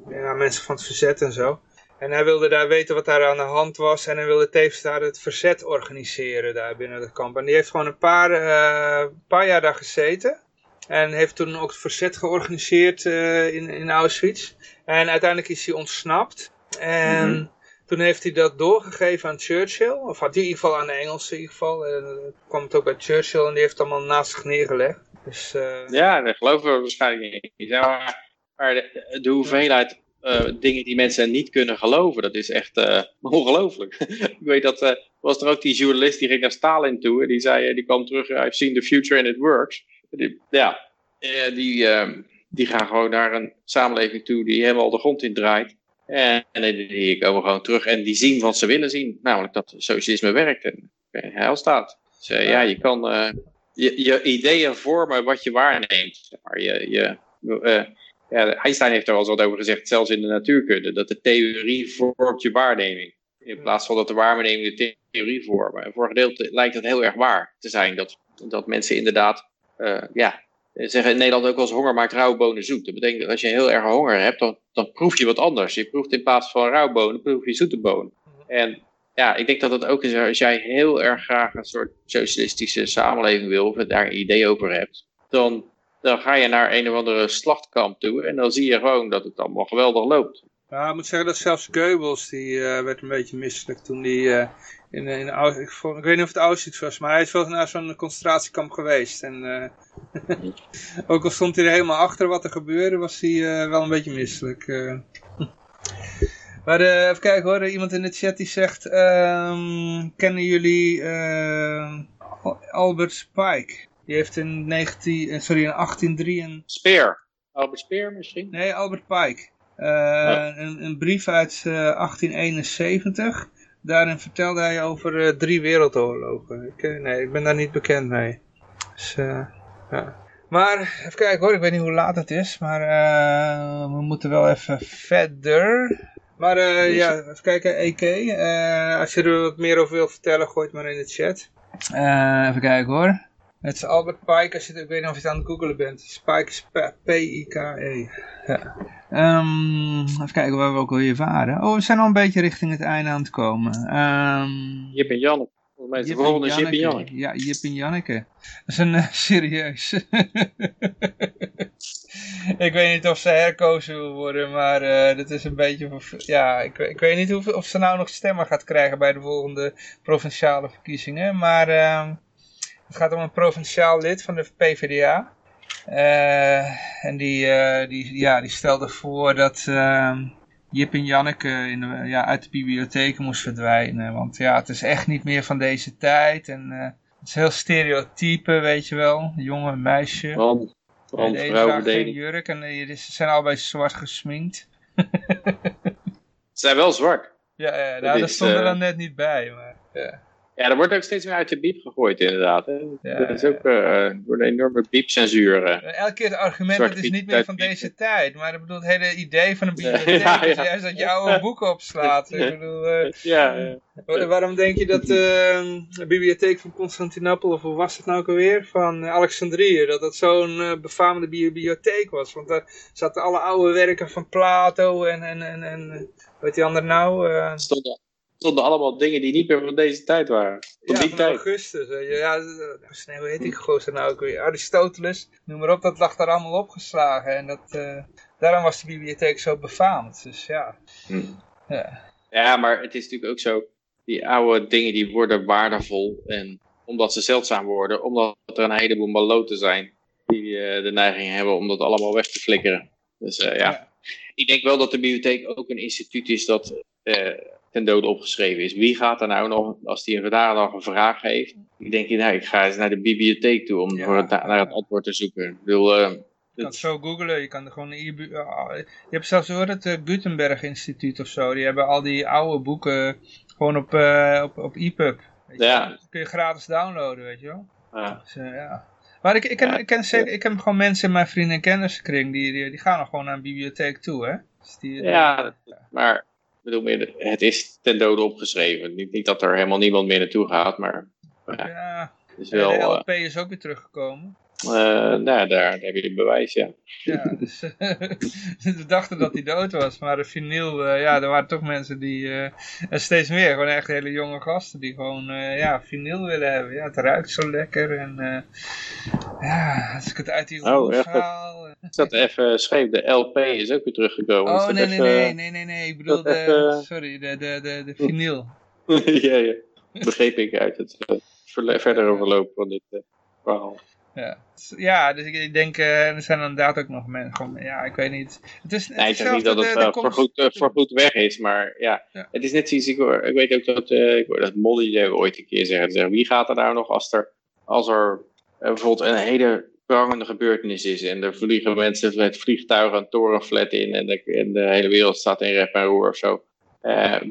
eh, ja, mensen van het verzet en zo. En hij wilde daar weten wat daar aan de hand was. En hij wilde tevens daar het verzet organiseren daar binnen het kamp. En die heeft gewoon een paar, eh, paar jaar daar gezeten. En heeft toen ook het verzet georganiseerd eh, in, in Auschwitz. En uiteindelijk is hij ontsnapt. En Mhm. toen heeft hij dat doorgegeven aan Churchill. Of had hij in ieder geval aan de Engelsen in ieder geval. En dan kwam het ook bij Churchill en die heeft het allemaal naast zich neergelegd. Dus eh, Ja, dat geloven we waarschijnlijk niet. Maar, maar de, de hoeveelheid eh, dingen die mensen niet kunnen geloven, dat is echt eh, ongelooflijk. ik weet dat, eh, was er ook die journalist die ging naar Stalin toe en die zei, die kwam terug, I've seen the future and it works. Die, ja, die, eh, die gaan gewoon naar een samenleving toe die helemaal de grond in draait. En, en die, komen gewoon terug en die zien wat ze willen zien, namelijk dat socialisme werkt en heil staat. Dus ja, je kan je, je ideeën vormen wat je waarneemt. Maar je, je, ja, Einstein heeft er wel eens wat over gezegd, zelfs in de natuurkunde, dat de theorie vormt je waarneming. In plaats van dat de waarneming de theorie vormen. En voor een gedeelte lijkt het heel erg waar te zijn dat, dat mensen inderdaad, eh, ja, zeggen in Nederland ook wel eens honger maakt rauwbonen zoet. Dat betekent dat als je heel erg honger hebt, dan, dan proef je wat anders. Je proeft in plaats van rauwbonen, proef je zoete bonen. En ja, ik denk dat het ook is als jij heel erg graag een soort socialistische samenleving wil, of daar een idee over hebt, dan, dan ga je naar een of andere slachtkamp toe en dan zie je gewoon dat het allemaal geweldig loopt. Ja, ik moet zeggen dat zelfs Goebbels, die eh, werd een beetje misselijk toen die eh, in, in ik, vond- ik weet niet of het Auschwitz was, maar hij is wel naar zo'n concentratiekamp geweest. En eh, ook al stond hij er helemaal achter wat er gebeurde, was hij wel een beetje misselijk. maar even kijken hoor, iemand in de chat die zegt, ehm, kennen jullie eh, Al- Albert Spike? Die heeft in, 19, eh, sorry, in 1803 Speer. Albert Speer misschien? Nee, Albert Pike. Eh, een, een brief uit eh, 1871. Daarin vertelde hij over eh, drie wereldoorlogen. Ik, eh, nee, ik ben daar niet bekend mee. Dus, eh, ja. Maar, even kijken hoor, ik weet niet hoe laat het is. Maar eh, we moeten wel even verder. Maar eh, ja, even kijken, EK. eh, als je er wat meer over wil vertellen, gooi het maar in de chat. Eh, even kijken hoor. Het is Albert Pike, als je, het- ik weet niet of je het aan het googelen bent. Spike is P-I-K-E. Ja. Ehm, even kijken waar we ook alweer waren. Oh, we zijn al een beetje richting het einde aan het komen. Ehm Jip en Janneke. Volgens mij is de volgende Jip en Janneke. Ja, Jip en Janneke. Dat is een eh, serieus. ik weet niet of ze herkozen wil worden, maar eh dat is een beetje... Ja, ik, ik weet niet of, of ze nou nog stemmen gaat krijgen bij de volgende provinciale verkiezingen. Maar ehm, het gaat om een provinciaal lid van de PvdA. Eh, en die, eh, die, ja, die stelde voor dat ehm, Jip en Janneke in de, ja, uit de bibliotheken moest verdwijnen. Want ja, het is echt niet meer van deze tijd. En eh, het is heel stereotype, weet je wel. Jongen, meisje. Want, want de ene draagt jurk en ze zijn allebei zwart gesminkt. Ze zijn wel zwart. Ja, ja nou, Dat stond er dan net niet bij. Maar, ja. Ja, er wordt ook steeds meer uit de biep gegooid inderdaad. Hè. Ja, dat is ook eh, een enorme biepcensuur. eh. Elke keer het argument, het is Piet niet meer van deze tijd. Maar ik bedoel, het hele idee van een bibliotheek ja, is juist dat je oude boeken opslaat. Ik bedoel, eh, ja, ja. Wa- Waarom denk je dat eh, de bibliotheek van Constantinopel, of hoe was het nou ook alweer, van eh, Alexandrië, dat dat zo'n eh, befaamde bibliotheek was? Want daar zaten alle oude werken van Plato en, en, en, en eh, weet die ander nou? eh, stonden, stonden allemaal dingen die niet meer van deze tijd waren. Van ja, die van tijd. Augustus. Ja, eh, nee, hoe heet die gozer nou ook weer? Aristoteles, noem maar op, dat lag daar allemaal opgeslagen. En dat, eh, daarom was de bibliotheek zo befaamd. Dus ja, Hm. ja. Ja, maar het is natuurlijk ook zo, die oude dingen die worden waardevol. En omdat ze zeldzaam worden, omdat er een heleboel maloten zijn die eh, de neiging hebben om dat allemaal weg te flikkeren. Dus eh, ja. Ja. ik denk wel dat de bibliotheek ook een instituut is dat eh, ten dode opgeschreven is. Wie gaat er nou nog, als die een vandaag een vraag heeft, ik denk, nou, ik ga eens naar de bibliotheek toe om Ja. voor het, naar het antwoord te zoeken. Ik bedoel, eh, Je kan het zo googlen, je kan er gewoon... Je, je hebt zelfs hoor, het eh, Gutenberg Instituut of zo. Die hebben al die oude boeken gewoon op, eh, op, op EPUB. Je Ja. Dat kun je gratis downloaden, weet je wel. ja. Dus, ja. Maar ik, ik, ken, ik, ken zeker, ik heb gewoon mensen in mijn vrienden- en kennissenkring, die, die, die gaan nog gewoon naar een bibliotheek toe, hè? Dus die, Ja, maar bedoel meer, het is ten dode opgeschreven. Niet, niet dat er helemaal niemand meer naartoe gaat, maar ja, is wel... de eh, LP is ook weer teruggekomen. Eh, nou, daar, daar heb je het bewijs, ja. Ja, dus we dachten dat hij dood was, maar de vinyl, eh, ja, er waren toch mensen die, eh, en steeds meer, gewoon echt hele jonge gasten die gewoon, ja, vinyl willen hebben. Ja, het ruikt zo lekker en, ja, als ik het uit die Oh, echt? haal. Ik zat even scheef, de LP is ook weer teruggekomen. Oh, nee, nee, nee, nee, nee, nee, ik bedoel, de, sorry, de, de, de, de vinyl. ja, ja. Begreep ik uit het verdere verloop van dit verhaal. Ja, Dus- ja dus ik, denk, eh, er zijn inderdaad ook nog mensen, gewoon, ja, ik weet niet. Het is Nee, ik zeg niet dat het de- eh, de voor, goed, eh, voor goed weg is, maar ja, Ja. het is net zoiets, ik, hoor, ik weet ook dat, ik hoor dat Molly ooit een keer zeggen, wie gaat er nou nog als er, als er bijvoorbeeld een hele prangende gebeurtenis is en er vliegen mensen met vliegtuigen een torenflat in en de, en de hele wereld staat in rep en roer of zo.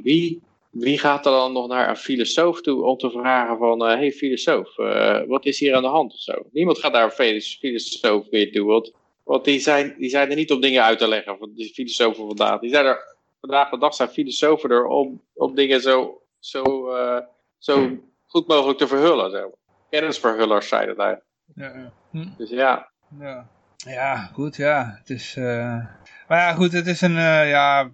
Wie, wie gaat er dan nog naar een filosoof toe om te vragen van, hé hey, filosoof, eh, wat is hier aan de hand of zo? Niemand gaat daar een filos- filosoof weer toe, want want die zijn, die zijn er niet om dingen uit te leggen, van de filosofen vandaag. Die zijn er, vandaag de dag zijn filosofen er om, om dingen zo, zo, eh, zo goed mogelijk te verhullen. Zeg maar. Kennisverhullers zijn het eigenlijk. Ja, ja. Hm. Dus ja, Ja, ja goed, ja. Het is, eh, Maar ja, goed, het is een, eh, ja...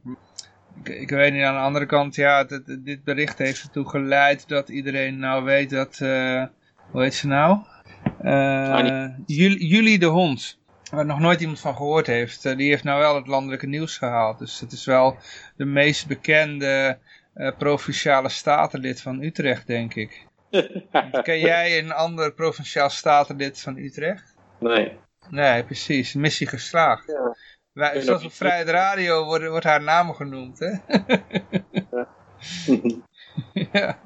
Ik, ik weet niet, aan de andere kant, ja, het- dit bericht heeft ertoe geleid dat iedereen nou weet dat, eh, hoe heet ze nou? Eh Annie. Jul- Julie de Hond, waar nog nooit iemand van gehoord heeft, eh, die heeft nou wel het landelijke nieuws gehaald. Dus het is wel de meest bekende provinciale statenlid van Utrecht, denk ik. Ken jij een ander provinciaal statenlid van Utrecht? nee. Nee, precies. Missie geslaagd. Ja. Wij, ben zoals op Vrijheid Radio wordt, wordt haar naam genoemd, hè? ja.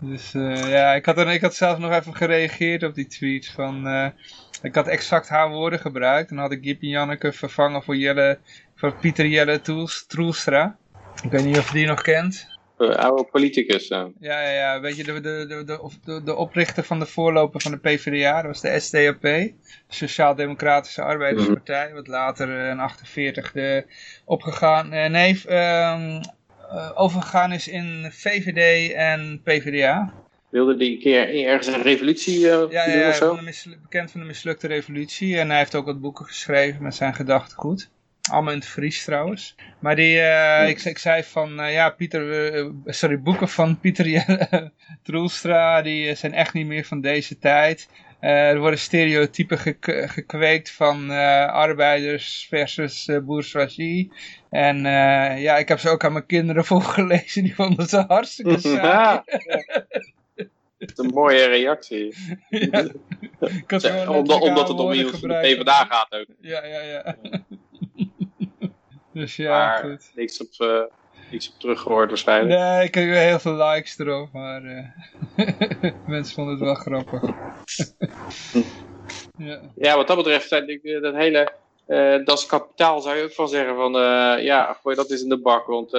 Dus eh, ja, ik had, er, ik had zelf nog even gereageerd op die tweet van... eh, ik had exact haar woorden gebruikt. En dan had ik Jip en Janneke vervangen voor, Jelle, voor Pieter Jelle Troelstra. Ik weet niet of je die nog kent. Eh, oude politicus. eh. Ja, ja, ja. Weet je, de, de, de, de, of de, de oprichter van de voorloper van de PvdA, dat was de SDAP. Sociaal-Democratische Arbeiderspartij, wat later eh, in 48 de opgegaan, nee, eh, overgegaan is in VVD en PvdA. Wilde die een keer ergens een revolutie eh, Ja, doen ja, of zo? bekend van de mislukte revolutie. En hij heeft ook wat boeken geschreven met zijn gedachtegoed. Allemaal in het Fries trouwens. Maar die, eh, ik, ik zei van, eh, ja, Pieter, eh, sorry, boeken van Pieter Troelstra, die zijn echt niet meer van deze tijd. Er worden stereotypen gek- gekweekt van arbeiders versus bourgeoisie. En ja, ik heb ze ook aan mijn kinderen voorgelezen, die vonden ze hartstikke saai. Ja. Dat is een mooie reactie. Ja. Omdat, het om van de gebruikt. PvdA gaat ook. Ja, ja, ja. Dus ja, maar goed. niks op, eh, niks op teruggehoord waarschijnlijk. Nee, ik kreeg weer heel veel likes erop, maar eh, mensen vonden het wel grappig. ja. Ja, wat dat betreft, eh, dat hele, eh dat is kapitaal zou je ook van zeggen van, ja, gooi dat eens in de bak, want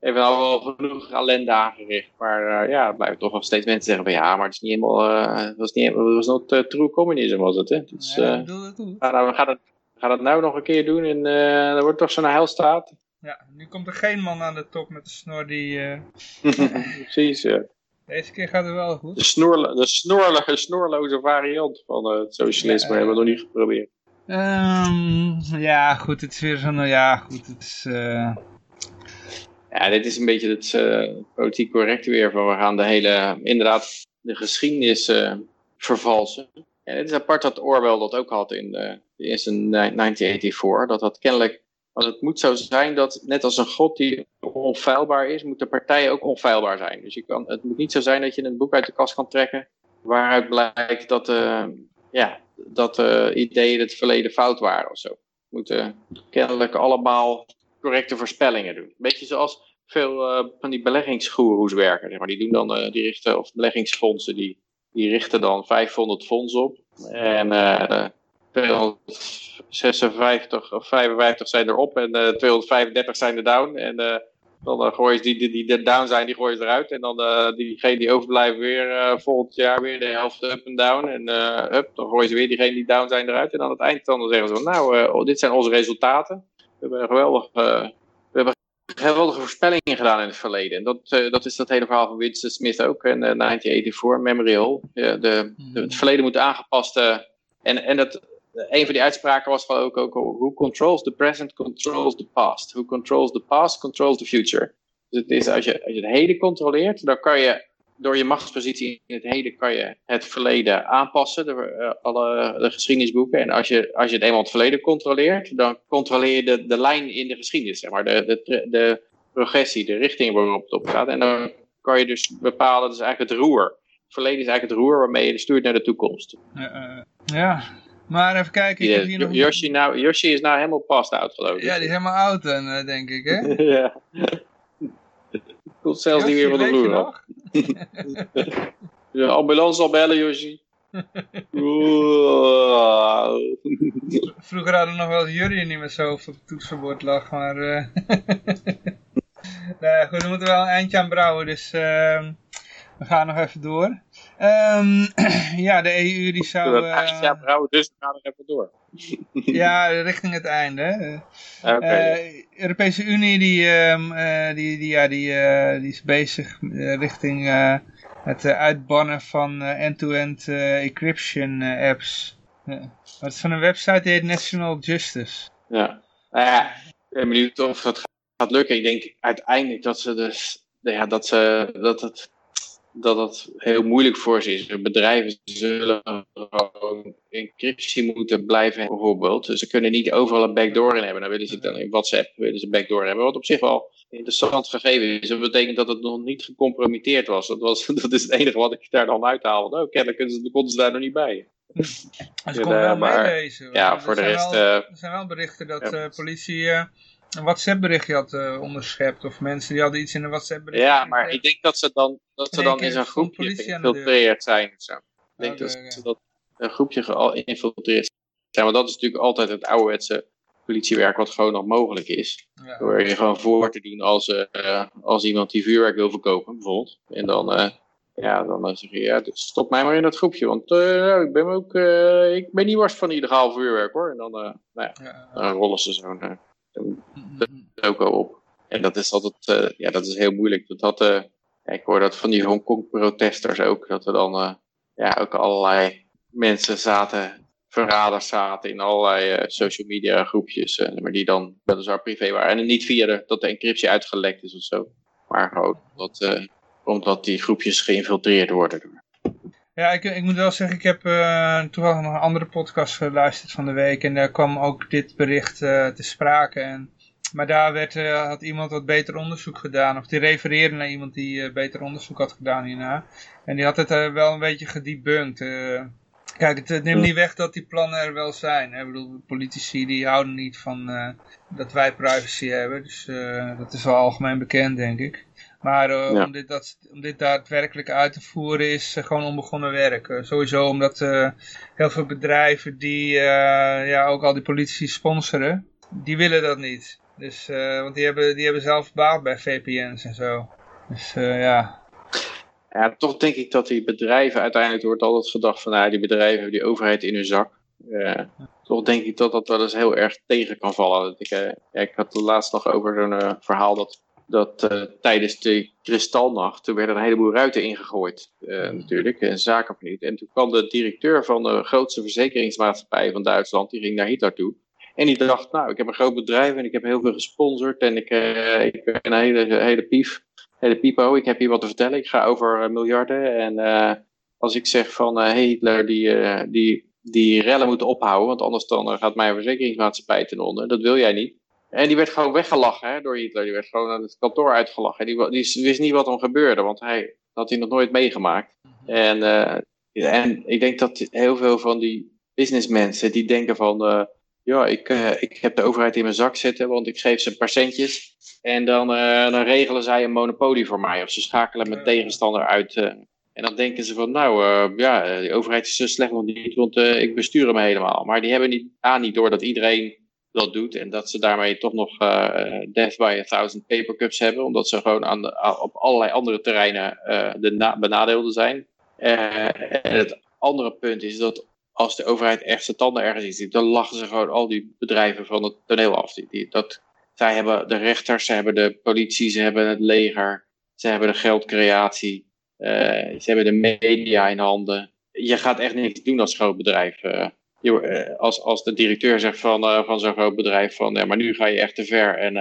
heeft nou wel genoeg ellende aangericht. Maar eh, ja, blijven toch nog steeds mensen zeggen van, ja, maar het is niet helemaal, eh, het was niet helemaal, het was not uh, true communism was het, hè. Dus, ja, eh, ik bedoel het goed. ga, nou, ga, dat, dat nou nog een keer doen en eh dan wordt het toch zo'n heilstaat. Ja, nu komt er geen man aan de top met de snor die... eh, Precies, ja. deze keer gaat het wel goed. De, snoerlo de snoerlo snoerloze variant van eh, het socialisme Ja, hebben we nog niet geprobeerd. Ehm, ja, goed, het is weer zo'n... Ja, goed, het is... eh, Ja, dit is een beetje het eh, politiek correcte weer van we gaan de hele, inderdaad, de geschiedenis vervalsen. En het is apart dat Orwell dat ook had in, eh, in zijn 1984. Dat dat kennelijk, want het moet zo zijn dat net als een god die onfeilbaar is, moet de partij ook onfeilbaar zijn. Dus je kan, het moet niet zo zijn dat je een boek uit de kast kan trekken waaruit blijkt dat, eh, ja, dat eh, ideeën het verleden fout waren of zo. We moeten kennelijk allemaal correcte voorspellingen doen. Beetje zoals veel van die beleggingsgoeroes werken. Maar. Die doen dan, die richten, of beleggingsfondsen, die, die richten dan 500 fondsen op. En eh 256 of 55 zijn erop en eh 235 zijn er down. En eh Dan uh, gooien ze die, die, die down zijn, die gooien ze eruit. En dan uh, diegenen die overblijven weer uh, volgend jaar weer de helft up en down. En up, dan gooien ze weer diegenen die down zijn eruit. En aan het eind dan zeggen ze, nou, oh, dit zijn onze resultaten. We hebben een geweldig, geweldige voorspellingen gedaan in het verleden. En dat, dat is dat hele verhaal van Winston Smith ook in 1984, Memory. Ja, de, de, het verleden moet aangepast... en, en dat, een van die uitspraken was ook, ook, who controls the present controls the past. Who controls the past controls the future. Dus het is, als je, als je het heden controleert, dan kan je door je machtspositie in het heden kan je het verleden aanpassen, de, uh, alle de geschiedenisboeken. En als je, als je het eenmaal het verleden controleert, dan controleer je de, de lijn in de geschiedenis, zeg maar, de, de, de progressie, de richting waarop het op gaat. En dan kan je dus bepalen, dat is eigenlijk het roer. Het verleden is eigenlijk het roer waarmee je stuurt naar de toekomst. Uh, ja, maar even kijken. Ik heb hier nog... Yoshi, nou, Yoshi is nou helemaal past out geloof ik. Ja, die is helemaal oud dan, uh, denk ik, hè? ja. Komt zelfs niet meer van de vloer af. de ambulance al bellen, Yoshi. Vroeger hadden we nog wel jury niet meer zo op het toetsenbord lag, maar... Uh... nee, goed, we moeten wel een eindje aan brouwen, dus... Uh... We gaan nog even door. Um, ja, de EU die zou... Uh, brouwen, dus we gaan nog even door. ja, richting het einde. Okay. Uh, Europese Unie die, um, uh, die, die, ja, die, die is bezig richting het uitbannen van end-to-end -end, encryption apps. Wat is van een website die heet National Justice. Ja, nou ja, ik ben benieuwd of dat gaat lukken. Ik denk uiteindelijk dat ze dus, ja, dat ze, dat het dat het heel moeilijk voor ze is. Bedrijven zullen gewoon encryptie moeten blijven bijvoorbeeld. Dus ze kunnen niet overal een backdoor in hebben. Dan willen ze dan in WhatsApp willen ze een backdoor hebben. Wat op zich wel interessant gegeven is. Dat betekent dat het nog niet gecompromitteerd was. Dat, was, dat is het enige wat ik daar dan uithaal. Oh, kennelijk konden ze daar nog niet bij. Ze kon wel meelezen. Ja, voor de rest... Wel, er zijn wel berichten dat de ja. politie... Uh, een WhatsApp berichtje had uh, onderschept. Of mensen die hadden iets in een WhatsApp berichtje. Ja, maar ik denk dat ze dan, dat ze dan in zo'n groepje geïnfiltreerd zijn. Zo. Ik denk dat ze dat een groepje geïnfiltreerd zijn. Maar dat is natuurlijk altijd het ouderwetse politiewerk wat gewoon nog mogelijk is. Ja. Door je gewoon voor te doen als, uh, als iemand die vuurwerk wil verkopen, bijvoorbeeld. En dan, uh, ja, dan zeg je, ja, dus stop mij maar in dat groepje. Want uh, ik ben ook, ik ben niet worst van illegaal vuurwerk hoor. En dan, nou ja, ja, dan rollen ze zo'n ook al op. En dat is altijd, uh, ja, dat is heel moeilijk. Dat had, uh, ik hoor dat van die Hongkong-protesters ook, dat er dan uh, ja, ook allerlei mensen zaten, verraders zaten in allerlei social media groepjes, maar die dan weliswaar privé waren. En niet via dat de encryptie uitgelekt is of zo, maar gewoon dat, omdat die groepjes geïnfiltreerd worden. Ja, ik, ik moet wel zeggen, ik heb uh, toevallig nog een andere podcast geluisterd van de week. En daar kwam ook dit bericht uh, te sprake. En, maar daar werd, uh, had iemand wat beter onderzoek gedaan. Of die refereerde naar iemand die beter onderzoek had gedaan hierna. En die had het wel een beetje gedebunked. kijk, het, neemt niet weg dat die plannen er wel zijn. Ik bedoel, politici die houden niet van dat wij privacy hebben. Dus dat is wel algemeen bekend, denk ik. Maar uh, om, dit, dat, om dit daadwerkelijk uit te voeren is uh, gewoon onbegonnen werk. Uh, sowieso omdat heel veel bedrijven die ja, ook al die politici sponsoren, die willen dat niet. Dus, want die hebben, die hebben zelf baat bij VPN's en zo. Dus ja, ja, toch denk ik dat die bedrijven, uiteindelijk wordt altijd gedacht van, nou, die bedrijven hebben die overheid in hun zak. Toch denk ik dat dat wel eens heel erg tegen kan vallen. Ik, ja, ik had het laatst nog over zo'n verhaal dat dat uh, tijdens de kristalnacht, toen werden een heleboel ruiten ingegooid uh, natuurlijk, en zaken vernieuwd. En toen kwam de directeur van de grootste verzekeringsmaatschappij van Duitsland, die ging naar Hitler toe. En die dacht, nou, ik heb een groot bedrijf en ik heb heel veel gesponsord en ik, uh, ik ben een hele, hele pief, hele piepo, ik heb hier wat te vertellen, ik ga over miljarden. En als ik zeg van, hey Hitler, die, die, die rellen moeten ophouden, want anders dan gaat mijn verzekeringsmaatschappij ten onder, dat wil jij niet. En die werd gewoon weggelachen hè, door Hitler. Die werd gewoon aan het kantoor uitgelachen. Die, die wist niet wat er gebeurde, want hij had hij nog nooit meegemaakt. Mhm. En, uh, en ik denk dat heel veel van die businessmensen, die denken van... Uh, ja, ik, uh, ik heb de overheid in mijn zak zitten, want ik geef ze een paar centjes. En dan, dan regelen zij een monopolie voor mij. Of ze schakelen mijn tegenstander uit. en dan denken ze van, nou ja, die overheid is zo slecht nog niet, want ik bestuur hem helemaal. Maar die hebben niet, aan niet door dat iedereen dat doet. En dat ze daarmee toch nog uh, death by a thousand papercups hebben. Omdat ze gewoon aan de, op allerlei andere terreinen uh, de benadeelden zijn. Uh, en het andere punt is dat als de overheid echt zijn tanden ergens ziet, dan lachen ze gewoon al die bedrijven van het toneel af. Die, die, dat, zij hebben de rechters, ze hebben de politie, ze hebben het leger, ze hebben de geldcreatie, ze hebben de media in handen. Je gaat echt niks doen als groot bedrijf. Eh, als, als de directeur zegt van, uh, van zo'n groot bedrijf van ja, maar nu ga je echt te ver en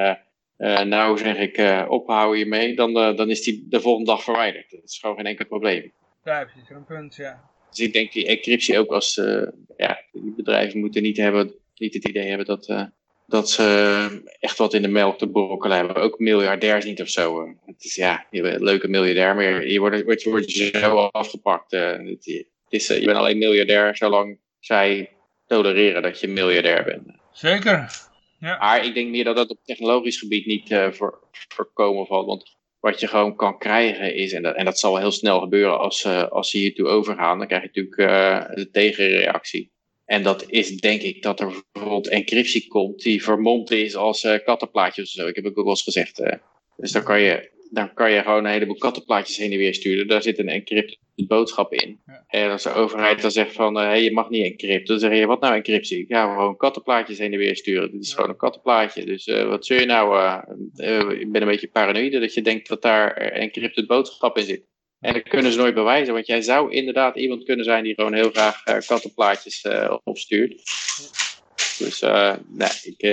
uh, nou zeg ik ophouden hiermee, dan, dan is die de volgende dag verwijderd. Dat is gewoon geen enkel probleem. Daar heb je een punt, ja. Dus ik denk die encryptie ook als, ja, die bedrijven moeten niet, hebben, niet het idee hebben dat, dat ze echt wat in de melk te brokkelen hebben. Ook miljardairs niet of zo. Het is ja, je bent een leuke miljardair, maar je wordt, je wordt zo afgepakt. het, is, je bent alleen miljardair zolang zij tolereren dat je miljardair bent. Zeker. Ja. Maar ik denk meer dat dat op technologisch gebied niet uh, voor, voorkomen valt. Want wat je gewoon kan krijgen is, en dat, en dat zal heel snel gebeuren als, uh, als ze hiertoe overgaan, dan krijg je natuurlijk uh, de tegenreactie. En dat is denk ik dat er bijvoorbeeld encryptie komt die vermomd is als kattenplaatjes of zo. Ik heb ook wel eens gezegd. dus dan kan je dan kan je gewoon een heleboel kattenplaatjes heen en weer sturen. Daar zit een encrypted boodschap in. Ja. En als de overheid dan zegt van, hé, hey, je mag niet encrypten. Dan zeg je, wat nou encryptie? Ja, gewoon kattenplaatjes heen en weer sturen. Dit is gewoon een kattenplaatje. Dus uh, wat zul je nou... Uh, uh, ik ben een beetje paranoïde dat je denkt dat daar encrypted boodschap in zit. En dat kunnen ze nooit bewijzen, want jij zou inderdaad iemand kunnen zijn die gewoon heel graag kattenplaatjes opstuurt. Dus nee, ik,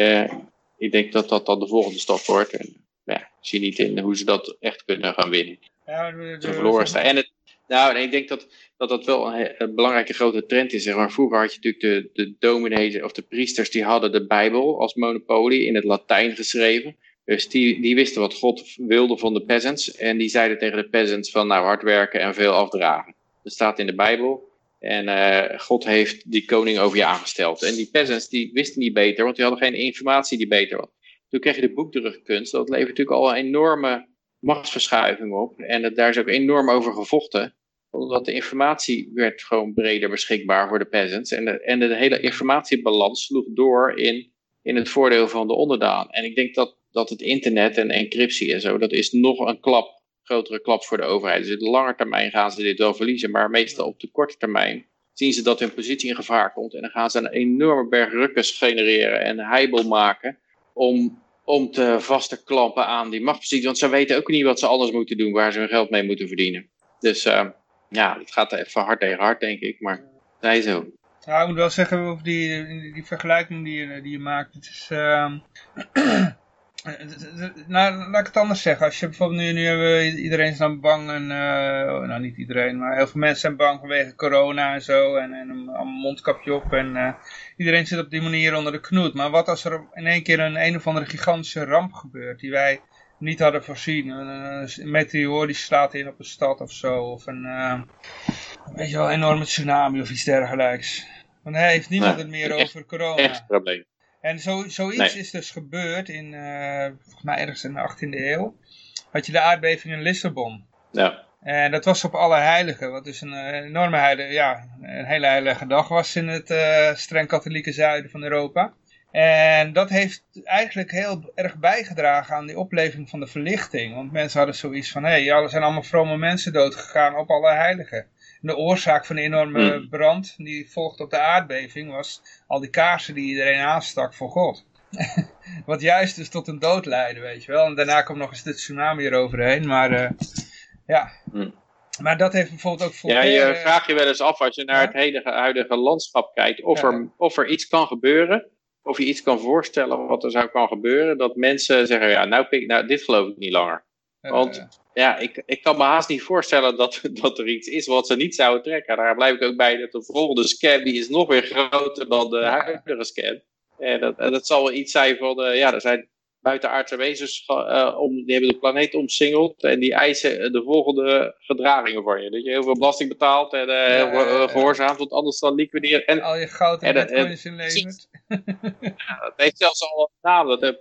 ik denk dat dat dan de volgende stap wordt. En, ja, ik zie niet in hoe ze dat echt kunnen gaan winnen. Ja, de, de, verloren staan. En het, nou, en ik denk dat, dat dat wel een, belangrijke grote trend is. Vroeger had je natuurlijk de, de dominees of de priesters, die hadden de Bijbel als monopolie in het Latijn geschreven. Dus die, die wisten wat God wilde van de peasants. En die zeiden tegen de peasants van nou hard werken en veel afdragen. Dat staat in de Bijbel. En uh, God heeft die koning over je aangesteld. En die peasants die wisten niet beter, want die hadden geen informatie die beter was. Toen kreeg je de boekdrukkunst. Dat levert natuurlijk al een enorme machtsverschuiving op. En daar is ook enorm over gevochten. Omdat de informatie werd gewoon breder beschikbaar voor de peasants. En de, en de hele informatiebalans sloeg door in, in het voordeel van de onderdaan. En ik denk dat, dat het internet en encryptie en zo, dat is nog een klap, grotere klap voor de overheid. Dus op de lange termijn gaan ze dit wel verliezen. Maar meestal op de korte termijn zien ze dat hun positie in gevaar komt. En dan gaan ze een enorme berg rukkers genereren en heibel maken om, om te vaste klampen aan die machtspositie. Want ze weten ook niet wat ze anders moeten doen, waar ze hun geld mee moeten verdienen. Dus uh, ja, het gaat even hard tegen hard, denk ik. Maar zij zo. Nou, ik moet wel zeggen over die, die, vergelijking die je, die je maakt. Het is, uh, nou, laat ik het anders zeggen. Als je bijvoorbeeld nu, nu hebben iedereen is dan bang en, uh, nou niet iedereen, maar heel veel mensen zijn bang vanwege corona en zo en, en een, mondkapje op en uh, iedereen zit op die manier onder de knoet. Maar wat als er in één keer een een of andere gigantische ramp gebeurt die wij niet hadden voorzien. Een, een meteoor die slaat in op een stad of zo. Of een, uh, weet je wel, enorme tsunami of iets dergelijks. Want hij heeft niemand het meer over corona. Echt probleem. En zo, zoiets is dus gebeurd in, uh, volgens mij ergens in de 18e eeuw. Had je de aardbeving in Lissabon. Ja. En dat was op alle heiligen, wat dus een uh, enorme heilige, ja, een hele heilige dag was in het uh, streng katholieke zuiden van Europa. En dat heeft eigenlijk heel erg bijgedragen aan die opleving van de verlichting. Want mensen hadden zoiets van, hé, hey, ja, er zijn allemaal vrome mensen doodgegaan op alle heiligen de oorzaak van de enorme hmm. brand die volgde op de aardbeving was al die kaarsen die iedereen aanstak voor God. Wat juist dus tot een dood leidde, weet je wel. En daarna kwam nog eens de tsunami eroverheen, maar uh, ja. Hmm. Maar dat heeft bijvoorbeeld ook voor. Ja, je vraagt je wel eens af als je naar het hele huidige landschap kijkt, of, er, of er iets kan gebeuren, of je iets kan voorstellen wat er zou kan gebeuren, dat mensen zeggen, ja, nou, nou dit geloof ik niet langer. Want ja, ik, ik kan me haast niet voorstellen dat, dat er iets is wat ze niet zouden trekken. Daar blijf ik ook bij dat de volgende scan die is nog weer groter dan de huidige scan. En dat, en dat zal wel iets zijn van, uh, ja, er zijn buitenaardse wezens, uh, om, die hebben de planeet omsingeld en die eisen de volgende gedragingen van je. Dat je heel veel belasting betaalt en uh, heel ja, gehoorzaamt, want anders dan liquideren. En, al je goud en, en bitcoins inlevert. ja, dat heeft zelfs al een naam, dat heb,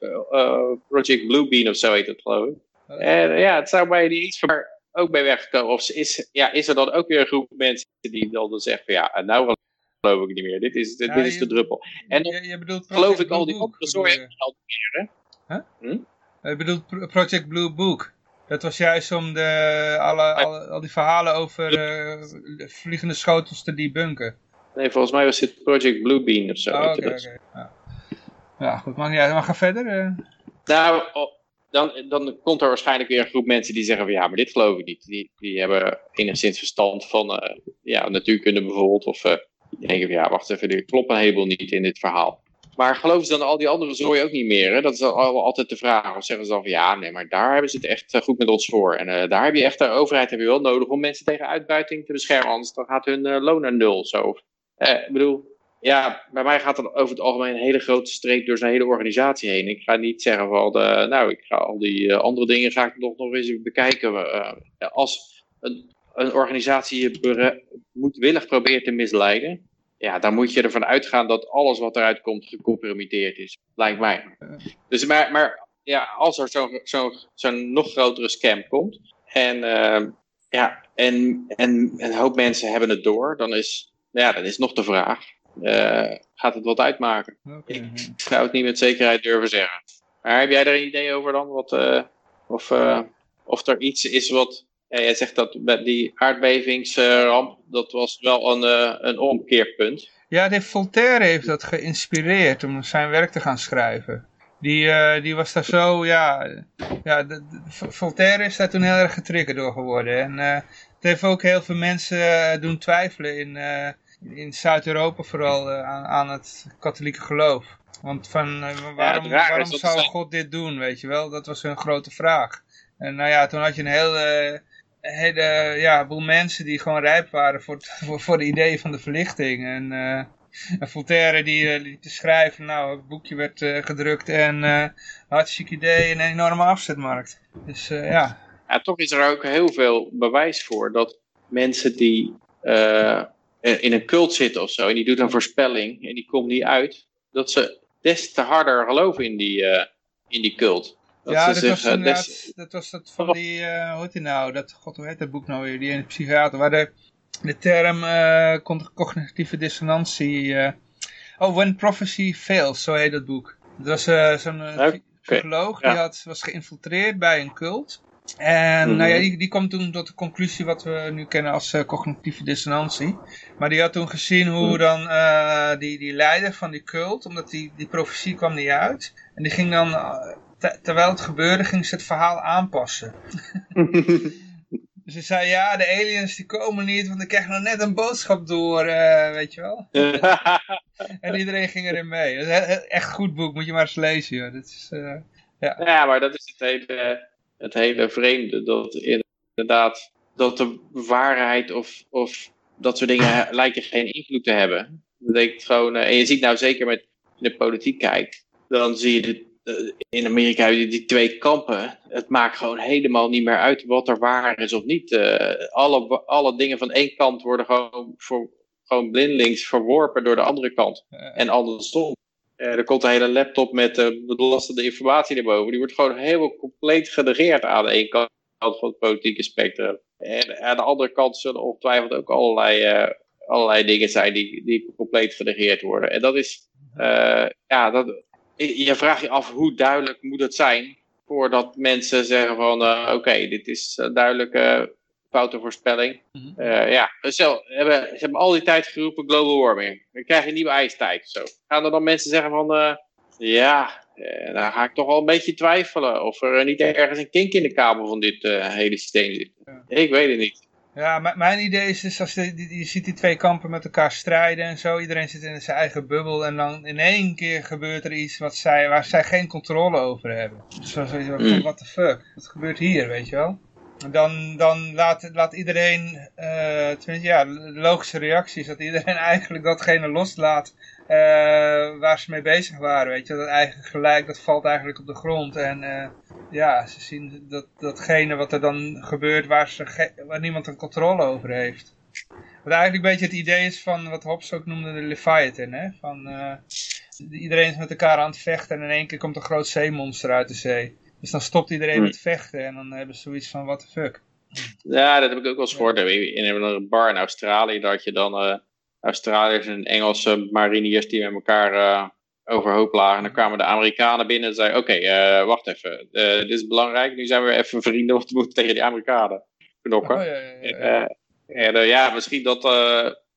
Project Bluebeam of zo heet het geloof ik. En ja, het zou mij niet iets van ook bij weggekomen. Of is, ja, is er dan ook weer een groep mensen die dan zeggen, ja, nou geloof ik niet meer. Dit is, dit, Ja, dit is je- de druppel. En dan je, je bedoelt geloof Project ik al Blue die andere al meer, hè? Je bedoelt Pro- Project Blue Book. Dat was juist om de, alle, alle, al die verhalen over eh, vliegende schotels te debunken. Nee, volgens mij was dit Project Bluebeam of zo. Oh. Ja. ja, goed. Mag niet uit. Maar ga verder. eh. Nou, oh, dan, dan komt er waarschijnlijk weer een groep mensen die zeggen van ja, maar dit geloof ik niet. Die, die hebben enigszins verstand van eh, ja, natuurkunde bijvoorbeeld. Of eh, die denken van ja, wacht even, er klopt een heleboel niet in dit verhaal. Maar geloven ze dan al die andere zooi ook niet meer? Hè? Dat is al, al- altijd de vraag. Of zeggen ze dan van ja, nee, maar daar hebben ze het echt eh, goed met ons voor. En daar heb je echt, de overheid heb je wel nodig om mensen tegen uitbuiting te beschermen. Anders dan gaat hun loon naar nul. Zo. Ik bedoel, ja, bij mij gaat er over het algemeen een hele grote streep door zijn hele organisatie heen. Ik ga niet zeggen van, nou, ik ga al die eh, andere dingen ga ik nog, nog eens bekijken. Eh, als een, een organisatie je moedwillig probeert te misleiden, ja, dan moet je ervan uitgaan dat alles wat eruit komt gecompromitteerd is. Lijkt mij. Dus, maar, maar ja, als er zo'n nog grotere scam komt en, eh, ja, en, en een hoop mensen hebben het door, dan is, ja, dan is nog de vraag, gaat het wat uitmaken? Ik ja. zou het niet met zekerheid durven zeggen. Maar heb jij er een idee over dan? Wat, eh, of, eh, of er iets is wat. Ja, jij zegt dat met die aardbevingsramp, dat was wel een, eh, een omkeerpunt. Ja, de Voltaire heeft dat geïnspireerd om zijn werk te gaan schrijven. Die, eh, die was daar zo, ja, ja de, de- Voltaire is daar toen heel erg getriggerd door geworden. En eh, het heeft ook heel veel mensen eh, doen twijfelen in, eh, in Zuid-Europa vooral eh, aan, aan het katholieke geloof. Want van, eh, waarom, zou God dit doen, weet je wel? Dat was hun grote vraag. En nou ja, toen had je een hele, hele ja, boel mensen die gewoon rijp waren voor, het- voor, voor de ideeën van de verlichting. En, eh, en Voltaire die eh, liet te schrijven, nou, het boekje werd eh, gedrukt en eh hartstikke idee en een enorme afzetmarkt. Dus eh, ja, Ja, toch is er ook heel veel bewijs voor dat mensen die eh, in een cult zitten of zo, en die doet een voorspelling en die komt niet uit, dat ze des te harder geloven in die, eh, in die cult. Dat ja ze dat, was eh, inderdaad, des- dat was dat van die, eh hoe heet die nou, dat, god hoe heet dat boek nou weer, die ene psychiater, waar de, de term eh, con- cognitieve dissonantie, eh, oh, When Prophecy Fails, zo heet dat boek. Dat was eh, zo'n eh, psycholoog, ja. die had, was geïnfiltreerd bij een cult. En Mhm. nou ja, die, die kwam toen tot de conclusie wat we nu kennen als eh, cognitieve dissonantie. Maar die had toen gezien hoe Mhm. dan eh, die, die leider van die cult, omdat die, die profetie kwam niet uit. En die ging dan, eh, te- terwijl het gebeurde, ging ze het verhaal aanpassen. Dus ze zei, ja, de aliens die komen niet, want ik krijg nog net een boodschap door, weet je wel. En iedereen ging erin mee. Dat is echt goed boek, moet je maar eens lezen, joh. Dat is, eh, Ja, maar dat is het hele, het hele vreemde. Dat inderdaad, dat de waarheid of, of dat soort dingen lijken geen invloed te hebben. Dat betekent gewoon, eh, en je ziet nou zeker met in de politiek kijkt, dan zie je dit, eh, in Amerika die twee kampen. Het maakt gewoon helemaal niet meer uit wat er waar is of niet. Eh, alle, alle dingen van één kant worden gewoon, voor, gewoon blindelings verworpen door de andere kant. En andersom. Eh, er komt een hele laptop met eh, belastende informatie erboven. Die wordt gewoon helemaal compleet genegeerd aan de ene kant van het politieke spectrum. En aan de andere kant zullen ongetwijfeld ook allerlei, eh, allerlei dingen zijn die, die compleet genegeerd worden. En dat is, ja, dat, je vraagt je af hoe duidelijk moet het zijn voordat mensen zeggen van, oké, dit is een duidelijke foute voorspelling. Mhm. Eh, ja, ze hebben, ze hebben al die tijd geroepen global warming. Dan krijg je een nieuwe ijstijd. Zo. Gaan er dan mensen zeggen van, eh, ja, eh, dan ga ik toch wel een beetje twijfelen of er niet ergens een kink in de kabel van dit hele systeem zit. Ik weet het niet. Ja, mijn idee is dus, als je, je ziet die twee kampen met elkaar strijden en zo, iedereen zit in zijn eigen bubbel en dan in één keer gebeurt er iets wat zij, waar zij geen controle over hebben. Dus dan van, Mm. what the fuck, wat gebeurt hier, weet je wel? Dan, dan laat, laat iedereen, eh ja, de logische reactie is dat iedereen eigenlijk datgene loslaat eh, waar ze mee bezig waren, weet je. Dat eigen gelijk, dat valt eigenlijk op de grond en eh, ja, ze zien dat, datgene wat er dan gebeurt waar, ze waar niemand een controle over heeft. Wat eigenlijk een beetje het idee is van wat Hobbes ook noemde de Leviathan, hè. Van, iedereen is met elkaar aan het vechten en in één keer komt een groot zeemonster uit de zee. Dus dan stopt iedereen Hmm. met vechten en dan hebben ze zoiets van, what the fuck. Ja, dat heb ik ook wel eens gehoord. In een bar in Australië, dat je dan, eh, Australiërs en Engelse mariniers die met elkaar uh, overhoop lagen. En dan kwamen de Amerikanen binnen en zeiden, oké, okay, uh, wacht even, uh, dit is belangrijk, nu zijn we even vrienden, moeten tegen die Amerikanen knokken. Oh, ja, ja, ja. En, ja, misschien dat,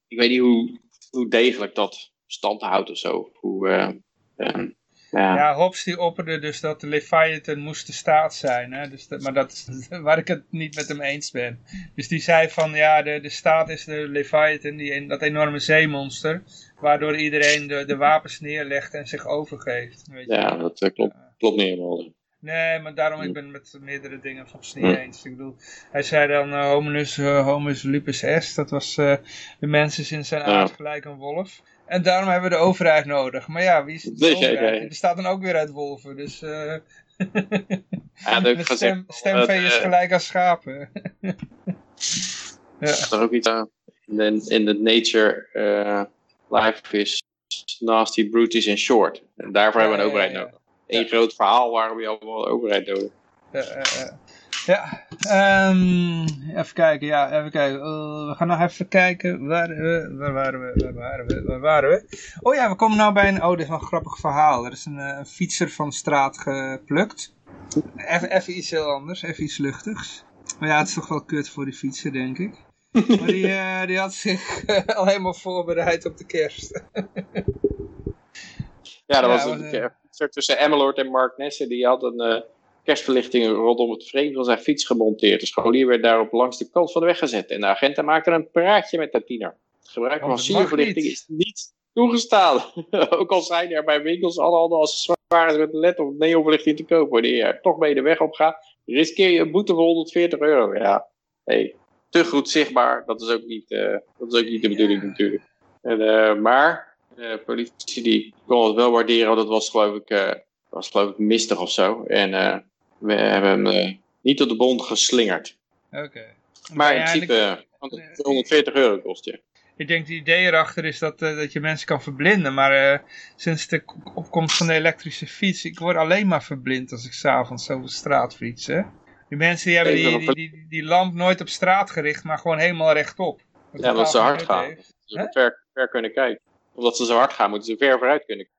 ik weet niet hoe, hoe degelijk dat stand houdt of zo. Hoe, ja, ja Hobbes die opperde dus dat de Leviathan moest de staat zijn. Hè? Dus maar dat is waar ik het niet met hem eens ben. Dus die zei van ja, de, de staat is de Leviathan, die, dat enorme zeemonster. Waardoor iedereen de, de wapens neerlegt en zich overgeeft. Weet je? Ja, dat uh, klopt, klopt niet helemaal. Nee, maar daarom, ik ben met meerdere dingen van niet eens. Ik bedoel, hij zei dan uh, hominus, uh, homus lupus est, dat was uh, de mensen in zijn aard gelijk een wolf. En daarom hebben we de overheid nodig. Maar ja, wie is de nee, overheid? Nee, dan ook weer uit wolven, dus... Uh... ja, de stem, stemvee is gelijk als schapen. ja. Er ook iets aan. In de, in nature uh, life is nasty, brutish en short. En daarvoor hebben we een overheid nodig. Eén groot verhaal waar we allemaal een overheid nodig. Ja, um, even kijken, ja, even kijken. Uh, we gaan nog even kijken, waar, uh, waar waren we, waar waren we, waar waren we? Oh ja, we komen nou bij een, oh dit is wel een grappig verhaal. Er is een uh, fietser van straat geplukt. Even, even iets heel anders, even iets luchtigs. Maar ja, het is toch wel kut voor die fietser, denk ik. Maar die, die had zich al helemaal voorbereid op de kerst. ja, dat was een fietser tussen Emmeloord en Mark Nessen. Die had een kerstverlichting rondom het frame van zijn fiets gemonteerd. De scholier werd daarop langs de kant van de weg gezet en de agenten maakten een praatje met de tiener. Het gebruik van sierverlichting is niet toegestaan. Ook al zijn er bij winkels allerhande accessoires met led of neonverlichting te kopen. Wanneer je er toch mee de weg op gaat, riskeer je een boete van 140 euro. Ja, hey, te goed zichtbaar, dat is ook niet, uh, dat is ook niet de bedoeling natuurlijk. En, uh, maar de politie die kon het wel waarderen, want dat was geloof ik, uh, was geloof ik mistig of zo. En we hebben hem uh, niet op de bond geslingerd. Oké. Maar, in principe uh, 140 euro kost je. Ik denk het idee erachter is dat, uh, dat je mensen kan verblinden. Maar uh, sinds de opkomst van de elektrische fiets, ik word alleen maar verblind als ik s'avonds over de straat fiets. Hè? Die mensen die hebben die, die, die, die, lamp nooit op straat gericht, maar gewoon helemaal rechtop. Ja, omdat ze hard gaan. Ze ver, ver kunnen kijken. Omdat ze zo hard gaan, moeten ze ver vooruit kunnen kijken.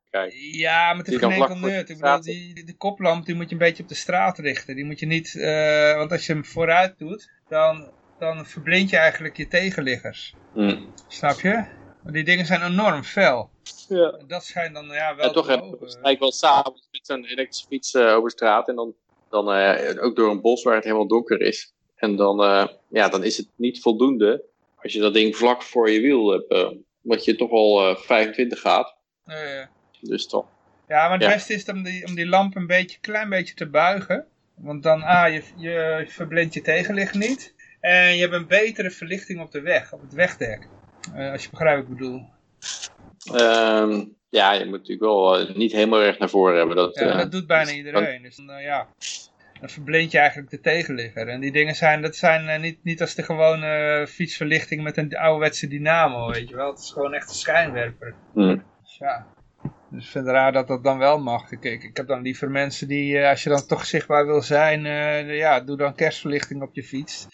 Ja, maar het heeft geen enkel nut. Ik bedoel, die, die koplamp die moet je een beetje op de straat richten. Die moet je niet, uh, want als je hem vooruit doet, dan, dan verblind je eigenlijk je tegenliggers. Hmm. Snap je? Want die dingen zijn enorm fel. Ja. En dat schijnt dan ja, wel en toch heb ik wel s'avonds met zo'n elektrische fiets uh, over straat en dan, dan uh, ook door een bos waar het helemaal donker is. En dan, ja, dan is het niet voldoende als je dat ding vlak voor je wiel hebt, omdat je toch al 25 gaat. Ja, dus toch. Ja, maar het beste is om die, om die lamp een beetje, klein beetje te buigen. Want dan, ah, je, je verblindt je tegenlicht niet. En je hebt een betere verlichting op de weg, op het wegdek. Uh, als je begrijpt wat ik bedoel. Um, ja, je moet natuurlijk wel uh, niet helemaal recht naar voren hebben. Dat, ja, uh, dat doet bijna iedereen. Dus dan, ja, dan verblind je eigenlijk de tegenligger. En die dingen zijn, dat zijn niet, niet als de gewone fietsverlichting met een ouderwetse dynamo, weet je wel. Het is gewoon echt een schijnwerper. Hmm. Dus ja. Dus ik vind het raar dat dat dan wel mag. Ik, ik, ik heb dan liever mensen die, uh, als je dan toch zichtbaar wil zijn, uh, ja, doe dan kerstverlichting op je fiets.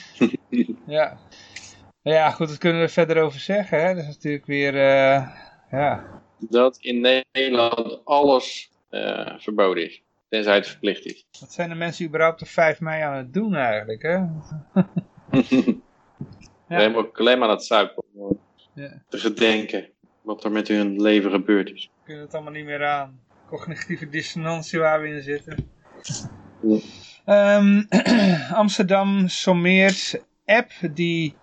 ja. Ja, goed, dat kunnen we verder over zeggen. Hè? Dat is natuurlijk weer, uh, ja. Dat in Nederland alles verboden is. Tenzij het verplicht is. Wat zijn de mensen überhaupt op 5 mei aan het doen eigenlijk, hè? ja. Helemaal klem aan het zuipen. Ja. Te gedenken wat er met hun leven gebeurd is. We kunnen het allemaal niet meer aan. Cognitieve dissonantie waar we in zitten. Ja. Um, Amsterdam sommeert app die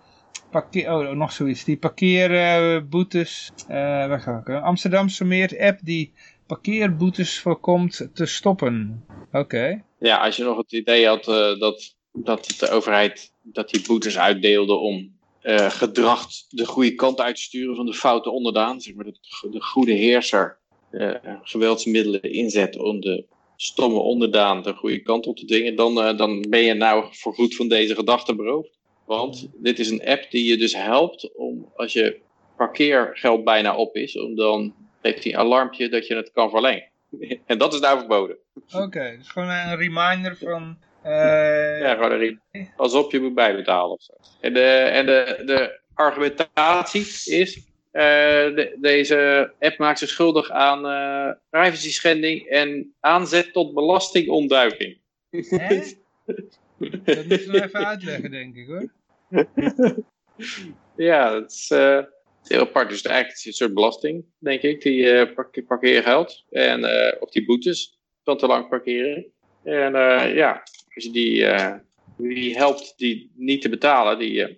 parkeer, oh nog zoiets, die parkeerboetes, uh, waar ga ik? Amsterdam sommeert app die parkeerboetes voorkomt te stoppen. Oké. Ja, als je nog het idee had uh, dat, dat de overheid dat die boetes uitdeelde om uh, gedrag de goede kant uitsturen van de foute onderdaan. Zeg maar de, de goede heerser uh, geweldsmiddelen inzet om de stomme onderdaan de goede kant op te dwingen. Dan, uh, dan ben je nou voorgoed van deze gedachte beroofd. Want dit is een app die je dus helpt om als je parkeergeld bijna op is, om dan geeft hij een alarmpje dat je het kan verlengen. en dat is nou verboden. Oké, dus gewoon een reminder van ja, gewoon erin. Alsof je moet bijbetalen of zo. En, de, en de, de argumentatie is, eh, de- deze app maakt zich schuldig aan eh privacy schending en aanzet tot belastingontduiking. Hè? Dat moet je nog even uitleggen, denk ik hoor. Ja, dat is eh, heel apart. Dus eigenlijk is het een soort belasting, denk ik, die eh, park- parkeergeld. En, eh, of die boetes van te lang parkeren. En eh, ja, je die, eh, wie helpt die niet te betalen, die, eh,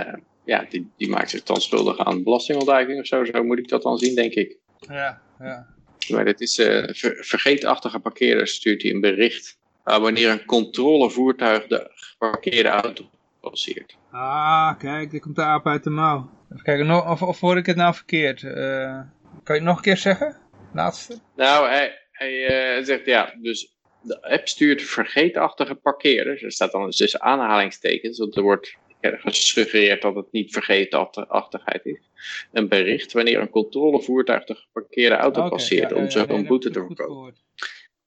eh, ja, die, die maakt zich dan schuldig aan belastingontduiking of zo. Zo moet ik dat dan zien, denk ik. Ja, ja. Maar dit is eh, ver- vergeetachtige parkeerders stuurt hij een bericht. wanneer een controlevoertuig de geparkeerde auto passeert. Ah, kijk, er komt de aap uit de mouw. Even kijken, of, of hoor ik het nou verkeerd? Eh, kan je het nog een keer zeggen? Laatste? Nou, hij, hij eh, zegt ja, dus de app stuurt vergeetachtige parkeerders. Er staat dan dus tussen aanhalingstekens, want er wordt gesuggereerd dat het niet vergeetachtigheid is. Een bericht wanneer een controlevoertuig de geparkeerde auto passeert ja, om ja, zo ja, een boete te gehoord.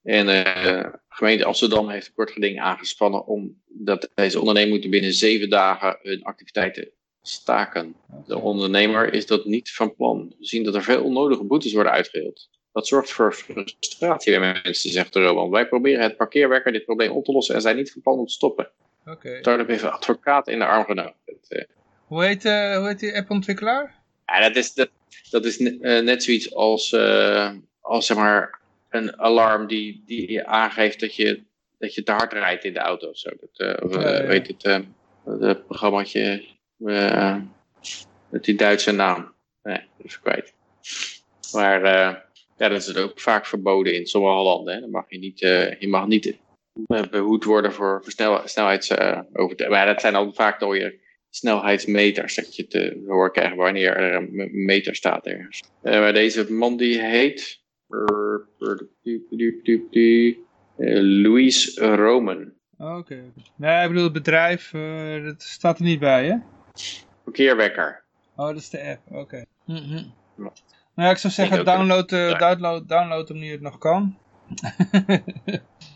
En eh, gemeente Amsterdam heeft een kort geding aangespannen omdat deze onderneming moeten binnen zeven dagen hun activiteiten staken. De ondernemer is dat niet van plan. We zien dat er veel onnodige boetes worden uitgedeeld. Dat zorgt voor frustratie bij mensen, zegt de Roman. Wij proberen het parkeerwerker dit probleem op te lossen en zijn niet van plan om te stoppen. Oké. Startup heeft een advocaat in de arm genomen. Eh, Hoe, heet, eh, hoe heet die appontwikkelaar? ja, dat is, dat, dat is eh, net zoiets als, als zeg maar, een alarm die, die aangeeft dat je, dat je te hard rijdt in de auto. Of zo. Dat, of, Ja, ja. Weet het, het programmaatje met die Duitse naam. Nee, even kwijt. Maar ja, dat is ook vaak verboden in sommige landen. Hè. Dan mag je niet, eh, je mag niet eh, behoed worden voor, voor snel, snelheidsovertredingen. maar dat zijn dan vaak door je snelheidsmeters dat je te horen krijgt wanneer er een meter staat ergens. Eh, maar deze man die heet eh, Louis Roman. Oké. Nee, ik bedoel het bedrijf, eh, dat staat er niet bij, hè? Verkeerwekker. Oh, dat is de app, oké. Mhm. Ja. Nou ik zou zeggen, Ik download, ja. download, download hem nu het nog kan.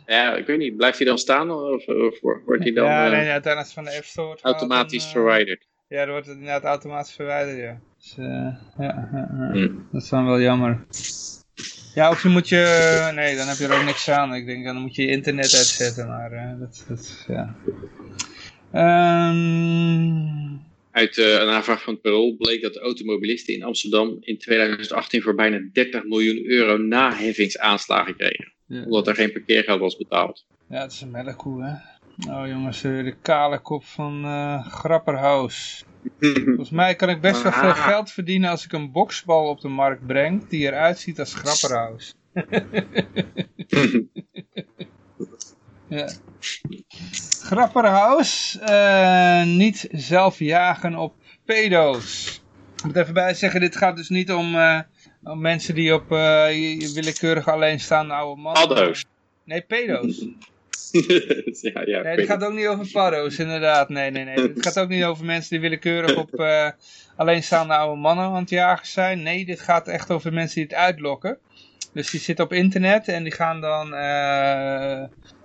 Ja, ik weet niet. Blijft hij dan staan of, of wordt hij dan ja, eh, nee, nee, uiteindelijk van de App Store. automatisch eh, verwijderd? Ja, dan wordt het inderdaad automatisch verwijderd, ja. Dus, ja. Hm. dat is dan wel jammer. Ja, of je moet je... Nee, dan heb je er ook niks aan. Ik denk, dan moet je je internet uitzetten, maar dat, dat, ja. Ehm, Uit eh, een aanvraag van het Parool bleek dat automobilisten in Amsterdam in 2018 voor bijna 30 miljoen euro naheffingsaanslagen kregen. ja. Omdat er geen parkeergeld was betaald. Ja, het is een melkkoe, hè. Oh jongens, eh, de kale kop van eh Grapperhaus. Volgens mij kan ik best wel veel Ah. geld verdienen als ik een boksbal op de markt breng die eruit ziet als Grapperhaus. ja. Grapperhaus, eh, niet zelf jagen op pedo's. Ik moet even bij zeggen, dit gaat dus niet om, eh, om mensen die op je willekeurig alleenstaande oude mannen... Paddo's. Nee, pedo's. ja, ja, Nee, het gaat ook niet over paddo's, inderdaad. Nee, nee, nee. Het gaat ook niet over mensen die willekeurig op eh, alleenstaande oude mannen aan het jagen zijn. Nee, dit gaat echt over mensen die het uitlokken. Dus die zitten op internet en die gaan dan...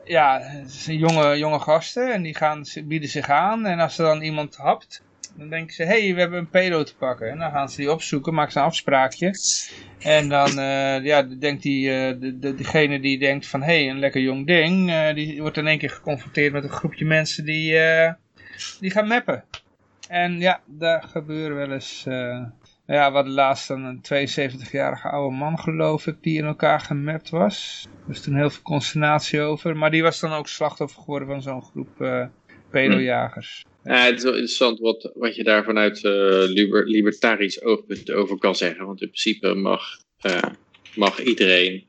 ja, zijn jonge, jonge gasten en die gaan, bieden zich aan. En als er dan iemand hapt, dan denken ze... Hé, hey, we hebben een pedo te pakken. En dan gaan ze die opzoeken, maken ze een afspraakje. En dan eh, ja, denkt die, eh, de, de, degene die denkt van... Hé, hey, een lekker jong ding. eh, die wordt in één keer geconfronteerd met een groepje mensen die, die gaan mappen. En ja, daar gebeuren wel eens... ja, wat laatst dan een 72-jarige oude man, geloof ik, die in elkaar gemapt was. Er is toen heel veel consternatie over. Maar die was dan ook slachtoffer geworden van zo'n groep eh pedojagers. Ja, het is wel interessant wat, wat je daar vanuit eh, liber- libertarisch oogpunt over kan zeggen. Want in principe mag, eh, mag iedereen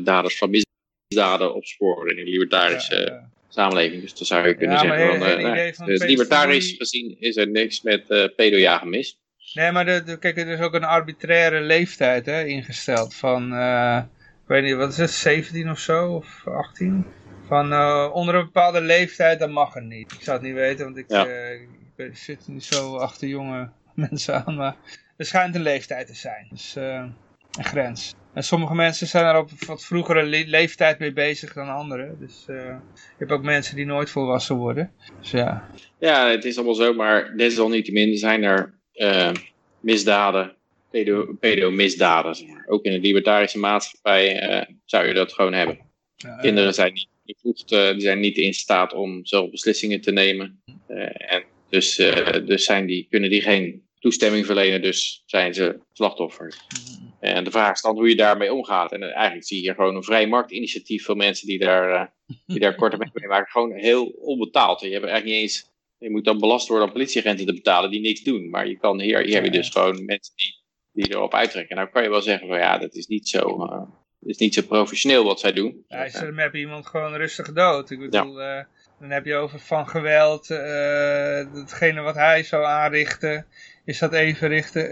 daders van misdaden opsporen in een libertarische Ja, samenleving. Dus dan zou je kunnen Ja, zeggen, van, dus libertarisch gezien is er niks met eh pedojagen mis. Nee, maar de, de- kijk, er is ook een arbitraire leeftijd hè, ingesteld van, eh, ik weet niet, wat is het, 17 of zo, of 18? Van eh, onder een bepaalde leeftijd, dat mag het niet. Ik zou het niet weten, want ik, Ja. eh, ik ben- zit niet zo achter jonge mensen aan, maar er schijnt een leeftijd te zijn. Dus, een grens. En sommige mensen zijn er op wat vroegere le leeftijd mee bezig dan anderen. Dus uh, je hebt ook mensen die nooit volwassen worden. Dus ja. Ja, het is allemaal zo, maar desalniettemin zijn er uh, misdaden, pedo-misdaden. Pedo ook in een libertarische maatschappij uh, zou je dat gewoon hebben. Ja, Kinderen zijn niet bevoegd, die zijn niet in staat om zelf beslissingen te nemen. en dus, dus zijn die, kunnen die geen toestemming verlenen, dus zijn ze slachtoffer. En de vraag is dan hoe je daarmee omgaat. En eigenlijk zie je hier gewoon een vrij marktinitiatief van mensen die daar, uh, die daar korte mee maken. Gewoon heel onbetaald. Je hebt eigenlijk niet eens, je moet dan belast worden om politieagenten te betalen die niks doen. Maar je kan hier, hier heb je dus gewoon mensen die, die erop uittrekken. Nou kan je wel zeggen van ja, dat is niet zo, uh, is niet zo professioneel wat zij doen. Ja, ze dan heb je iemand gewoon rustig dood. Ik bedoel, ja. uh, dan heb je over van geweld, datgene wat hij zou aanrichten is dat evenrichten,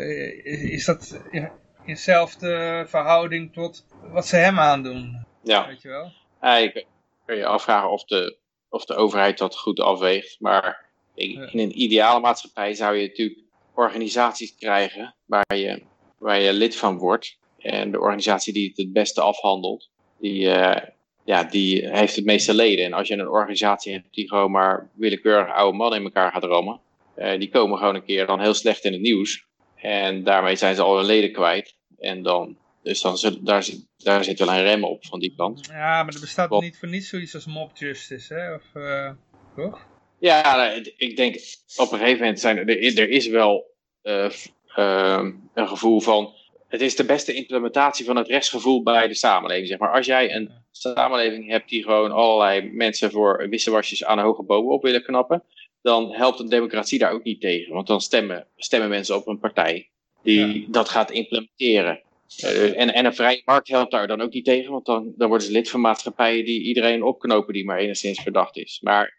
is dat in dezelfde verhouding tot wat ze hem aandoen? Ja. Weet je wel? Ja, je kun je afvragen of de, of de overheid dat goed afweegt, maar in, een ideale maatschappij zou je natuurlijk organisaties krijgen waar je, waar je lid van wordt. En de organisatie die het het beste afhandelt, die, uh, ja, die heeft het meeste leden. En als je een organisatie hebt die gewoon maar willekeurig oude mannen in elkaar gaat rammen, uh, die komen gewoon een keer dan heel slecht in het nieuws. En daarmee zijn ze al hun leden kwijt. En dan, dus dan, daar, zit, daar zit wel een rem op van die kant. Ja, maar er bestaat niet voor niets zoiets als mob justice, hè? Of, uh, toch? Ja, nou, ik denk op een gegeven moment zijn er, er is wel uh, uh, een gevoel van. Het is de beste implementatie van het rechtsgevoel bij de samenleving. Zeg maar. Als jij een samenleving hebt die gewoon allerlei mensen voor wissewasjes aan hoge bomen op willen knappen, dan helpt een democratie daar ook niet tegen. Want dan stemmen, stemmen mensen op een partij die ja. dat gaat implementeren. Uh, en, en een vrije markt helpt daar dan ook niet tegen, want dan, dan worden ze lid van maatschappijen die iedereen opknopen die maar enigszins verdacht is. Maar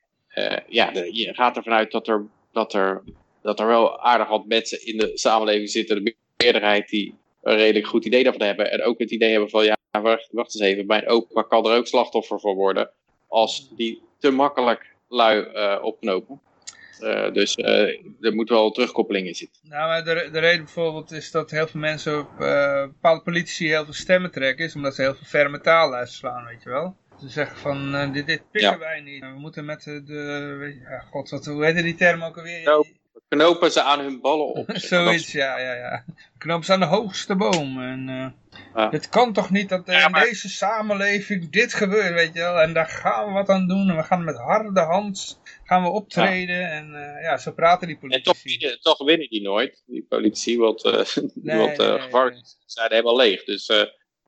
ja, de, je gaat ervan uit dat er, dat, er, dat er wel aardig wat mensen in de samenleving zitten, de meerderheid die een redelijk goed idee daarvan hebben. En ook het idee hebben van, ja, wacht, wacht eens even, mijn opa kan er ook slachtoffer voor worden als die te makkelijk lui uh, opknopen. Uh, dus er moet wel terugkoppeling in zitten. Nou, maar de, de reden bijvoorbeeld is dat heel veel mensen op bepaalde politici heel veel stemmen trekken, is omdat ze heel veel ferme taal uitslaan, weet je wel. Ze zeggen van, dit, dit pikken ja. wij niet. We moeten met de, de ja, god, wat, hoe heet die term ook alweer? No, knopen ze aan hun ballen op. Zoiets, ja, ja, ja. Knopen ze aan de hoogste boom. En, ja. Het kan toch niet dat maar... in deze samenleving dit gebeurt, weet je wel. En daar gaan we wat aan doen. En we gaan met harde hand gaan we optreden. Ja. En uh, ja, zo praten die politici. En toch, toch, winnen die nooit, die politici. Want, uh, nee, uh, nee. zijn helemaal leeg. Dus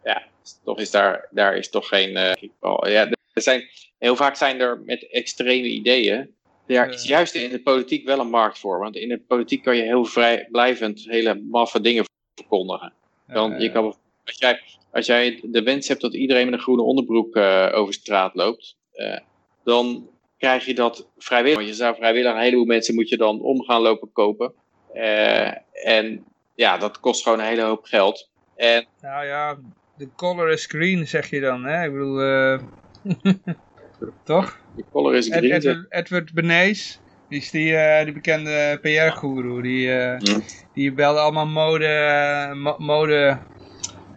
ja, toch is daar, daar is toch geen... ja, er zijn, heel vaak zijn er met extreme ideeën daar is juist in de politiek wel een markt voor. Want in de politiek kan je heel vrijblijvend hele maffe dingen verkondigen. Dan, je kan als jij, als jij de wens hebt dat iedereen met een groene onderbroek uh, over straat loopt, uh, dan krijg je dat vrijwillig. Want je zou vrijwillig een heleboel mensen moet je dan om gaan lopen kopen. En ja, dat kost gewoon een hele hoop geld. En, nou ja, de color is green zeg je dan, hè? Ik bedoel, toch? De color is green. Ed, Edward, Edward Benees, die is die, uh, die bekende PR-goeroe. Die, uh, ja. die belde allemaal mode, mo mode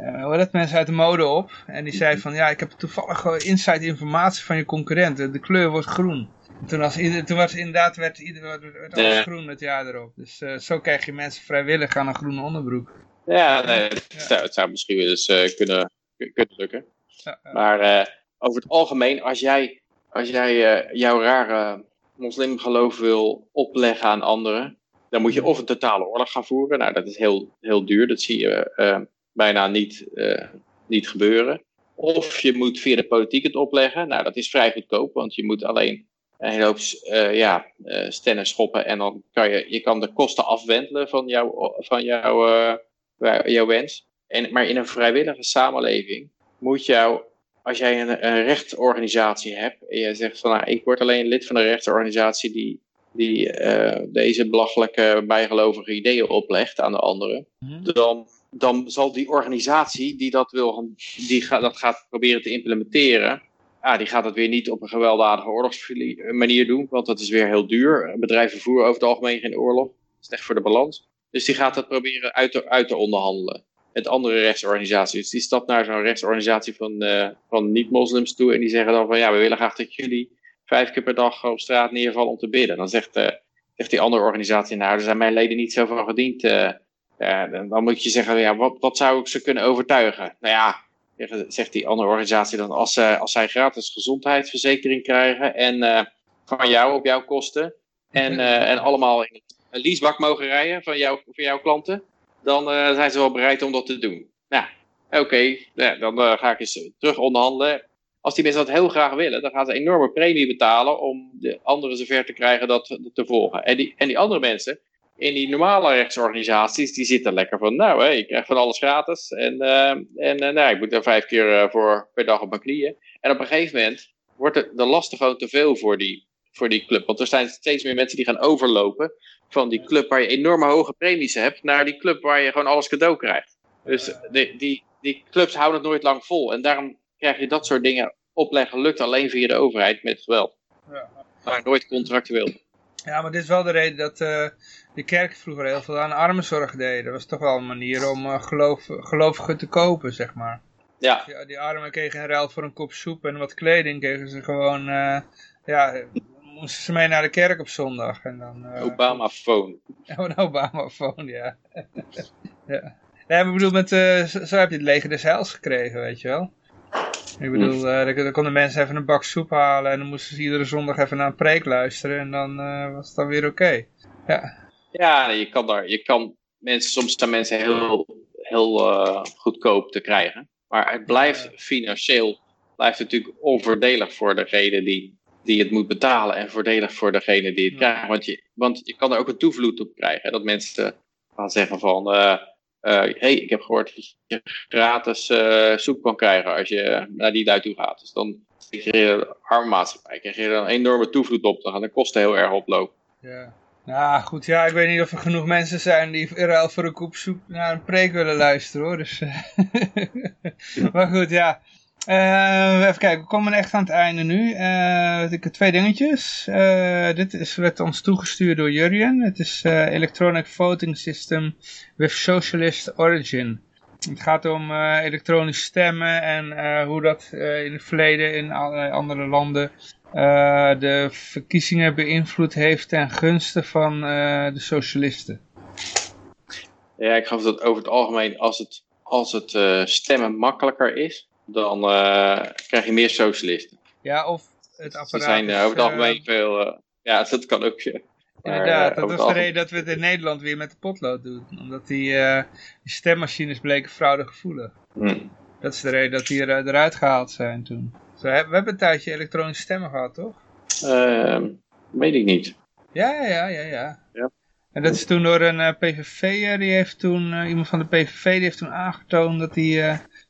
uh, hoe dat mensen uit de mode op. En die zei van, ja, ik heb toevallig inside informatie van je concurrenten. De kleur wordt groen. En toen, als, toen was inderdaad werd, werd, werd alles groen het jaar erop. Dus uh, zo krijg je mensen vrijwillig aan een groene onderbroek. Ja, nee, het, ja. Zou, het zou misschien wel eens uh, kunnen, kunnen lukken. Ja, ja. Maar over het algemeen, als jij, als jij jouw rare moslimgeloof wil opleggen aan anderen, dan moet je of een totale oorlog gaan voeren. Nou, dat is heel, heel duur. Dat zie je bijna niet, niet gebeuren. Of je moet via de politiek het opleggen. Nou, dat is vrij goedkoop, want je moet alleen een hele hoop ja, stennen schoppen. En dan kan je, je kan de kosten afwentelen van, jou, van jou, jouw wens. En, maar in een vrijwillige samenleving moet jou, als jij een, een rechtsorganisatie hebt. En jij zegt van nou, ik word alleen lid van een rechtsorganisatie die die deze belachelijke bijgelovige ideeën oplegt aan de anderen, mm-hmm. dan dan zal die organisatie die dat, wil, die ga, dat gaat proberen te implementeren, ja, die gaat dat weer niet op een gewelddadige oorlogsmanier doen, want dat is weer heel duur. Bedrijven voeren over het algemeen geen oorlog. Slecht voor de balans. Dus die gaat dat proberen uit te, uit te onderhandelen. met andere rechtsorganisaties. Dus die stapt naar zo'n rechtsorganisatie van, eh, van niet-moslims toe en die zeggen dan van ja, we willen graag dat jullie vijf keer per dag op straat neervallen om te bidden. Dan zegt, uh, zegt die andere organisatie, nou, daar zijn mijn leden niet zo van gediend. ja, dan, dan, moet je zeggen, ja, wat, wat zou ik ze kunnen overtuigen? Nou ja, zegt die andere organisatie dan, als, als zij gratis gezondheidsverzekering krijgen en van jou op jouw kosten en, en allemaal in een leasebak mogen rijden van, jou, jouw klanten, dan uh, zijn ze wel bereid om dat te doen. Nou, oké, dan uh, ga ik eens terug onderhandelen. Als die mensen dat heel graag willen, dan gaan ze een enorme premie betalen om de anderen zover te krijgen dat te volgen. En die, en die andere mensen, in die normale rechtsorganisaties, die zitten lekker van, nou, ik krijg van alles gratis. En, uh, en nou, ik moet er vijf keer voor per dag op mijn knieën. En op een gegeven moment wordt de, de lasten gewoon te veel voor die, voor die club. Want er zijn steeds meer mensen die gaan overlopen van die club waar je enorme hoge premies hebt, naar die club waar je gewoon alles cadeau krijgt. Dus die, die, die clubs houden het nooit lang vol. En daarom krijg je dat soort dingen opleggen, lukt alleen via de overheid met geweld. Ja. Maar nooit contractueel. Ja, maar dit is wel de reden dat uh, de kerk vroeger heel veel aan armenzorg deden. Dat was toch wel een manier om uh, geloof, gelovigen te kopen, zeg maar. Ja. Die, die armen kregen in ruil voor een kop soep en wat kleding kregen ze gewoon, uh, ja, moesten ze mee naar de kerk op zondag. En dan, uh, Obama-phone. Oh, een Obama-phone, ja. ja. Nee, ik bedoel, met, uh, zo, heb je het leger des heils gekregen, weet je wel. Ik bedoel, uh, dan konden mensen even een bak soep halen en dan moesten ze iedere zondag even naar een preek luisteren en dan was het dan weer oké. Ja. Ja, je kan daar, je kan mensen, soms zijn mensen heel, heel goedkoop te krijgen. Maar het blijft financieel, blijft natuurlijk onvoordelig voor degene die die het moet betalen en voordelig voor degene die het krijgt. Want je, want je kan er ook een toevloed op krijgen. Dat mensen gaan zeggen van, hé, uh, uh, hey, ik heb gehoord dat je gratis uh, soep kan krijgen als je naar die lui toe gaat. Dus dan krijg je arme maatschappij, krijg je er een enorme toevloed op. Dan gaan de kosten heel erg oplopen. Ja. Nou goed, ja, ik weet niet of er genoeg mensen zijn die in ruil voor een koep soep naar een preek willen luisteren hoor. Dus, maar goed, ja. Uh, even kijken, we komen echt aan het einde nu. Uh, ik heb twee dingetjes. Uh, dit is, werd ons toegestuurd door Jurjen. Het is Electronic Voting System with Socialist Origin. Het gaat om elektronisch stemmen en hoe dat in het verleden in allerlei andere landen de verkiezingen beïnvloed heeft ten gunste van de socialisten. Ja, ik geloof dat over het algemeen als het, als het stemmen makkelijker is, dan uh, krijg je meer socialisten. Ja, of het apparaat... Ze zijn uh, over het algemeen uh, veel... ja, dat kan ook. Ja. Inderdaad, dat was de reden dat we het in Nederland weer met de potlood doen. Omdat die, die stemmachines bleken fraudegevoelig. Hmm. Dat is de reden dat die er, eruit gehaald zijn toen. We hebben een tijdje elektronische stemmen gehad, toch? Ehm, weet ik niet. Ja, ja, ja, ja. ja. En dat is toen door een PVV, die heeft toen, iemand van de PVV, die heeft toen aangetoond dat die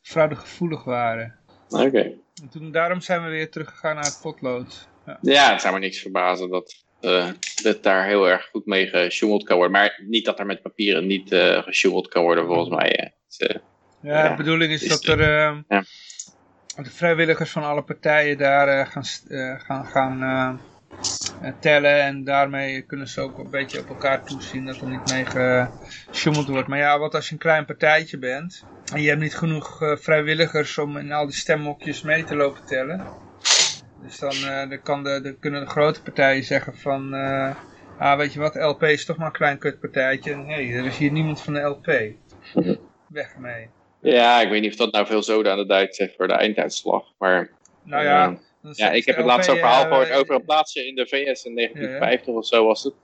fraudegevoelig waren. Oké. En toen, daarom zijn we weer teruggegaan naar het potlood. Ja, ja het zou me niks verbazen dat, uh, dat daar heel erg goed mee gesjoemeld kan worden. Maar niet dat er met papieren niet uh, gesjoemeld kan worden volgens mij. Het, uh, ja, de bedoeling is, dat er ja. de vrijwilligers van alle partijen daar gaan, gaan, gaan tellen. En daarmee kunnen ze ook een beetje op elkaar toezien dat er niet mee gesjoemeld wordt. Maar ja, wat als je een klein partijtje bent en je hebt niet genoeg uh, vrijwilligers om in al die stemhokjes mee te lopen tellen. Dus dan, uh, dan, kan de, dan kunnen de grote partijen zeggen van... Uh, ah, weet je wat, LP is toch maar een klein kutpartijtje. Nee, er is hier niemand van de LP. Weg mee. Ja, ik weet niet of dat nou veel zoden aan de duit zegt voor de einduitslag. Maar, nou ja, ja ik heb het laatst ook verhaal gehoord over een plaatsje in de VS in 1950 ja, of zo was het.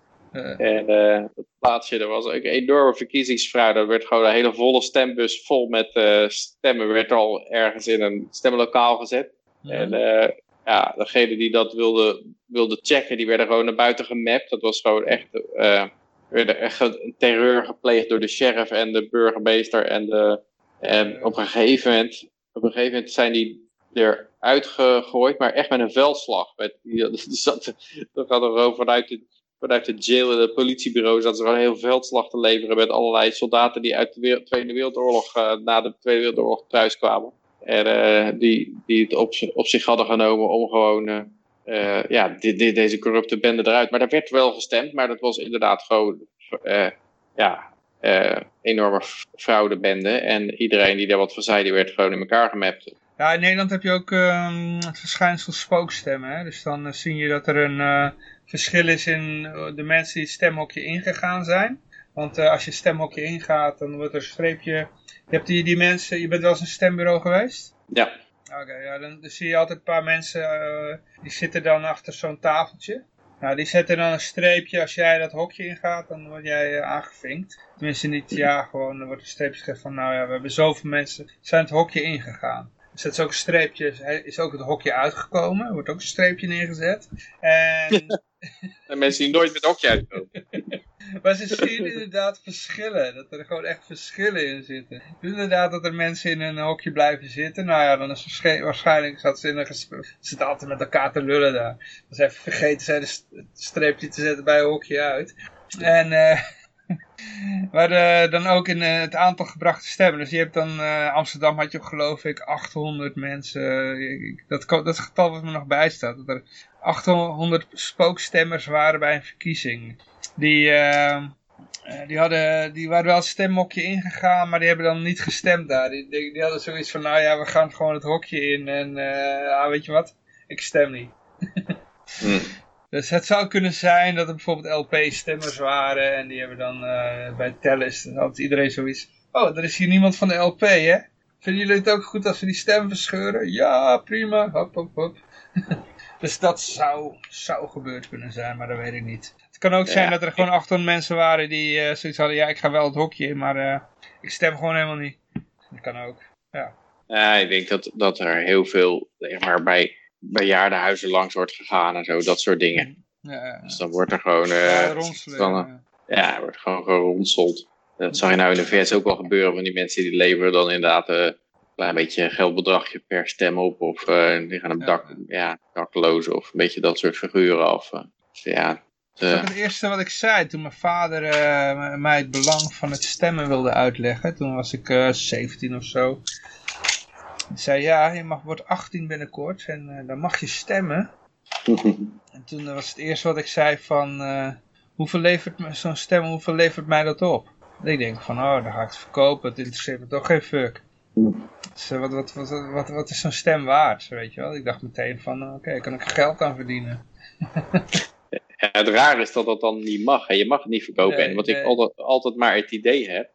En uh, het plaatsje, er was ook een enorme verkiezingsfraude. Er werd gewoon een hele volle stembus vol met uh, stemmen. werd al ergens in een stemlokaal gezet. En uh, ja, degene die dat wilde, wilde checken, die werden gewoon naar buiten gemapt. Dat was gewoon echt, er werd echt een terreur gepleegd door de sheriff en de burgemeester. En, de, en op, een gegeven moment, op een gegeven moment zijn die eruit gegooid, maar echt met een veldslag. Met, zat, dat gaat er vanuit de vanuit de jail en het politiebureau zaten ze gewoon heel veldslag te leveren met allerlei soldaten die uit de Tweede Wereldoorlog, uh, na de Tweede Wereldoorlog thuis kwamen. En uh, die, die het op, op, zich hadden genomen om gewoon uh, ja, deze corrupte bende eruit. Maar daar werd wel gestemd, maar dat was inderdaad gewoon ja, eh, enorme fraudebende. En iedereen die daar wat van zei, die werd gewoon in elkaar gemapt. Ja, in Nederland heb je ook ehm, het verschijnsel spookstemmen. Hè? Dus dan uh, zie je dat er een uh, verschil is in de mensen die het stemhokje ingegaan zijn. Want uh, als je het stemhokje ingaat, dan wordt er een streepje... Je hebt die, die mensen... Je bent wel eens een stembureau geweest? Ja. Oké, ja, dan, dan, zie je altijd een paar mensen... die zitten dan achter zo'n tafeltje. Nou, die zetten dan een streepje. Als jij dat hokje ingaat, dan word jij aangevinkt. Tenminste niet, ja, gewoon... Er wordt een streepje gezegd van... Nou ja, we hebben zoveel mensen... zijn het hokje ingegaan. Dus dat is ook een streepje, is ook het hokje uitgekomen. Er wordt ook een streepje neergezet. En, en mensen die nooit met het hokje uitkomen. maar ze zien inderdaad verschillen. Dat er gewoon echt verschillen in zitten. Dus inderdaad dat er mensen in een hokje blijven zitten. Nou ja, dan is waarschijnlijk dat ze in een gesprek... Ze zitten altijd met elkaar te lullen daar. Dan zijn vergeten zij het streepje te zetten bij een hokje uit. En... Uh, maar uh, dan ook in uh, het aantal gebrachte stemmen. Dus je hebt dan, uh, Amsterdam had je geloof ik 800 mensen. dat, dat getal wat me nog bijstaat. Dat er 800 spookstemmers waren bij een verkiezing. Die, die, hadden, die waren wel het stemhokje ingegaan, maar die hebben dan niet gestemd daar. Die, die, hadden zoiets van, nou ja, we gaan gewoon het hokje in. En ah, weet je wat, ik stem niet. mm. Dus het zou kunnen zijn dat er bijvoorbeeld LP-stemmers waren en die hebben dan uh, bij tellen is dan altijd iedereen zoiets. Oh, er is hier niemand van de LP, hè? Vinden jullie het ook goed als we die stem verscheuren? Ja, prima. Hop, hop, hop. dus dat zou, zou gebeurd kunnen zijn, maar dat weet ik niet. Het kan ook zijn dat er gewoon 800 mensen waren die uh, zoiets hadden. Ja, ik ga wel het hokje in, maar uh, ik stem gewoon helemaal niet. Dat kan ook, ja. Ja, ik denk dat, dat er heel veel, zeg maar, bij bejaardenhuizen langs wordt gegaan en zo, dat soort dingen. Ja, dus dan wordt er gewoon... Uh, ja, uh, ja, wordt gewoon geronseld. Dat zag je nou in de VS ook wel gebeuren, van die mensen die leveren dan inderdaad uh, een klein beetje geldbedragje per stem op. Of die gaan een dak, ja, daklozen of een beetje dat soort figuren af. Dus ja, dat is het eerste wat ik zei toen mijn vader mij het belang van het stemmen wilde uitleggen. Toen was ik 17 of zo. Zei, ja, je mag, wordt 18 binnenkort en uh, dan mag je stemmen. en toen was het eerste wat ik zei van, uh, hoeveel levert zo'n stem, hoeveel levert mij dat op? En ik denk van, oh, dan ga ik het verkopen, het interesseert me toch geen fuck. Dus, wat, wat, wat, wat, wat is zo'n stem waard, weet je wel? Ik dacht meteen van, oké, okay, kan ik er geld aan verdienen. ja, het raar is dat dat dan niet mag. Hè? Je mag het niet verkopen. Nee, en wat nee. ik altijd, altijd maar het idee heb,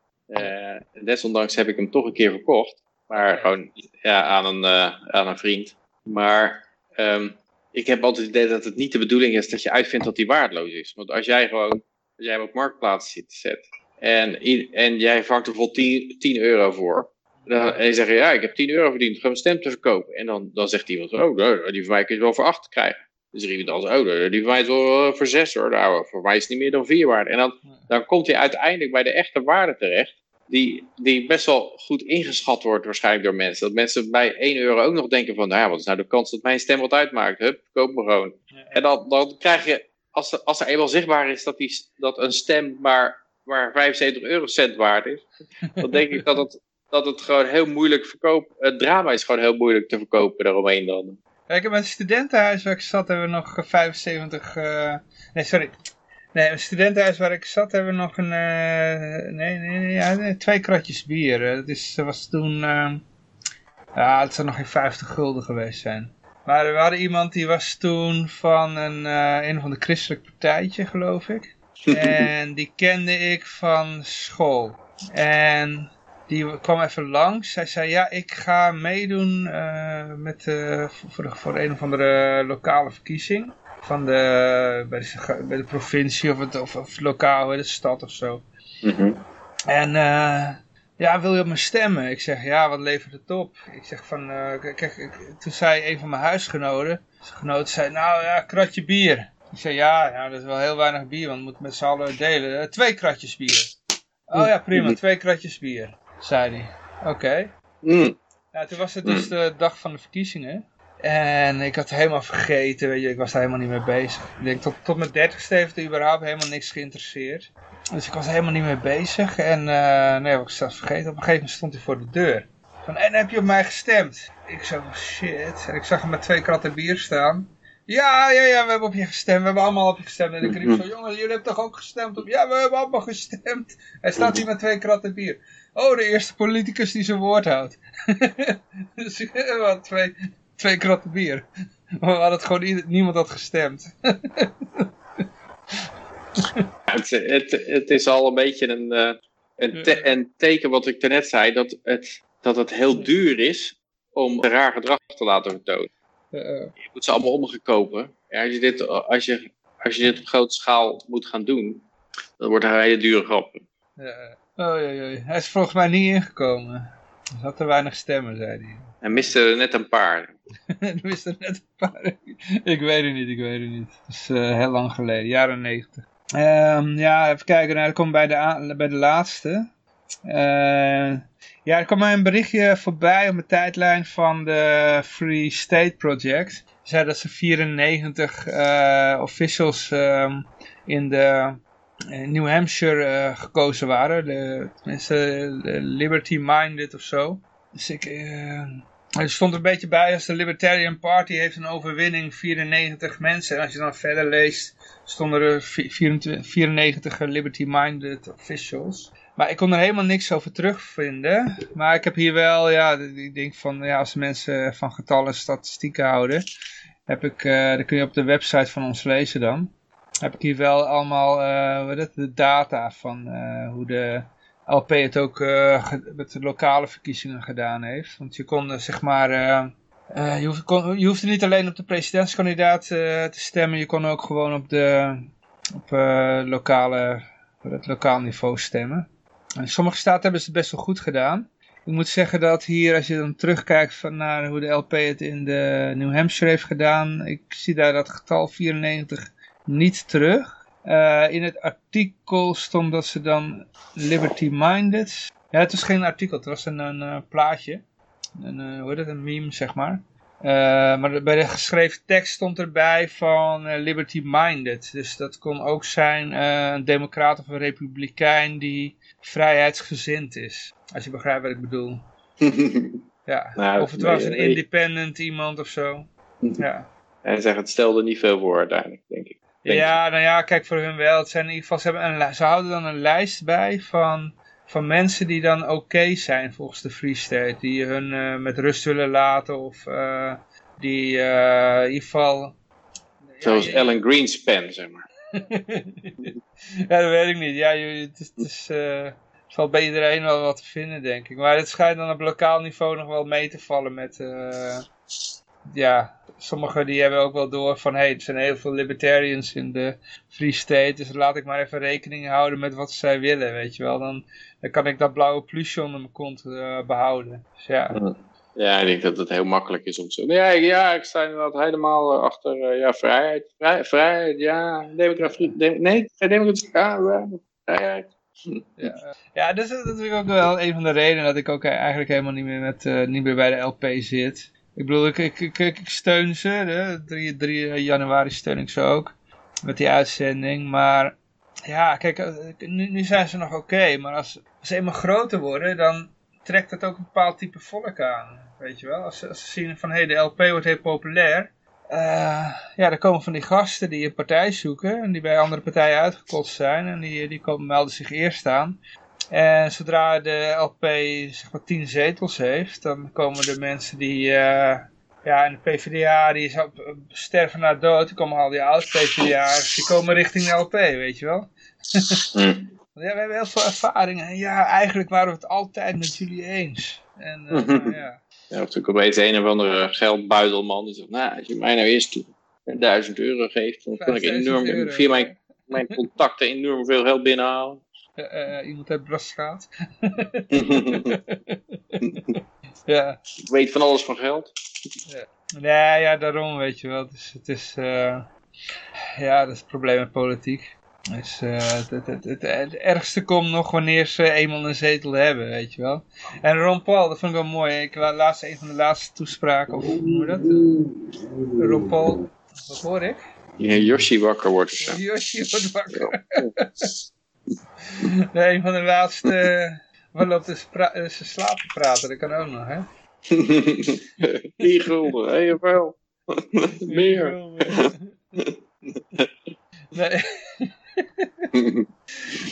desondanks heb ik hem toch een keer verkocht. Maar gewoon ja, aan, een, uh, aan een vriend. Maar um, ik heb altijd het idee dat het niet de bedoeling is dat je uitvindt dat die waardeloos is. Want als jij gewoon, als jij hem op marktplaats zit, zet en, en jij vangt er bijvoorbeeld 10, 10 euro voor. Dan, en je zegt, ja, ik heb 10 euro verdiend om een stem te verkopen. En dan, dan zegt iemand, oh, die van mij kun je wel voor 8 krijgen. Dus er iemand anders, oh, die van mij is wel voor 6 hoor. Nou, voor mij is het niet meer dan 4 waard. En dan, dan komt hij uiteindelijk bij de echte waarde terecht die, die best wel goed ingeschat wordt waarschijnlijk door mensen. Dat mensen bij 1 euro ook nog denken van, nou ja, wat is nou de kans dat mijn stem wat uitmaakt? Hup, koop me gewoon. En dan, dan krijg je, als er, als er eenmaal zichtbaar is dat, die, dat een stem maar, maar 75 eurocent waard is, dan denk ik dat het, dat het gewoon heel moeilijk verkoop, het drama is gewoon heel moeilijk te verkopen daaromheen dan. Heb met het studentenhuis waar ik zat, hebben we nog 75, uh, nee sorry, Nee, een studentenhuis waar ik zat hebben we nog een, uh, nee, nee, nee, ja, twee kratjes bier. Dat is, was toen, uh, ja, het zou nog geen 50 gulden geweest zijn. Maar we hadden iemand die was toen van een, uh, een van de christelijk partijtje, geloof ik. en die kende ik van school. En die kwam even langs. Hij zei, ja, ik ga meedoen met, voor, voor een of andere lokale verkiezing van de, bij, de, bij de provincie of, het, of, of lokaal, de stad of zo. Mm En uh, ja, wil je op me stemmen? Ik zeg, ja, wat levert het op? Ik zeg van, uh, kijk, toen zei een van mijn huisgenoten, genoten zei, nou ja, kratje bier. Ik zei, ja, ja, dat is wel heel weinig bier, want we moeten met z'n allen delen. Uh, twee kratjes bier. Oh ja, prima, twee kratjes bier, zei hij. Oké. Okay. Mm. Nou, toen was het dus de dag van de verkiezingen. En ik had helemaal vergeten, weet je, ik was daar helemaal niet mee bezig. Ik denk tot, tot mijn dertigste heeft er überhaupt helemaal niks geïnteresseerd. Dus ik was helemaal niet mee bezig. En uh, nee, ik zelfs vergeten. Op een gegeven moment stond hij voor de deur. Van, en heb je op mij gestemd? Ik zo, shit. En ik zag hem met twee kratten bier staan. Ja, ja, ja, we hebben op je gestemd. We hebben allemaal op je gestemd. En ik riep zo, jongens, jullie hebben toch ook gestemd op... Ja, we hebben allemaal gestemd. Hij staat hier met twee kratten bier. Oh, de eerste politicus die zijn woord houdt. dus we hadden twee, twee kratten bier. Maar hadden het gewoon, niemand had gestemd. Het, het, het is al een beetje een, eh, een, te- een teken wat ik daarnet zei, dat het, dat het heel duur is om raar gedrag te laten vertonen. Je moet ze allemaal omgekopen. Ja, als, je dit, als, je, als je dit op grote schaal moet gaan doen, dan wordt het een hele dure grap. Ja. Oei, oei. Hij is volgens mij niet ingekomen. Er had te weinig stemmen, zei hij. Hij miste er net een paar. Er wist er net een paar. ik weet het niet, ik weet het niet. Het is eh, heel lang geleden, jaren negentig. Ehm, ja, even kijken. Nou, dat komt bij de, bij de laatste. Eh, ja, er kwam een berichtje voorbij op mijn tijdlijn van de Free State Project. Ze zei dat ze 94 eh, officials ehm, in de New Hampshire gekozen waren. De, tenminste, Liberty Minded of zo. Dus ik... er stond een beetje bij als de Libertarian Party heeft een overwinning 94 mensen. En als je dan verder leest, stonden er vi- 24 94 Liberty-minded officials. Maar ik kon er helemaal niks over terugvinden. Maar ik heb hier wel, ja, ik denk van, ja, als mensen van getallen statistieken houden, heb ik, eh dan kun je op de website van ons lezen dan. Heb ik hier wel allemaal, hoe heet het, de data van eh, hoe de LP het ook eh, met de lokale verkiezingen gedaan heeft. Want je kon eh, zeg maar... eh, je, hoeft, kon, je hoefde niet alleen op de presidentskandidaat te stemmen. Je kon ook gewoon op, de, op lokale, op het lokaal niveau stemmen. En sommige staten hebben ze het best wel goed gedaan. Ik moet zeggen dat hier, als je dan terugkijkt van naar hoe de LP het in de New Hampshire heeft gedaan. Ik zie daar dat getal 94 niet terug. Eh, in het artikel stond dat ze dan Liberty Minded. Ja, het was geen artikel, het was een, een eh, plaatje. Een, eh, hoe heet het, een meme, zeg maar. Eh, maar de- bij de geschreven tekst stond erbij van eh, Liberty Minded. Dus dat kon ook zijn eh, een democraat of een republikein die vrijheidsgezind is. Als je begrijpt wat ik bedoel. Ja. Nou, of het was een nee. independent iemand of zo. Ja. Hij zegt, het stelde niet veel voor uiteindelijk, denk ik. Ja, nou ja, kijk voor hun wel. Het zijn in ieder geval, ze, hebben een, ze houden dan een lijst bij van, van mensen die dan oké zijn volgens de Free State. Die hun eh, met rust willen laten of eh, die eh, in ieder geval... Zoals ja, je- Alan Greenspan, zeg maar. ja, dat weet ik niet. Ja, je, het is, het is, valt bij iedereen wel wat te vinden, denk ik. Maar het schijnt dan op lokaal niveau nog wel mee te vallen met... ja, sommigen die hebben ook wel door van... Hé, hey, er zijn heel veel libertarians in de Free State... dus laat ik maar even rekening houden met wat zij willen, weet je wel. Dan, dan kan ik dat blauwe plusje onder mijn kont eh, behouden. Dus ja, Ja, ik denk dat het heel makkelijk is om zo... Ja, ik- ja ik sta inderdaad helemaal eh, achter eh, ja, vrijheid. Vrij, vrijheid, ja. Democratie. de- nee, geen democratie. Ja, ja, vrijheid. Ja, dus dat is ook wel een van de redenen dat ik ook eigenlijk helemaal niet meer, met, niet meer bij de LP zit. Ik bedoel, ik, ik, ik, ik steun ze. Hè? 3, 3 januari steun ik ze ook. Met die uitzending. Maar ja, kijk, eh, nu, nu zijn ze nog oké. maar als, ze eenmaal groter worden, dan trekt het ook een bepaald type volk aan. Weet je wel? Als, ze- zien van, hé, de LP wordt heel populair. eh, ja, dan komen van die gasten die een partij zoeken. En die bij andere partijen uitgekotst zijn. En die, die komen, melden zich eerst aan. En zodra de LP zeg maar 10 zetels heeft, dan komen de mensen die, eh, ja, en de PvdA, die is op, sterven naar dood, dan komen al die oud-PvdA'ers, die komen richting de LP, weet je wel. Hm. Want Ja, we hebben heel veel ervaringen. En ja, eigenlijk waren we het altijd met jullie eens. En eh, nou ja. Ja, of natuurlijk opeens een of andere geldbuidelman die zegt, nou, als je mij nou eerst een duizend euro geeft, dan kan ik 5000 enorm, euro. via mijn, mijn contacten enorm veel geld binnenhalen. Eh, eh, iemand uit Brasstraat. ja. ik weet van alles van geld. Nee, ja, daarom weet je wel. Het is, eh, ja, dat is het probleem met politiek. Dus, eh, het, het, het, het, het ergste komt nog wanneer ze eenmaal een zetel hebben, weet je wel. En Ron Paul, dat vond ik wel mooi. Ik la- laatst een van de laatste toespraken, of hoe noem je dat? Ron Paul, wat hoor ik? Je Yoshi wakker wordt. Yoshi wordt wakker. Nee, een van de laatste, pra- eh, ze slapen praten, dat kan ook nog, hè? Die gulden, heel veel. Meer. Nee.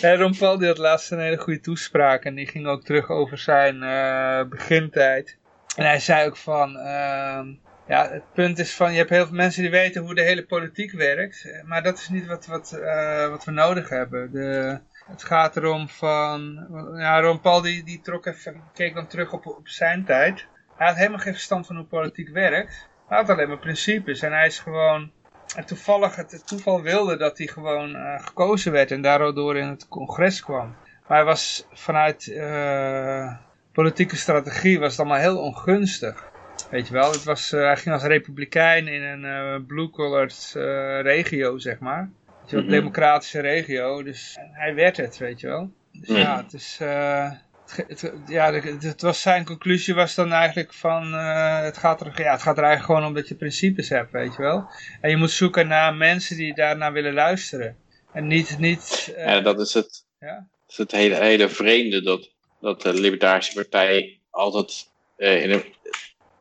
Ron Paul die had laatst een hele goede toespraak en die ging ook terug over zijn eh, begintijd. En hij zei ook van, ehm, ja, het punt is van, je hebt heel veel mensen die weten hoe de hele politiek werkt, maar dat is niet wat, wat, eh, wat we nodig hebben. De, het gaat erom van, ja, Ron Paul die, die trok even, keek dan terug op, op zijn tijd. Hij had helemaal geen verstand van hoe politiek werkt. Hij had alleen maar principes en hij is gewoon toevallig, het toeval wilde dat hij gewoon uh, gekozen werd en daardoor in het congres kwam. Maar hij was vanuit politieke strategie was het allemaal heel ongunstig. Weet je wel, het was, uh, hij ging als republikein in een blue-collared regio, zeg maar. Weet je wel, Mhm. democratische regio, dus hij werd het, weet je wel. Dus ja, het is... Het, het, ja, het, het was zijn conclusie was dan eigenlijk van, uh, het, gaat er, ja, het gaat er eigenlijk gewoon om dat je principes hebt, weet je wel. En je moet zoeken naar mensen die daarnaar willen luisteren. En niet, niet... Uh, ja, dat is het, ja? dat is het hele, hele vreemde, dat, dat de Libertarische Partij altijd uh, in een,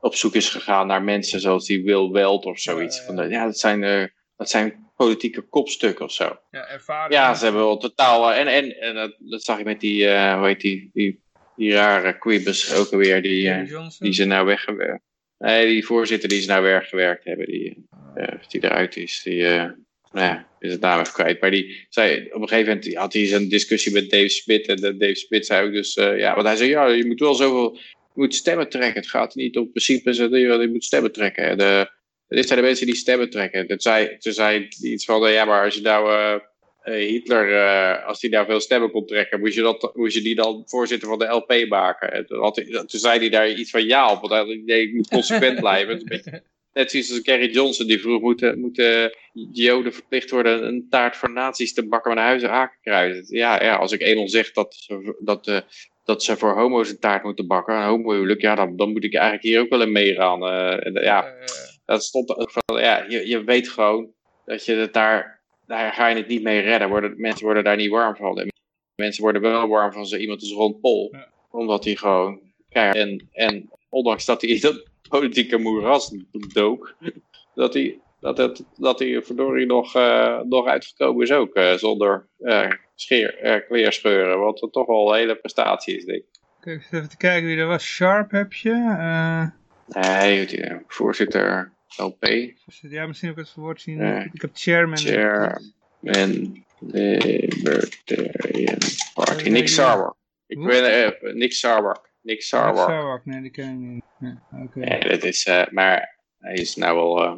op zoek is gegaan naar mensen zoals die Will Weld of zoiets. Ja, ja. Van de, ja dat, zijn, dat zijn politieke kopstukken of zo. Ja, ervaring. Ja, ze hebben wel totaal. En, en, en dat, dat zag je met die, uh, hoe heet die, die, die rare quibus ook alweer, die, uh, die ze nou weggewerkt. Nee, die voorzitter die ze nou weggewerkt hebben, die, uh, die eruit is, die, nou ja, is het naam even kwijt. Maar die zei, op een gegeven moment had hij zo'n discussie met Dave Smith. En Dave Smith zei ook dus, uh, ja, want hij zei, ja, je moet wel zoveel, moet stemmen trekken. Het gaat niet om principes, je moet stemmen trekken. De, dit zijn de mensen die stemmen trekken. Dat zei, toen zei iets van, ja, maar als je nou uh, uh, Hitler, als die daar veel stemmen kon trekken, moest je, dat, moest je die dan voorzitter van de LP maken. En toen, had hij, toen zei hij daar iets van ja op, want hij ik moet consequent blijven. Net zoals als Gary Johnson, die vroeg, moeten, moeten Joden verplicht worden een taart voor nazi's te bakken met een huizen hakenkruis. Ja, ja, als ik eenmaal zeg dat, dat, dat ze voor homo's een taart moeten bakken, een homohuwelijk, ja, dan, dan moet ik eigenlijk hier ook wel in meegaan. Uh, ja, dat stond ook van, ja, je, je weet gewoon dat je het daar daar ga je het niet mee redden. Worden, mensen worden daar niet warm van. En mensen worden wel warm van zo iemand als Ron Paul. Ja. Omdat hij gewoon... Ja, en, en ondanks dat hij dat politieke moeras dook... Dat hij, dat het, dat hij verdorie nog, uh, nog uitgekomen is ook. Uh, zonder scheer, kleerscheuren. Wat er toch wel een hele prestatie is, denk ik. Kijk, even te kijken wie er was. Sharp heb je. nee, die, voorzitter... LP. Ja, misschien ook het woord zien. Nee. Ik heb chairman. Chairman Libertarian Party. Nick Sarwark. Ik ben uh, Nick Sarwark. Nick Sarwark. Sarwark, nee, die ken ik niet. Ja, oké. Nee, dat is, uh, maar hij is nou wel uh,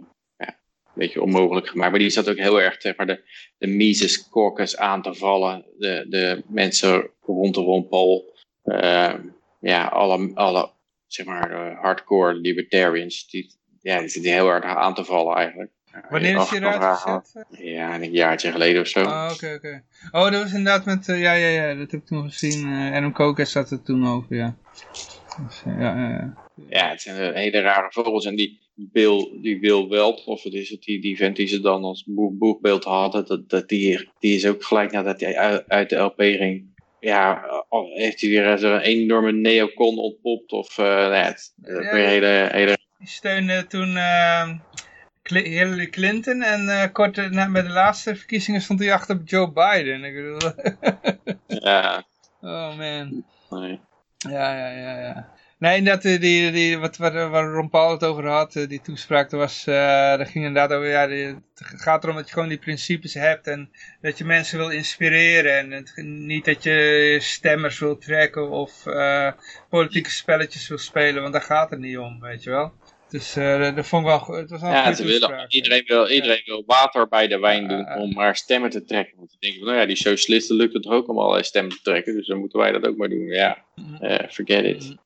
beetje onmogelijk gemaakt. Maar die zat ook heel erg zeg maar, de, de Mises Caucus aan te vallen. De, de mensen rondom Paul. Uh, ja, alle, alle zeg maar, hardcore libertarians. Die, ja, die zitten heel erg aan te vallen eigenlijk. Wanneer is hij eruit gezet? Ja, een jaartje geleden of zo. Oh, oké, oké. Okay. Oh, dat was inderdaad met, uh, ja, ja, ja, dat heb ik toen gezien. Uh, Adam Kokas zat er toen over, ja. Dus, uh, ja, ja. ja, het zijn hele rare vogels. En die Bill, die Bill Weld, of wat is het, die, die vent die ze dan als boegbeeld hadden, dat, dat die, die is ook gelijk nadat hij uit, uit de LP ging. Ja, heeft hij weer een enorme neocon ontpopt of uh, nou ja, het, ja, weer hele, hele... Die steunde toen uh, Hillary Clinton en uh, kort na, met de laatste verkiezingen stond hij achter Joe Biden. Ik bedoel... ja. Oh man. Nee. Ja, ja, ja, ja. Nee, inderdaad, die, die, die, wat, waar, waar Ron Paul het over had, die toespraak, dat, was, uh, dat ging inderdaad over, ja, het gaat erom dat je gewoon die principes hebt en dat je mensen wil inspireren en het, niet dat je stemmers wil trekken of uh, politieke spelletjes wil spelen, want daar gaat het niet om, weet je wel. Dus uh, dat vond ik wel het was wel ja, een ze willen, iedereen, wil, iedereen ja. wil water bij de wijn doen om maar stemmen te trekken. Want denk ik, van, nou ja, die socialisten lukt het ook om allerlei stemmen te trekken. Dus dan moeten wij dat ook maar doen. Ja, eh, forget it.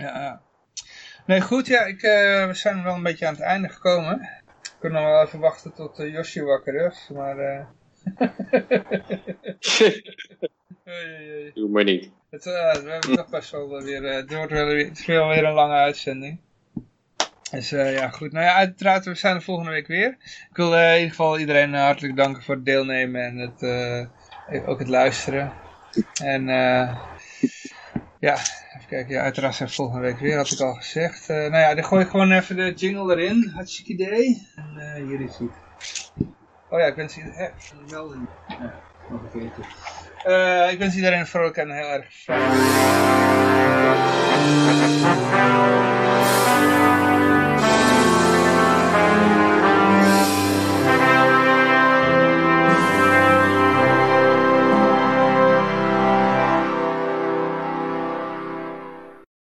Ja. Nee, goed, ja, ik, uh, we zijn wel een beetje aan het einde gekomen. We kunnen nog wel even wachten tot uh, Yoshi wakker is, maar... Uh... Doe maar niet. Het, we hebben toch best wel weer... het wordt wel weer, het is wel weer een lange uitzending. Dus ja, goed. Nou ja, uiteraard, we zijn er volgende week weer. Ik wil in ieder geval iedereen hartelijk danken voor het deelnemen en het, ook het luisteren. En ja, even Kijk, ja, uiteraard zijn volgende week weer, had ik al gezegd. Uh, nou ja, dan gooi ik gewoon even de jingle erin. Hartstikke idee. En uh, hier is hij. Oh ja, ik wens iedereen... Een... Ja. Uh, ik wens iedereen vrolijk en heel erg fijn.